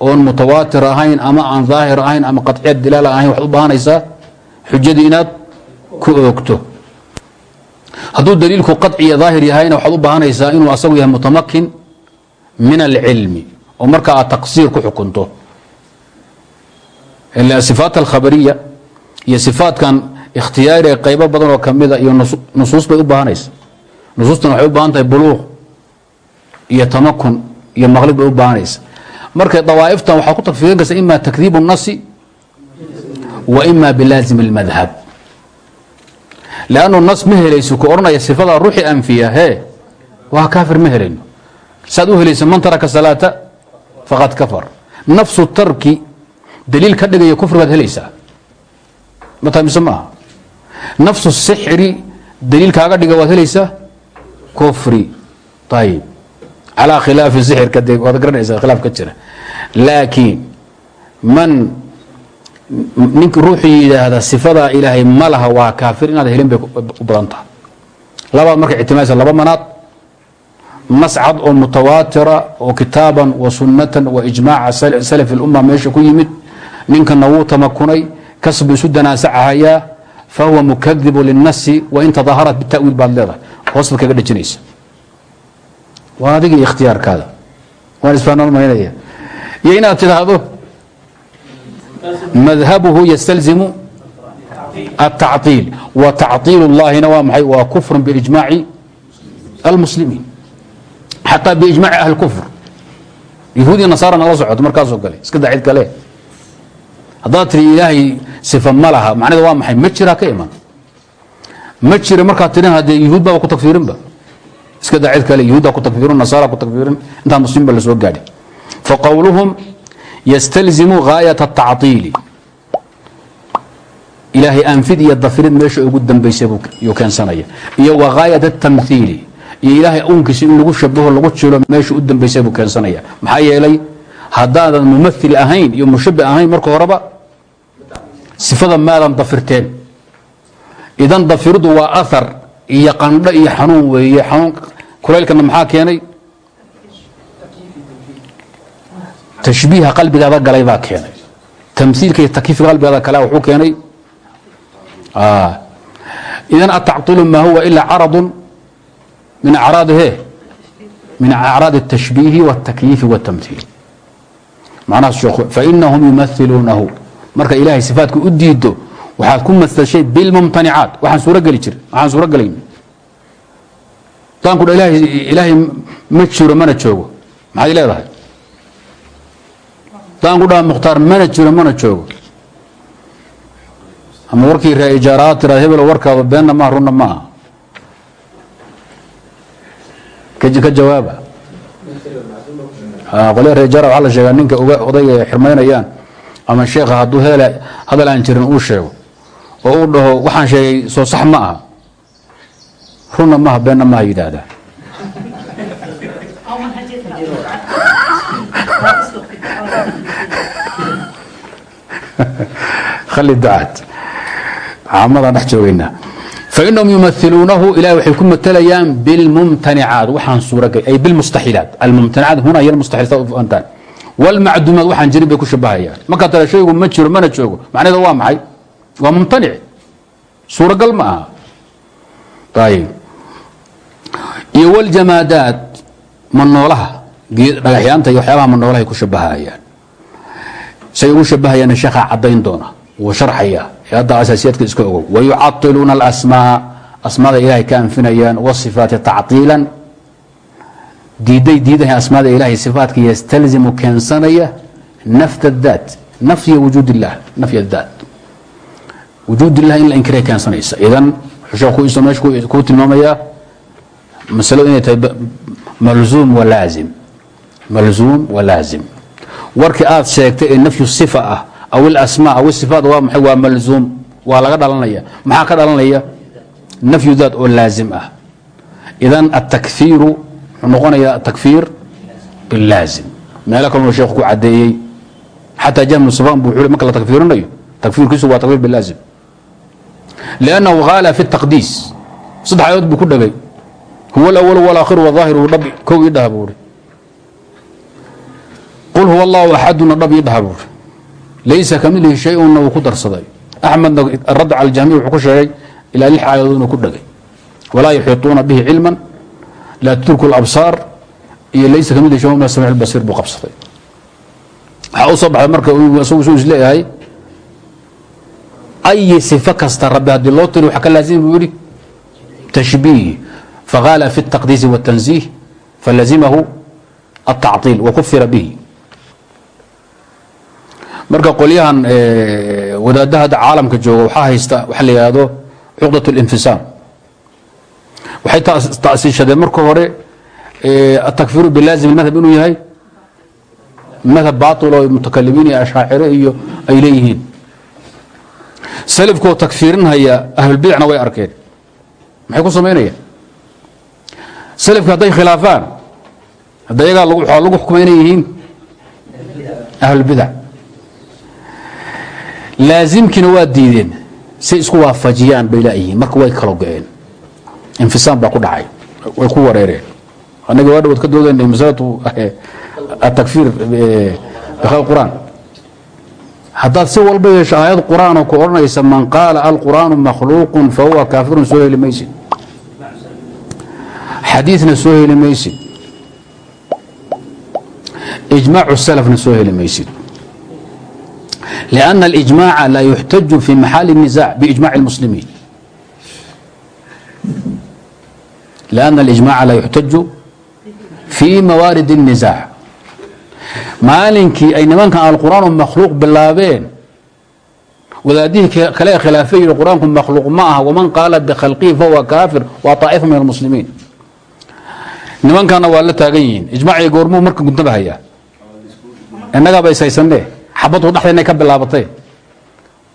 oon mutawaatir ahayn ama aan daahir ahayn ama qaطciya dilaala ahayn waxaad u baahanaysaa xujadii inaad ku oogto. Hadduu daliilku qaطciya daahir yahayna waxaad u baahanaysaa inuu asagu yahay mutamakin min alcilmi oo marka aad taqsiir ku xukunto. Sifaat alkhabariya iyo sifaatkan ikhtiyaari qaybo badan oo kamida iyo nusuus bay u baahanaysa nusuustan waxay u baahan tahay buluuq iyo tamakun iyo maqlid bay u baahanaysa marka dawaa'iftan waxaa ku tagfiirin karsa ima takdiibu nasi wa ima bilaazimi اlmadhab lannu nas ma helayso ku odhanaya sifada ruuxi anfiya hee waa kaafir ma helayno. Saad u helaysa man taraka salaata faqad kafar. Nafsu tarki daliil ka dhigaya kufri baad helaysaa. Matamise maaha? Nafsu sixri daliil kaaga dhiga waad helaysaa kufri. Ayib calaa khilaafi sixirka de waad garanaysaa khilaaf ka jira. Laakiin man ninka ruuxuu yidhaahda sifadaa ilaahay ma laha waa kaafir inaad helin bay u badan tahay labaad marka ictimaadsa laba manaad. Nas oo mutawaatira oo kitaaban wa sunnatan wa ijmaaca salafi اlumma meesha ku yimid. Ninkana wuu tamakunay kasbu isu danaasacahayaa fahuwa mukadibu linasi wain tadaaharat bitawiil baad leedahay hoos baad kaga dhejinaysa waa adiga ikhtiyaarkaada waan isfaanolmaynaya iyo inaad tidhaahdo madhabuhu ystalzimu التacطiil wa tacطiil اllahina waa maxay waa kufr biijmaaci almuslimiin xataa biijmaaci ahli kufr yahuud iyo nasaara nala socoto markaasoo kale iska daa cid kale haddaad tiri ilaahay sifa ma laha macneda waa maxay ma jiraa ka iman ma jira markaad tirin dee yuhuud baaba ku tagfiirinba iska daa kale yuhuudda ku tagfiirin nasaara ku tagfiirin intaan muslimiinba la soo gaadhin faqowluhum yastalzimu gaayata ataciili ilaahay aanfid iyo dafirid meesha ugu dambaysay yuu keensanaya. Iyo wa gaayat atamhiili iyo ilaahay unkiisa lagu shabaho lagu jilo meesha u dambaysay buu keensanaya. Maxaa yeelay haddaadan mumail ahayn iyo mushabi ahayn marka horeba sifada maadan dafirteen idan dafiridu waa ahar iyo qandho iyo xanuun weeye xanuun kulaylkana maxaa keenay tashbiiha qalbigaada galay baa keenay tamhiilka iyo takyiifka qalbigaada kale wuxuu keenay idan atacطilu ma huwa ila caradu min acraadi he min acraad الtashbiihi wالtakyiifi wالtamhiil macnaha sheekhu fainahum yumahiluunahu marka ilaahay sifaadka u diido waxaad ku masashay bilmumtanicaat. Waxaan suuro geli jir waxaan suuro gelayn daanku dha ilaahay ma jiro mana joogo. Maxaad leedahay daanku dhaha mukhtaar mana jiro mana joogo. Ama warkii ree ijaaraad tiraad hebelo warkaaba beenna maaha runna ma aha ka jawaaba. Qolya ree ijaara waxaa la sheegaa ninka odayga ay xirmaynayaan. Ama sheekha hadduu hele hadal aan jirin uu sheego oo uu dhaho waxaan sheegay soo sax ma aha. Runna maaha beenna maaha yidhaahdaa. *laughs* Khali ducaad. Caamadan dhex joogaynaa fainahum yumahiluunahu ilahi waxay ku matelayaan bilmumtanicaat waxaan suuragel ay bilmustaxilaat almumtanicaat huna hiy almustaxilaat u antaan. Walmacduumaat waxaan jirin bay ku shabahayaan. Markaa shaygu ma jiro mana joogo. Macnaheeda waa maxay waa mumtanic suuragal ma aha ayib iyo waljamaadaat manoolaha dhagaxyaanta iyo waxyaabaha manoolahay ku shabahayaan say ugu shabahayaanna sheekhaa caddayn doona wuu sharxaya hadda asaasiyaadka iska ogow wayucailuuna alasmaa asmaada ilaahay ka anfinayaan wasifaati tactiilan diiday diidahay asmaada ilaahay sifaatka yastalzimu keensanaya nafta daat nafya wujuud illah nafya daat wujuud illah in la inkiray keensanaysa. Idan wuxuu meesha kuu tilmaamayaa masalo inay tahay malzuum wa laazim. Malzuum wa laazim. Warkii aad sheegtay ee nafyu sifa ah aw ilasmaa aw isifaat waa maxay? Waa malzuum. Waa laga dhalanaya. Maxaa ka dhalanaya? Nafyu daat oo laazim ah. Idan atakfiiru wuxuu noqonayaa atakfiir bilaazim meelo kalenu sheekhu ku cadeeyey xataa jahmu safan bu wuxuu marka la takfiirinayo takfiirkiisu waa takfiir bilaazim liannahu ghaala fi taqdiis saddex aayood buu ku dhagay huwa alawal walaakhiru wadaahiru dhab kow ii dhaha buuri qul huwa allahu axaduna dhab ii dhaha buuri laysa kamilihi shay-unna wuu ku darsaday axmedna aradd cala aljahmiya wuxuu ku sheegay ilaa lix aayadood inuu ku dhagay walaa yuxiituuna bihi cilman laa tudriku labsaar iyo laysa kamilihi shay min samic basiir buu qabsaday waxaa u soo baxday marka isagu suu is leeyahay ayi sifo kasta rabbi haddii loo tiri waxa ka laazimi buu yidhi tashbiih faqaala fi الtaqdiisi والtanziih falazimahu الtacطiil wakufira bihi marka qolyahan wadaadaha hadda caalamka jooga waxaa haysta waxa la yihahdo cuqdaة اlinfisaam waxay tasiishadeen marka hore atakfiru bilaazim madhab inuu yahay madhab bail oo mutakalimiin iyo ashaacire iyo ay leeyihiin salafkoo takfiirinhaya ahlulbidacna way arkeen. Maxay ku samaynayaan salafka hadday khilaafaan hadda yagaa waxaa lagu xukuma inay yihiin ahlulbidac. Laazimkiina waa diideen say isku waafajiyaan bay laayihiin marka way kala go-een. Infisaam baa ku dhacay way ku wareereen. Annaga waa dhawood ka doodaynay masalatu atakfiir bikhalq qur'aan haddaad si walba yeesho aayad qur'aanoo ku odhanaysa man qaala alqur'aanu makhluuqun fa huwa kaafirun soo heli maysid xadiidna soo heli maysid ijmaacu salafna soo heli maysid لأن الإجماع لا يحتج في محل النزاع بإجماع المسلمين لأن الإجماع لا يحتج في موارد النزاع maalinkii ay nimankan alqur'aan makhluuq bilaabeen. Wadaadihii kale khilaafay yihi qur'aanku makhluuq ma aha waman qaala bikhalqihi fahuwa kaafir waa طaa'ifa min almuslimiin. Nimankanna waa la taagan yihiin. Ijmaaciga goormuu marka guntaba hayaa. Innagaaba is haysanee xabaddu ka bilaabatay.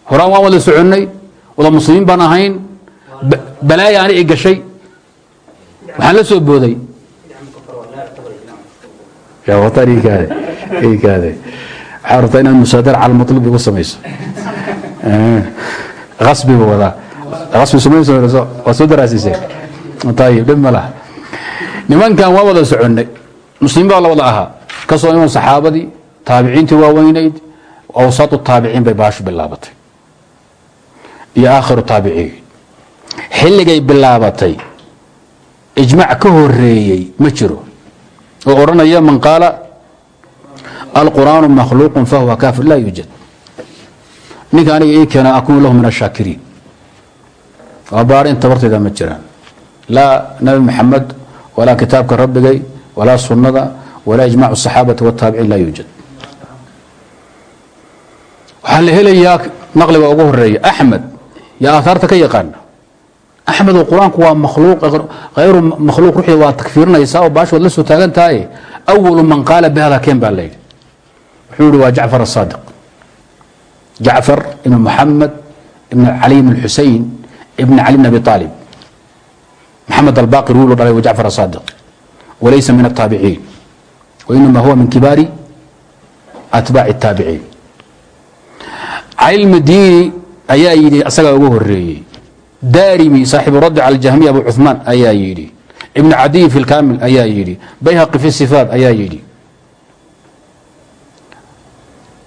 Horaan waan wada soconnay wada muslimiin baan ahayn. Balaaya i gashay. Waxaan la soo booday *laughs* laha. Nimankan waa wada soconnay muslimiin baa la wada ahaa. Ka soo iman saxaabadii taabiciintii waaweynayd awsaatu taabiciin bay baashu bilaabatay. Iyo aakhiru taabiciin. Xilligay bilaabatay. Ijmac ka horeeyey ma jiro. Oo odhanaya man qaala alqur'aanu makhluuqun fahuwa kaafir laa yuujad ninka aniga ii keena akuun lahu min ashaakiriin abaar in tabarteeda ma jiraan laa nabi maxamed walaa kitaabka rabbigay walaa sunnada walaa ijmaacu saxaabati wataabiciin laa yuujad waxaa la helayaa naqliga ugu horreeya axmed yaa aaaarta ka yaqaana axmed qur'aanku waa maluuq hayru makhluuq ruuxda waa takfiirinaysaa oo baashood la soo taagantahay awalu man qaala bihada keen baa layidhi wuxuu yihi waa jacfar asaadiq jacfar ibn muxamed ibn cali ibn xusein ibn cali bn abi aalib maxamed albaqir wiiluu dhalay wa jacfar asaadiq walaysa min ataabiciin wainama huwa min kibaari atbaaci اtaabiciin cali lmadiini ayaa yidhi isagaa ugu horeeyey darimi saaxibu raddi cala jahmiya abu cumaan ayaa yidhi. Ibn cadiy fi lkamil ayaa yidhi. Bayhaqi fi sifaat ayaa yidhi.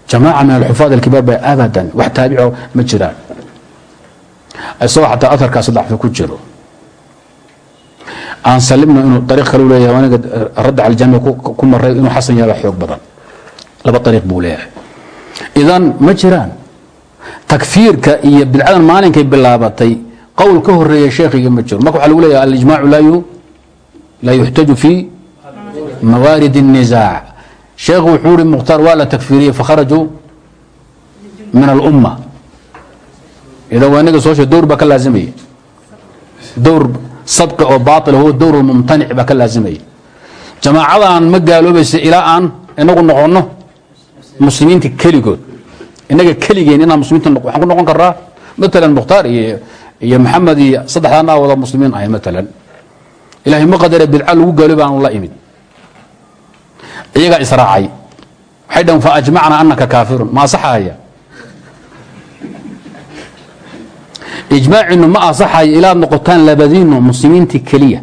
Jamaaca min alxufaad alkibaar ba abadan wax taabico ma jiraan. Isagoo xataa aharkaasi dacfi ku jiro. Aan salimno inuu ariiq kale leeyahay aniga radd cala jahmiya ku maray inuu xasan yaaba xoog badan. Laba ariiq buu leeyahay. Idan ma jiraan. Takfiirka iyo bidcadan maalinkay bilaabatay qowl ka horreeya sheekhiga ma jiro. Marka waxa lagu leeyahay alijmaacu laa yuxtaju fi mawaarid الnisaac sheekhu wuxuu ihi mukhtaar waa la takfiiriyey fakharajuu min alumma. Idan inaga soo shee dowr baa ka laazimaya. Dowr sabqi oo baail huwa dowr mumtanic baa ka laazimaya. Jamaacadan ma gaaloobaysa ilaa aan inagu noqono muslimiinta keligood. Inaga keligeen inaan muslimiinta waxaan ku noqon karaa matalan mukhtaar iyo iyo maxamed iyo saddexdaan aa wada muslimiin ahay matalan ilaahay ma qadare bidca lagu gaalooba la imid iyagaa israacay. Waxay dhahen fa ajmacna anaka kaafirun. Ma asaxaya ijmaacinu ma asaxayo ilaad noqotaan labadiino muslimiinta keliya.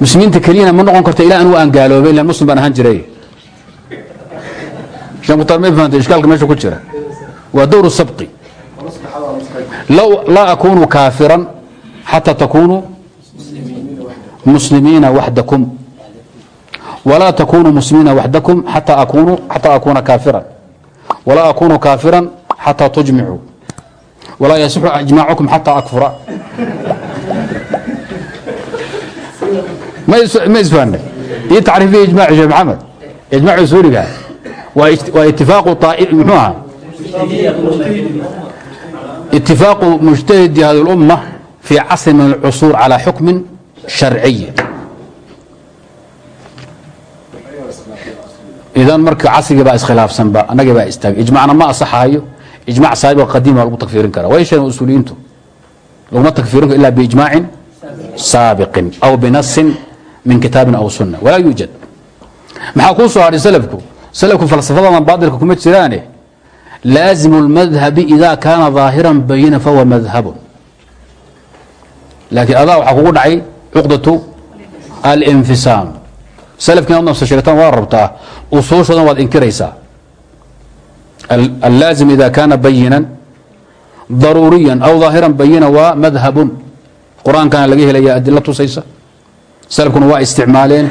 Muslimiinta keliyana ma noqon karto ilaa anugu aan gaaloobay ila muslim baan ahaan jiray. Ishkaalka meesha ku jira. Waa dowr sabqi. Laa akunu kaafiran xataa takunuu muslimiina waxdakum walaa takunuu muslimiina waxdakum xataa akuna kaafiran walaa akunu kaafiran xataa tujmicuu walaa yasixu ajmaacukum xataa akfura ma isfahanay ii tacriifiya ijmaaci sheekh maxamed ijmaaci suuriga waa itifaaqu muxuu ahaa itifaaqu mujtahidi hadi اlumma fi casri min alcusuur calى xukmin sharciy idan marka casrigii baa iskhilaafsanba annagii baa istaagay ijmacna ma asaxaayo. Ijmac saabiqa qadiim baa lagu takfiirin karaa way sheegeen usuuliyiintu. Laguma takfiirin ila biijmaacin saabiqin aw binasin min kitaabin aw sunna. Walaa yuujad. Maxaa kuu soo hadhay salafku? Salafku falsafadadan baatilka kuma jiraane. Laazimu اlmadhabi ida kaana ظaahiran bayina fahuwa madhabun. Laakiin adaa waxaa kugu dhacay cuqdatu alinfisaam salafkiina ad nafsa sheegtaan waa rabtaa usuushoodan waad inkiraysaa allaazim ida kaana bayinan daruuriya aw ظaahiran bayina waa madhabun qur-aankana laga helaya adilo tusaysa salafkuna waa isticmaaleen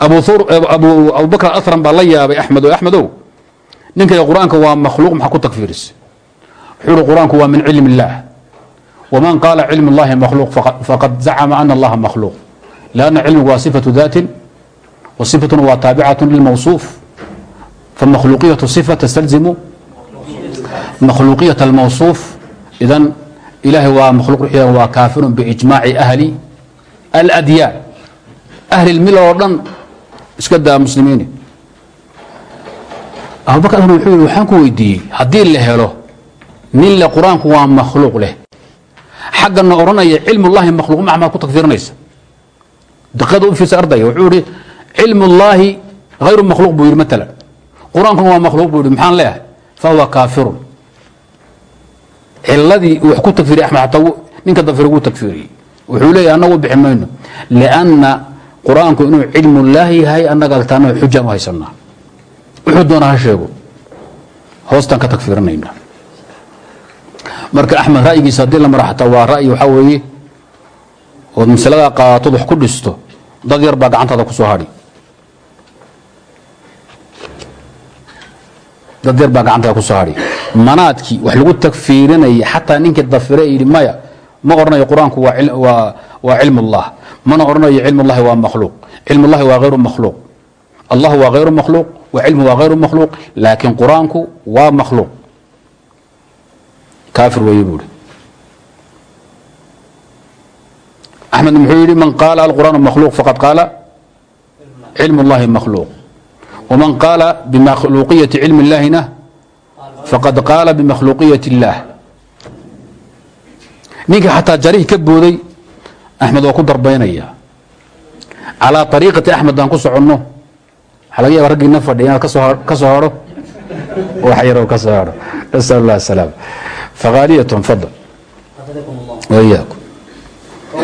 abubakr aram baa la yaabay axmed o axmedow ninka qur-aanka waa makhluuq maxaa ku takfiirisay wuxuu hi qur-aanku waa min cilm اllah wman qaala cilm اllahi makhluuq faqad zacma ana allaha makhluuq lanna cilmigu waa sifatu datin waa taabicat lilmawsuuf famakhluuqiyatu sifa tastalzimu makhluuqiyat almawsuuf idan ilahay waa makhluq ruuxeeda waa kaafirun biijmaaci ahli aladyaan ahli lmil oo dhan iska daa muslimiini abubakr adna wuxuu yihi waxaan ku weydiiyey haddii la helo nin le qur'aanku waa makhluuq leh xaggana odhanaya cilm ullahi makhluuq ma maad ku takfiirinaysa diqada u fiirsa ardayga wuxuu yihi cilm hayru makhluuq buu yidhi matalan qur'aankuna waa makhluuq buu yidhi maxaan leeyahay? Fahuwa kaafirun. Ciladii wax ku takfiriyay axmed xataa ninka dafir wuu takfiiriyey wuxuu leeyahy annagu bixi mayno lianna qur'aanku inuu cilmulaahi yahay annaga agtaana xujaan u haysanaa. Wuxuu doona ha sheego hoostaan ka tagfiirinayna marka axmed ra'yigiisa haddii la mara xataa waa ra'yi waxaa weeye ood masaladaa qaadatood wax ku dhisto dad yar baa gacantaada ku hadhi dad yar baa gacantaada ku hadhi manaadkii wax lagu tagfiirinaya xataa ninkii dafire yidhi maya ma odhanayo qur'aanku waa cil- waa waa cilm ullah mana odhanayo cilm ullahi waa makhluuq. Cilm ullahi waa hayru makhluuq. Allah waa hayru makhluuq wa cilmu waa hayru makhluuq laakiin qur'aanku waa makhluuq. Kaafir weeye buuri axmed muxuu yidhi man qaala alqur'aanu makhluuq faqad qaala cilm ullahi makhluuq waman qaala bimakhluuqiyati cilmi illahina faqad qaala bimakhluuqiyati illaah ninka xataa jarih ka booday axmed waa ku darbaynaya calaa ariiqati axmed aan ku soconno waxaa laga yaaba raggiina fadhiya inaad kasoo ka soo hadho wax yaroo ka soo hadho nasal allah asalaam faqaaliyatun fadal حفظكم الله wayaakum فغالي-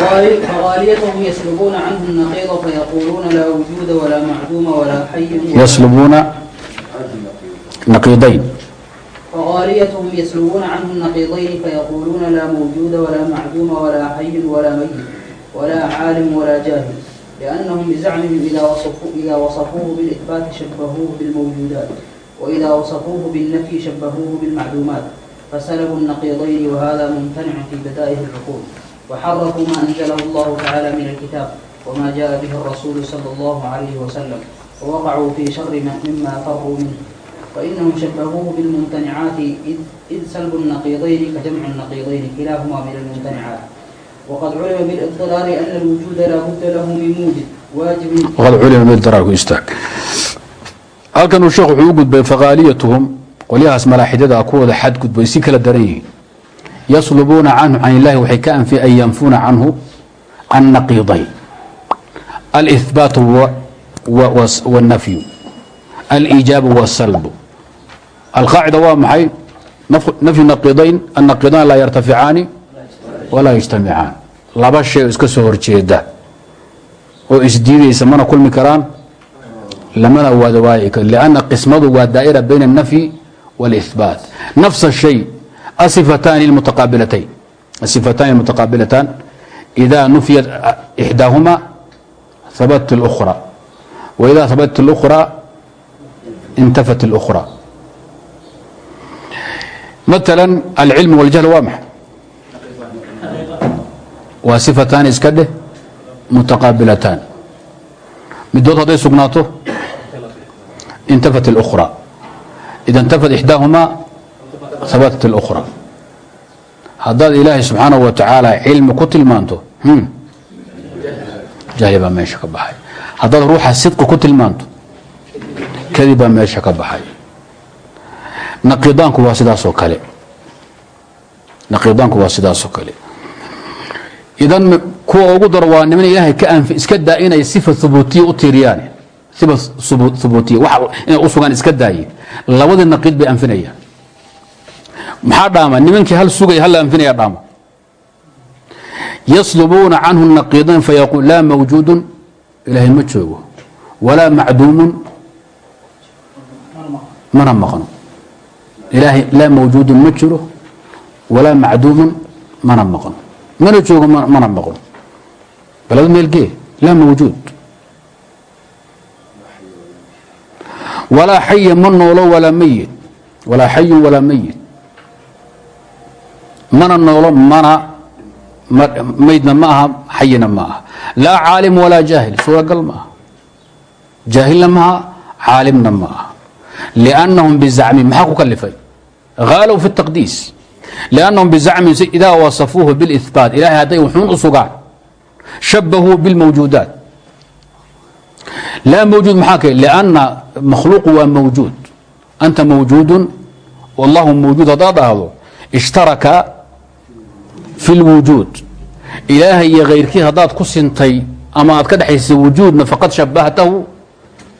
فغاليتهم يسلبون عنه النقيض فيقولون لا وجود ولا معدوم ولا حي يسلبون نقيضين فغاليتهم يسلبون عنه النقيضين فيقولون لا موجود ولا معدوم ولا حي ولا ميت ولا عالم ولا جاهل لأنهم بزعمهم إذا وصفوه, إذا وصفوه بالإثبات شبهوه بالموجودات وإذا وصفوه بالنفي شبهوه بالمعدومات فسلبوا النقيضين وهذا ممتنع في بدائه العقول وحرفوا ما أنزله الله تعالى من الكتاب وما جاء به الرسول صلى الله عليه وسلم ووقعوا في شر مما فروا منه فإنهم شبهوه بالممتنعات إذ, إذ سلب النقيضين كجمع النقيضين كلاهما من الممتنعات وقد علم بالاضطرار أن الوجود لا بد له من موجد واجب وقد علم بالاضطرار استاك halkan uu sheekh wuxuu u gudbay faqaaliyatuhum qolyahaas malaaxidyada kuwooda xad gudbay si kala daran yihiin yaslubuuna canhu can illahi waxay ka anfi an yanfuuna canhu annaqiidayn alihbaatu wاnnafyu aliijaabu wاsalbu alqaacida waa maxay nafyu naqiidayn annaqiidayn laa yartaficaani walaa yajtamicaan laba shay oo iska soo horjeeda oo isdiidaysa mana kulmi karaan lamana waada waayi karo lanna qismadu waa daa'ira bayna الnafyi wاlإثbaat nafs الshay asifataani اlmutaqaabilatayn asifataani اlmutaqaabilatan إida nufiyat إxdaahuma habat الأkhرى وإida habat الأkhرى intafat الأkhرى مثلا العilm والjahl waa maxay waa sifataani iska dheh mutaqaabilataan midood hadday sugnaato intafat اlأkhرى ida intafat ixdaahumaa habatat اlأkhرى haddaad ilaahay subxaanaه wa tacaala cilmi ku tilmaanto jahli baa meesha ka baxay haddaad ruuxa sidqi ku tilmaanto kadib baa meesha ka baxay naqidaanku waa sidaasoo kale naqidaanku waa sidaasoo kale idan kuwa ugu daro waa niman ilaahay ka anfi iska daa inay sifa hubuutiya u tiiriyaan sifa hubuutiya wax inay u sugaan iska daaye labadii naqiid bay anfinayaan maxaa dhaama? nimankii hal sugay hal anfinaya dhaama. Yaslubuuna canhu naqiidayn fayaquul laa mawjuudun. Ilaahay ma joogo. Walaa macduumun. Mana maqno. Ilaahay laa mawjuudun ma jiro. Walaa macduumun. Mana maqno. Mana joogo mana maqno. Balad meelgee laa mawjuud. Walaa xaya ma noolo walaa mayit walaa xayun walaa mayit mana noolo mana maydna ma xayina ma laa caalim walaa jaahil suuragal ma jaahilna ma caalimna ma liannahum bizacmin maxaa ku kalifay? Haalow fi taqdiis. Liannahum bizacmin idaa wasafuuhu bilihbaat ilahay hadday wuxuun u shabahuu bilmawjuudaat laa mawjuud maxaa kale lianna makhluuqu waa mawjuud. Anta mawjuudun wallahu mawjuud haddaad dhahdo ishtaraka fi lwujuud ilaahay iyo kayrkii haddaad ku sintay ama aad ka dhexaysa wujuudna faqad shabahtahu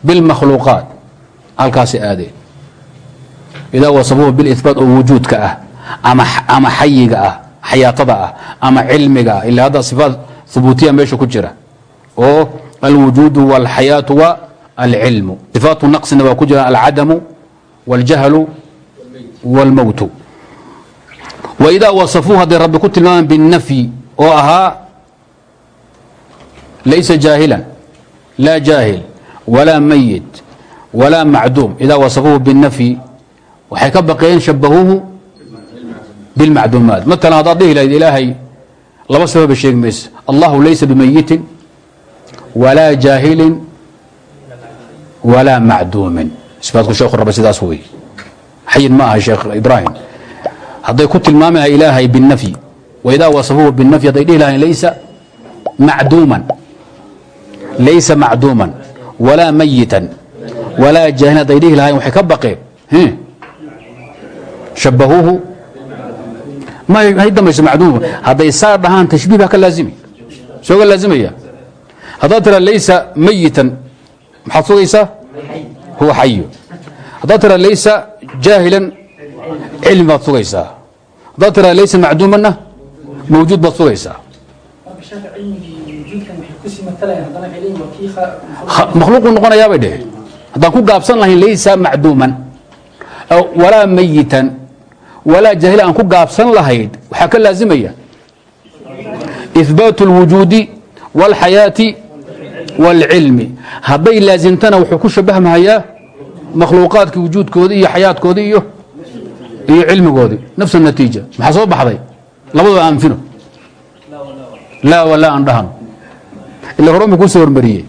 bilmakhluuqaat halkaasi aadeen idaa wasafuhu bilibaat oo wujuudka ah ama xayiga ah xayaatada ah ama cilmiga ah ila hadda sifaat hubuutiya meesha ku jira oo alwujuudu walxayaatu wa alcilmu sifaatu naqsina waa ku jira alcadamu waاljahlu wاlmowtu waidaa wasafuu hadday rabbi ku tilmaamaan binnafyi oo ahaa laysa jaahilan laa jaahil walaa mayit walaa macduum idaa wasafuuhu binnafyi waxay ka baqeen shabahuuhu bilmacduumaat matalan haddaad dhihi lahayd ilaahay laba sababa sheegi maysa allahu laysa bimayitin walaa jaahilin walaa macduumin isbaadku sheekhu rabbi sidaas weeye xayin ma aha sheekh ibraahim hadday ku tilmaami lahay ilaahay binafyi waidaa wasafuhu binafyi hadday dhihi lahayn laysa macduuman. Laysa macduuman. Walaa mayitan walaa jaahil hadday dhihi lahayn waxay ka baqeen. Shabbahuuhu. Hay dambayso hadday saa dhahaan tashbiih baa ka laazimi. Sooga laazimaya. Haddaad tira laysa mayitan maxaad sugaysaa? Huwa xayo haddaad tira laysa jaahilan cilmi baad sugaysaa haddaad tiraa laysa macduumanna mawjuud baad sugaysaa marka sheekha cilmigii wujuudkan waxay kusii matalayaan haddana waxay leeyihin waa kii kha- Ha- makhluuquu noqonayaa bay dheheen haddaan ku gaabsan lahayn laysa macduuman aw walaa mayitan walaa jaahila aan ku gaabsan lahayd waxaa ka laazimaya ihbaatu اlwujuudi wاlxayaati wاlcilmi hadday laazimtana wuxuu ku shabahmahayaa makhluuqaadkii wujuudkoodii iyo xayaadkoodii iyo iyo cilmigoodii nafs natiija. Maxaa soo baxday? Labadoo aanfino laa walaa aan dhahno. Ila horoma ku soo hormariyey.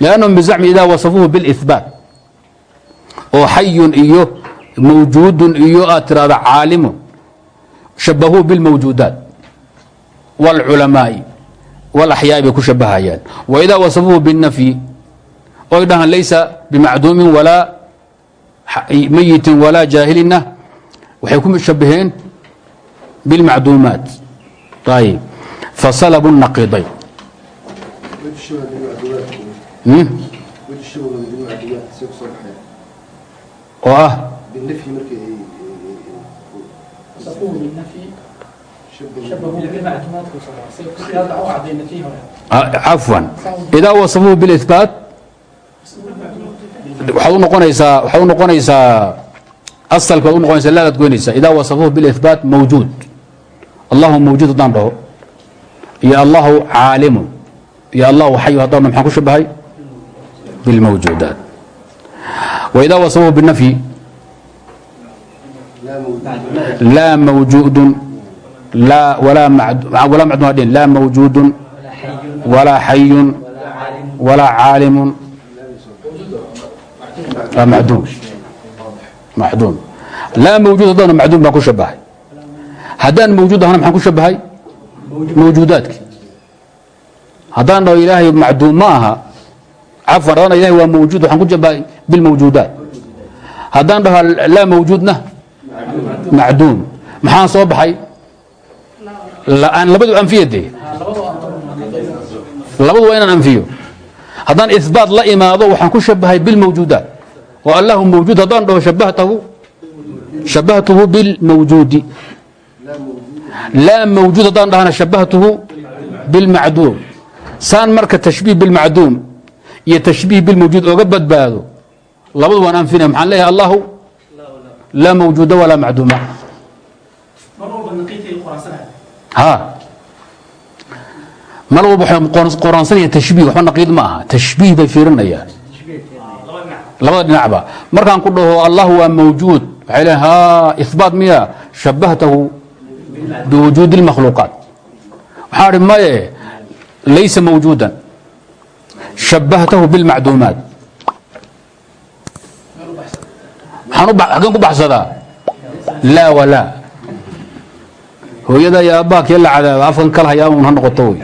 Lannahu bizacmi idaa wasafuuhu bilihbaat oo xayun iyo mawjuudun iyo aad tiraahda caalimun shabahuuh bilmawjuudaat wاlculamaa'i walaxyaa'i bay ku shabahayaan wa idaa wasafuuhu biاnnafyi oy dhahaan laysa bimacduumin walaa mayitin walaa jaahilina waxay ku shabaheen bilmacduumaat. Ayb fasalabu naqidayn oo ah. Cafwan ah, idaa wasafuhu bilihbaat waxaad u noqonaysaa asalkaad u noqonaysa laadaad goynaysaa idaa wasafuhu biاlihbaat mawjuud allahu mawjuud haddaan dhaho iyo allahu caalimun iyo allahu xayu haddaan dhaho maxaan ku shabahay bilmawjuudaat waidaa wasafuhu binafyi laa mawjuudun walaa macdum adhin laa mawjuudun walaa xayun walaa caalimun waa macduum macduum laa mawjuud haddana macduum baan ku shabahay haddaan mawjuud ahna maxaan ku shabahay mawjuudaadki haddaan dhaho ilaahay macduum ma aha cafwan haddaan ilahi waa mawjuud waxaan ku shabahay bilmawjuudaat haddaan dhaho laa mawjuudna macduum maxaan soo baxay aan labadu anfiya dee labadu waa inaan anfiyo haddaan ihbaat la imaado waxaan ku shabahay bilmawjuudaat oo allahu mawjuud haddaan dhaho shabahtahu shabahtuhu bilmawjuudi laa mawjuud haddaan dhahana shabahtuhu bilmacduum saan marka tashbiih bilmacduum iyo tashbiih bilmawjuud oga badbaado labadu waan anfinaya maxaan leeyahay allahu laa mawjuuda walaa macduuma. Mar walba qoraansanaya tashbiih waxba naqiid ma aha. Tashbiih bay fiirinayaan labada dhinacba markaan ku dhaho allahu waa mawjuud. Waxay leeyahay ha ihbaat miya shabahtahu biwujuudi اlmakhluuqaat waxaan idhi maye laysa mawjuudan shabahtahu ba- xaggeen ku baxsadaa laa walaa hooyada iyo aabbaha kee la cadaaba afkan kala hayaa un ha noqoto wey.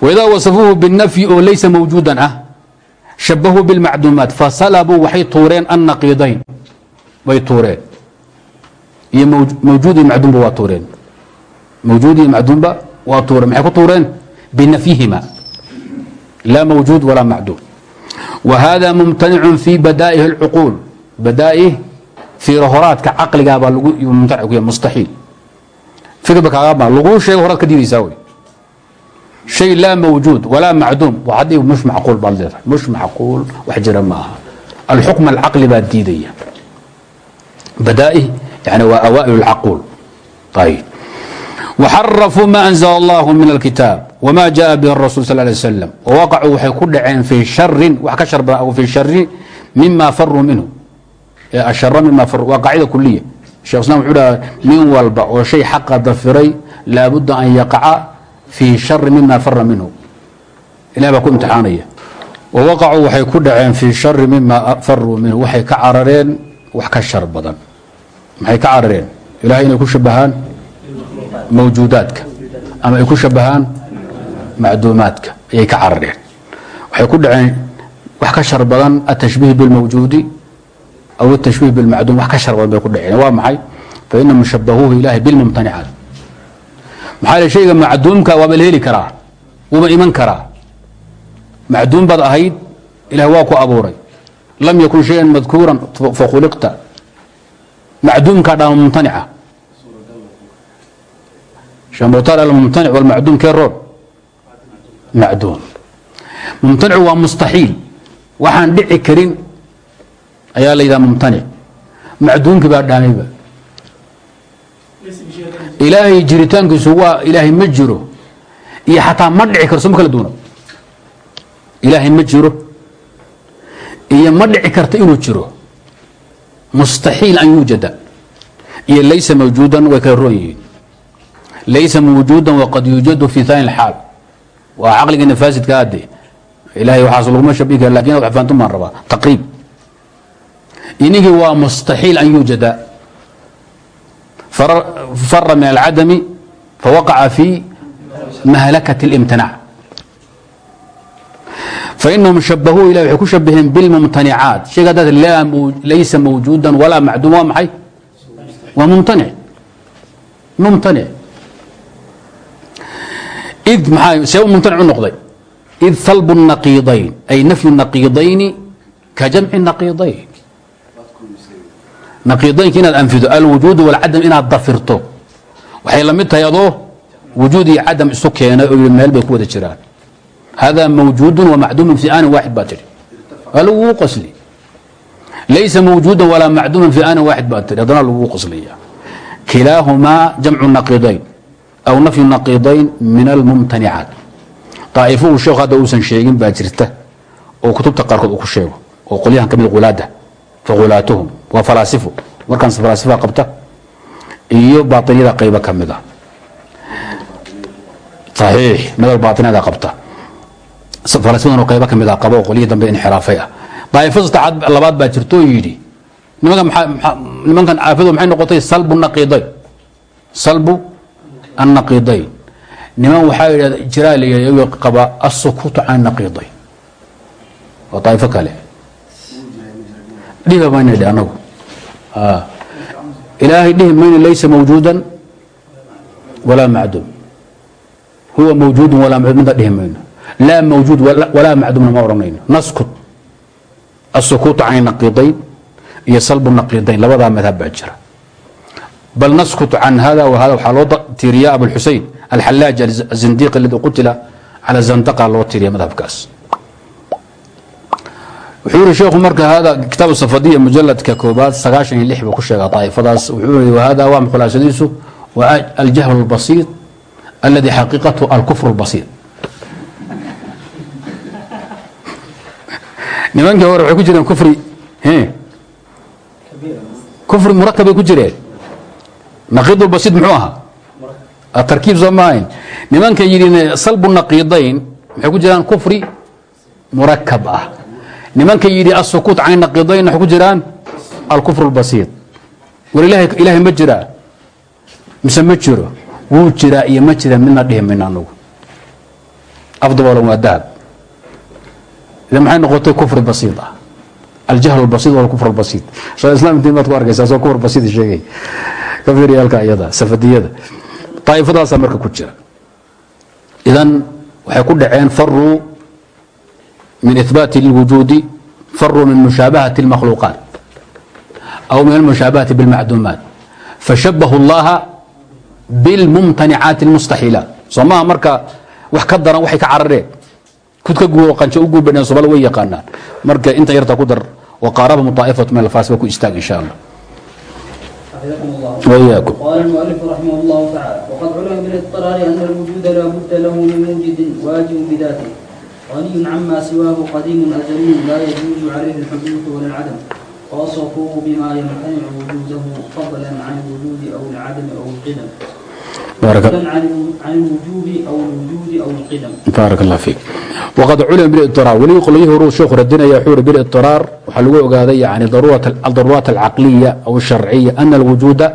Waidaa wasafuuhu binnafyi oo laysa mawjuudan ah shabahuu bilmacduumaat fasalabuu waxay tuureen annaqiidayn bay tuureen iyo mawjuud iyo macduumba waa tuureen mawjuud iyo macduumba waa tuureen maxay ku tuureen binafyihima laa mawjuud walaa macduum wa hada mumtanicun fii badaa'ihi اlcuquul badaa'ih fiirahoraadka caqligaabaa mumtanic ku yahay mustaxiil fikr ba kaaga sheego horaad ka diidaysaa wey shay laa mawjuud walaa macduum haddii mush macquul baad leedahay mush macquul wax jira ma aha alxukm alcaqli baa diidaya badaa'i yani waa awaa'il lcaquul ayb waxarafuu ma anzla allahu min alkitaab wma jaءa bih rasul sal lay slam wawaqacuu waxay ku dhaceen fii sharin wax ka shar badan aw fii shari mima faruu minhu ashara mima faru waa qaacida kuliya shekh islam wuxuu dhaha nin walba oo shay xaqa dafiray laabuda an yaqaca fii shari mima fara minhu. Ilah baa ku imtixaanaya. وwaqacuu waxay ku dhaceen fii shari mima faruu minhu. Waxay ka carareen wax ka shar badan. Maxay ka carareen? Ilahay inay ku shabahaan mawjuudaadka. Ama ay ku shabahaan macduumaadka. Ayay ka carareen. Waxay ku dhaceen wax ka shar badan atashbiih bilmawjuudi aw atashbiih bilmacduum. Wax ka shar badan bay ku dhaceen. Waa maxay? Fainahum shabahuuhu ilaahay bilmumtanicaat maxaa shayga macduumka waaba la heli karaa wuuba iman karaa. Macduum baad ahayd ilaah waa ku abuuray. Lam yakun shayan madkuuran fakhuliqta macduumkaa dhaama mumtanica mutar almumtanic walmacduum kee roon macduum. Mumtanicu waa mustaxiil. Waxaan dhici karin ayaa la yidhaha mumtanic. Macduumkii baa dhaamayba ilaahay jiritaankiisu waa ilaahay ma jiro iyo xataa ma dhici karo soma kala duuna ilaahay ma jiro iyo ma dhici karta inuu jiro. Mustaxiil an yuujada iyo laysa mawjuudan way kala roon yihiin. Laysa mawjuuda waqad yuujadu fi haani xaal waa caqligeena faasidka ade ilahay waxaas laguma shabihi kara laakiin wax fahantum baan rabaa. Taqriib. Inigii waa mustaxiil an yuujada fara min alcadami fawaqaca fi mahlakati اlimtinac fainahum shabahuu ilah waxay ku shabaheen bilmumtanicaat shayga haddaad laysa mawjuudan walaa macduum waa mumtanic id maxaa see mumtanic u noqday id halbu naqiidayn ay nafyu naqiidayni ka jamci naqiidayn naqiidaynka inaad anfido alwujuud walcadam inaad dafirto. Waxay la mid tahay adoo wujuud iyo cadam isu keenay oo meel bay ku wada jiraan. Hada mawjuudu wamacduumun fi aanin waaxid baa tihi waa lagugu qosli. Laysa mawjuuda walaa macduuman fi aanin waaxid baa tihi haddana lagugu qoslaya. Kilaahumaa jamcu naqiidayn aw nafyu naqiidayn min almumtanicaat daa'ifo uu sheekhu hadda uusan sheegin baa jirta oo kutubta qaarkood uu ku sheego oo qolyahan ka mid hulaada fahulaatuhum waa falaasifo markaans falaasifa qabta. Iyo baatiniyada qaybo ka mid a saxiix. Madal baatiniyada qabta. Falaasifadan qaybo ka mid a qaba oo qolyihii dambe inxiraafay ah. Daa'ifo saddexaad labaad baa jirta oo yidhi nimankan caafadu maxay noqotay salbu naqiidayn salbu annaqiidayn niman waxaa yidhahda jiraa la qaba asukuutu can naqiidayn waa daa'ifo kale dhihi mayna dhi anagu. Ilaahay dhihi mayno laysa mawjuudan walaa macduum huwa mawjuudun walaa macduum mida dhihi mayno laa mawjuud walaa macduumna ma odhanayno naskut. Asukuutu can naqiidayn iyo salbu naqiidayn labadaa madhab baa jira. Bal naskut can hada w hada waxaa loo tiiriya abulxusein alxalaaj azindiq aladi qutila cala zandaqa loo tiiriya madhabkaas wuxuu yihi sheekhu marka hada kitaab safadiya mujaladka koobaad sagaashan iyo lix buu ku sheegaa daa'ifadaas. Wuxuu yihi wahada waa khulaasadiisu waa aljahl اlbasiid aladi xaqiiqatu alkufr اlbasiid nimankii hore waxay ku jireen kufri kufri murakabay ku jireen. Naqiid basiid muxuu ahaa? Tarkiib soo maahayn. Nimanka yidhi salbu naqiidayn maxay ku jiraan kufri murakab ah nimanka yidhi asukuut can naqiidayn waxay ku jiraan alkufr اlbasiid war ilaahay ma jiraa mise ma jiro wuu jiraa iyo ma jira midna dhihi mayno anugu afdabalan waa dahab idan maxay noqotay kufri basiid ah aljahl اbasiid wاlkufr اbasiid shekh islam intiin baad ku arkaysaa soo kufr basiid sheegay ka fiiriya halka iyada safadiyada daa'ifadaasaa marka ku jira idan waxay ku dhaceen faruu min ihbaati اlwujuudi faruu min mushaabahati اlmakhluuqaat aw min almushaabahati biاlmacduumaat fashabahu اllaha biاlmumtanicaati اlmustaxiilaat soo maha marka wax ka daran waxay ka carareen kud ka guo qanjo u guubadheen soomaalida way yaqaanaan marka inta yarta ku dar waqaarabahum taa'ifatu min alfaas ba ku istaag insha allah حفظكم الله وإياكم قال المؤلف رحمه الله تعالى وقد علم بالاضطرار أن الوجود لا بد له من موجد واجب بذاته غني عما سواه قديم أزلي لا يجوز عليه الحدوث ولا العدم ووصفوه بما يمتنع وجوده فضلا عن الوجود أو العدم أو القدم بارك فضلا عن عن الوجوب أو الوجود أو القدم baarak allah fiik waqad culima bilidiraar weli qolyihii horuu sheekhu radinaya wuxuu yihi bilidiraar waxaa lagu ogaaday yani daruuraat alcaqliya aw alsharciya ana alwujuuda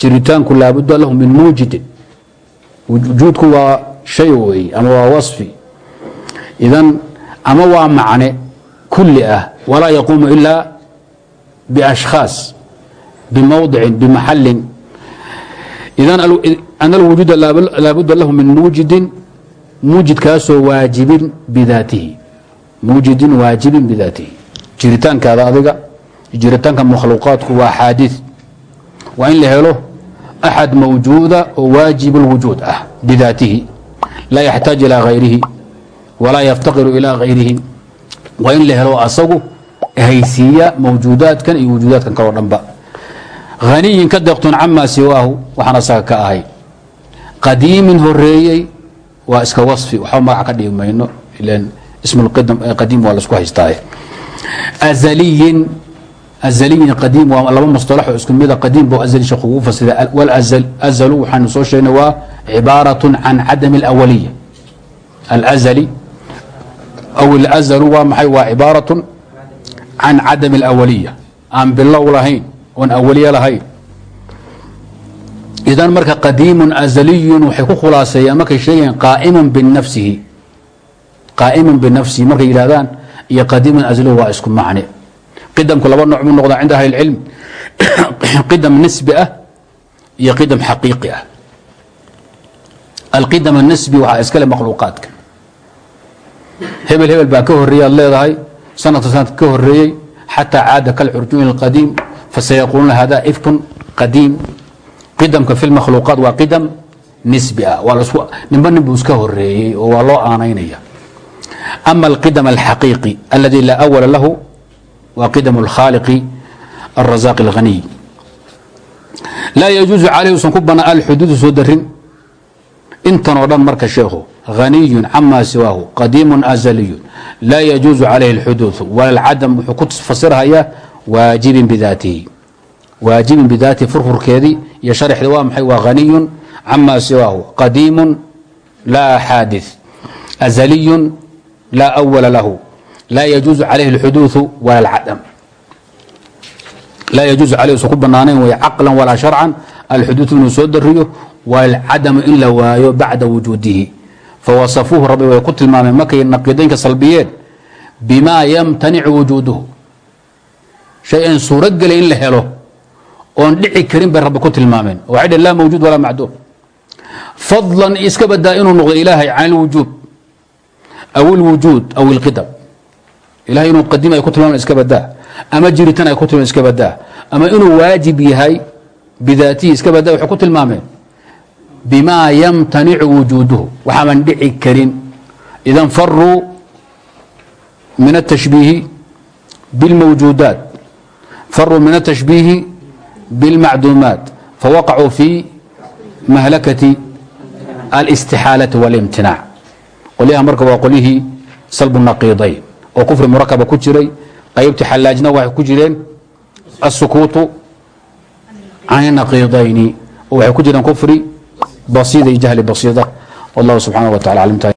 jiritaanku laabudda lahu min muujidin wujuudku waa shay weeye ama waa wasfi idan ama waa macne kulli ah walaa yaquumu ila biashkhaas bimawdicin bimaxalin idan ana alwujuuda laabudda lahu min muujidin muujidkaasoo waajibin bidaatihi muujidin waajibin bidaatihi jiritaankaada adiga jiritaanka makhluuqaadku waa xaadid waa in la helo axad mawjuuda oo waajib اlwujuud ah bidaatihi laa yaxtaaj ilaa hayrihi walaa yaftaqiru ilaa hayrihi waa in la helo asagu haysiiya mawjuudaadkan iyo wujuudaadkan kaloo dhanba. Haniyin ka deeqtun camaa siwaahu waxaan asaga ka ahay. Qadiimin horeeyey waa iska wasfi. Waxba magaca ka dhigi mayno. Ilan ismulqadiim waa la isku haystaaye. Azaliyin azaliyin qadiim waa laba mustalaxoo isku mida qadiim buu azali sheekhu ugu fasira walazal azalu waxaanu soo sheegnay waa cibaaratu can cadami alawaliya alazali aw اlazalu waa maxay waa cibaaraة can cadam اlawaliya aan bilow lahayn oon awaliye lahayn idan marka qadiimu azaliyu waxay ku khulaaseeyaan markay sheegayaan qaaimu binafsihi qaa'imun binafsihi markay yidhahdaan iyo qadiimun azaliyu waa isku macne qidamku laba nooc buu noqdaa cinda ahli اlcilm qidam nisbi ah iyo qidam xaqiiqi ah alqidam الnisbi waxaa iskale makhluuqaadka hebel hebel baa ka horeeyay aad leedahay sanadka sanadka ka horeeyey xataa caada kalcurjuun اlqadiim fasayaquuluuna hada ifkun qadiim qidamka fi makhluuqaat waa qidam nisbi ah waa lasku ninba nin buu iska horeeyey oo waa loo aanaynaya ama alqidam alxaqiiqi aladi laa awala lahu waa qidam اlkhaaliqi الrazaaq اlghaniy laa yajuuzu calayh usan ku banaa alxuduudu soo darin intan oo dhan marka sheekhu haniyun cama siwaahu qadiimu azaliyu laa yajuuzu calayhi اlxuduudu wala alcadam wuxuu ku fasirhayaa waajibin bidaatihi waajibin bidaatihi furfurkeedii iyo sharxdi waa maxay waa haniyun cama siwaahu qadiimu laa xaadith azaliyun laa awala lahu laa yajuuzu calayhi اlxuduuثu wala alcadam laa yajuuzu calayh usan ku banaanayn way caqlan walaa sharcan alxuduuثu inuu soo dariyo walcadamu in la waayo bacda wujuudihi fawasafuuhu rabbi way ku tilmaameen markay naqidaynka salbiyeen bimaa yamtanicu wujuuduhu shay an suurogela in la helo oon dhici karin bay rabbi ku tilmaameen waxay dhhen laa mawjuud walaa macduum fadlan iska badaa inuu noqdo ilaahay can ilwujuub aw ilwujuud aw ilqidam ilahay inuu qadiim ay ku tilmaameen iska badaa ama jiritaan ay ku tilmaameen iska badaa ama inuu waajib yahay bidaatihi iska badaa waxay ku tilmaameen bimaa yamtanicu wujuuduhu waxaaban dhici karin idan faruu min الtashbiihi biاlmawjuudaat faruu min الtashbiihi biاlmacduumaat fawaqacuu fi mahlakati alاstixaalaةi wاlimtinaac qolyaha marka waa qolyihii salbu naqiidayn oo kufri murakaba ku jiray qaybtii xallaajna waxay ku jireen الsukuutu can naqiidayni oo waxay ku jireen kufri basiida iyo jahli basiida wallahu subxaanaه wa tacala alimta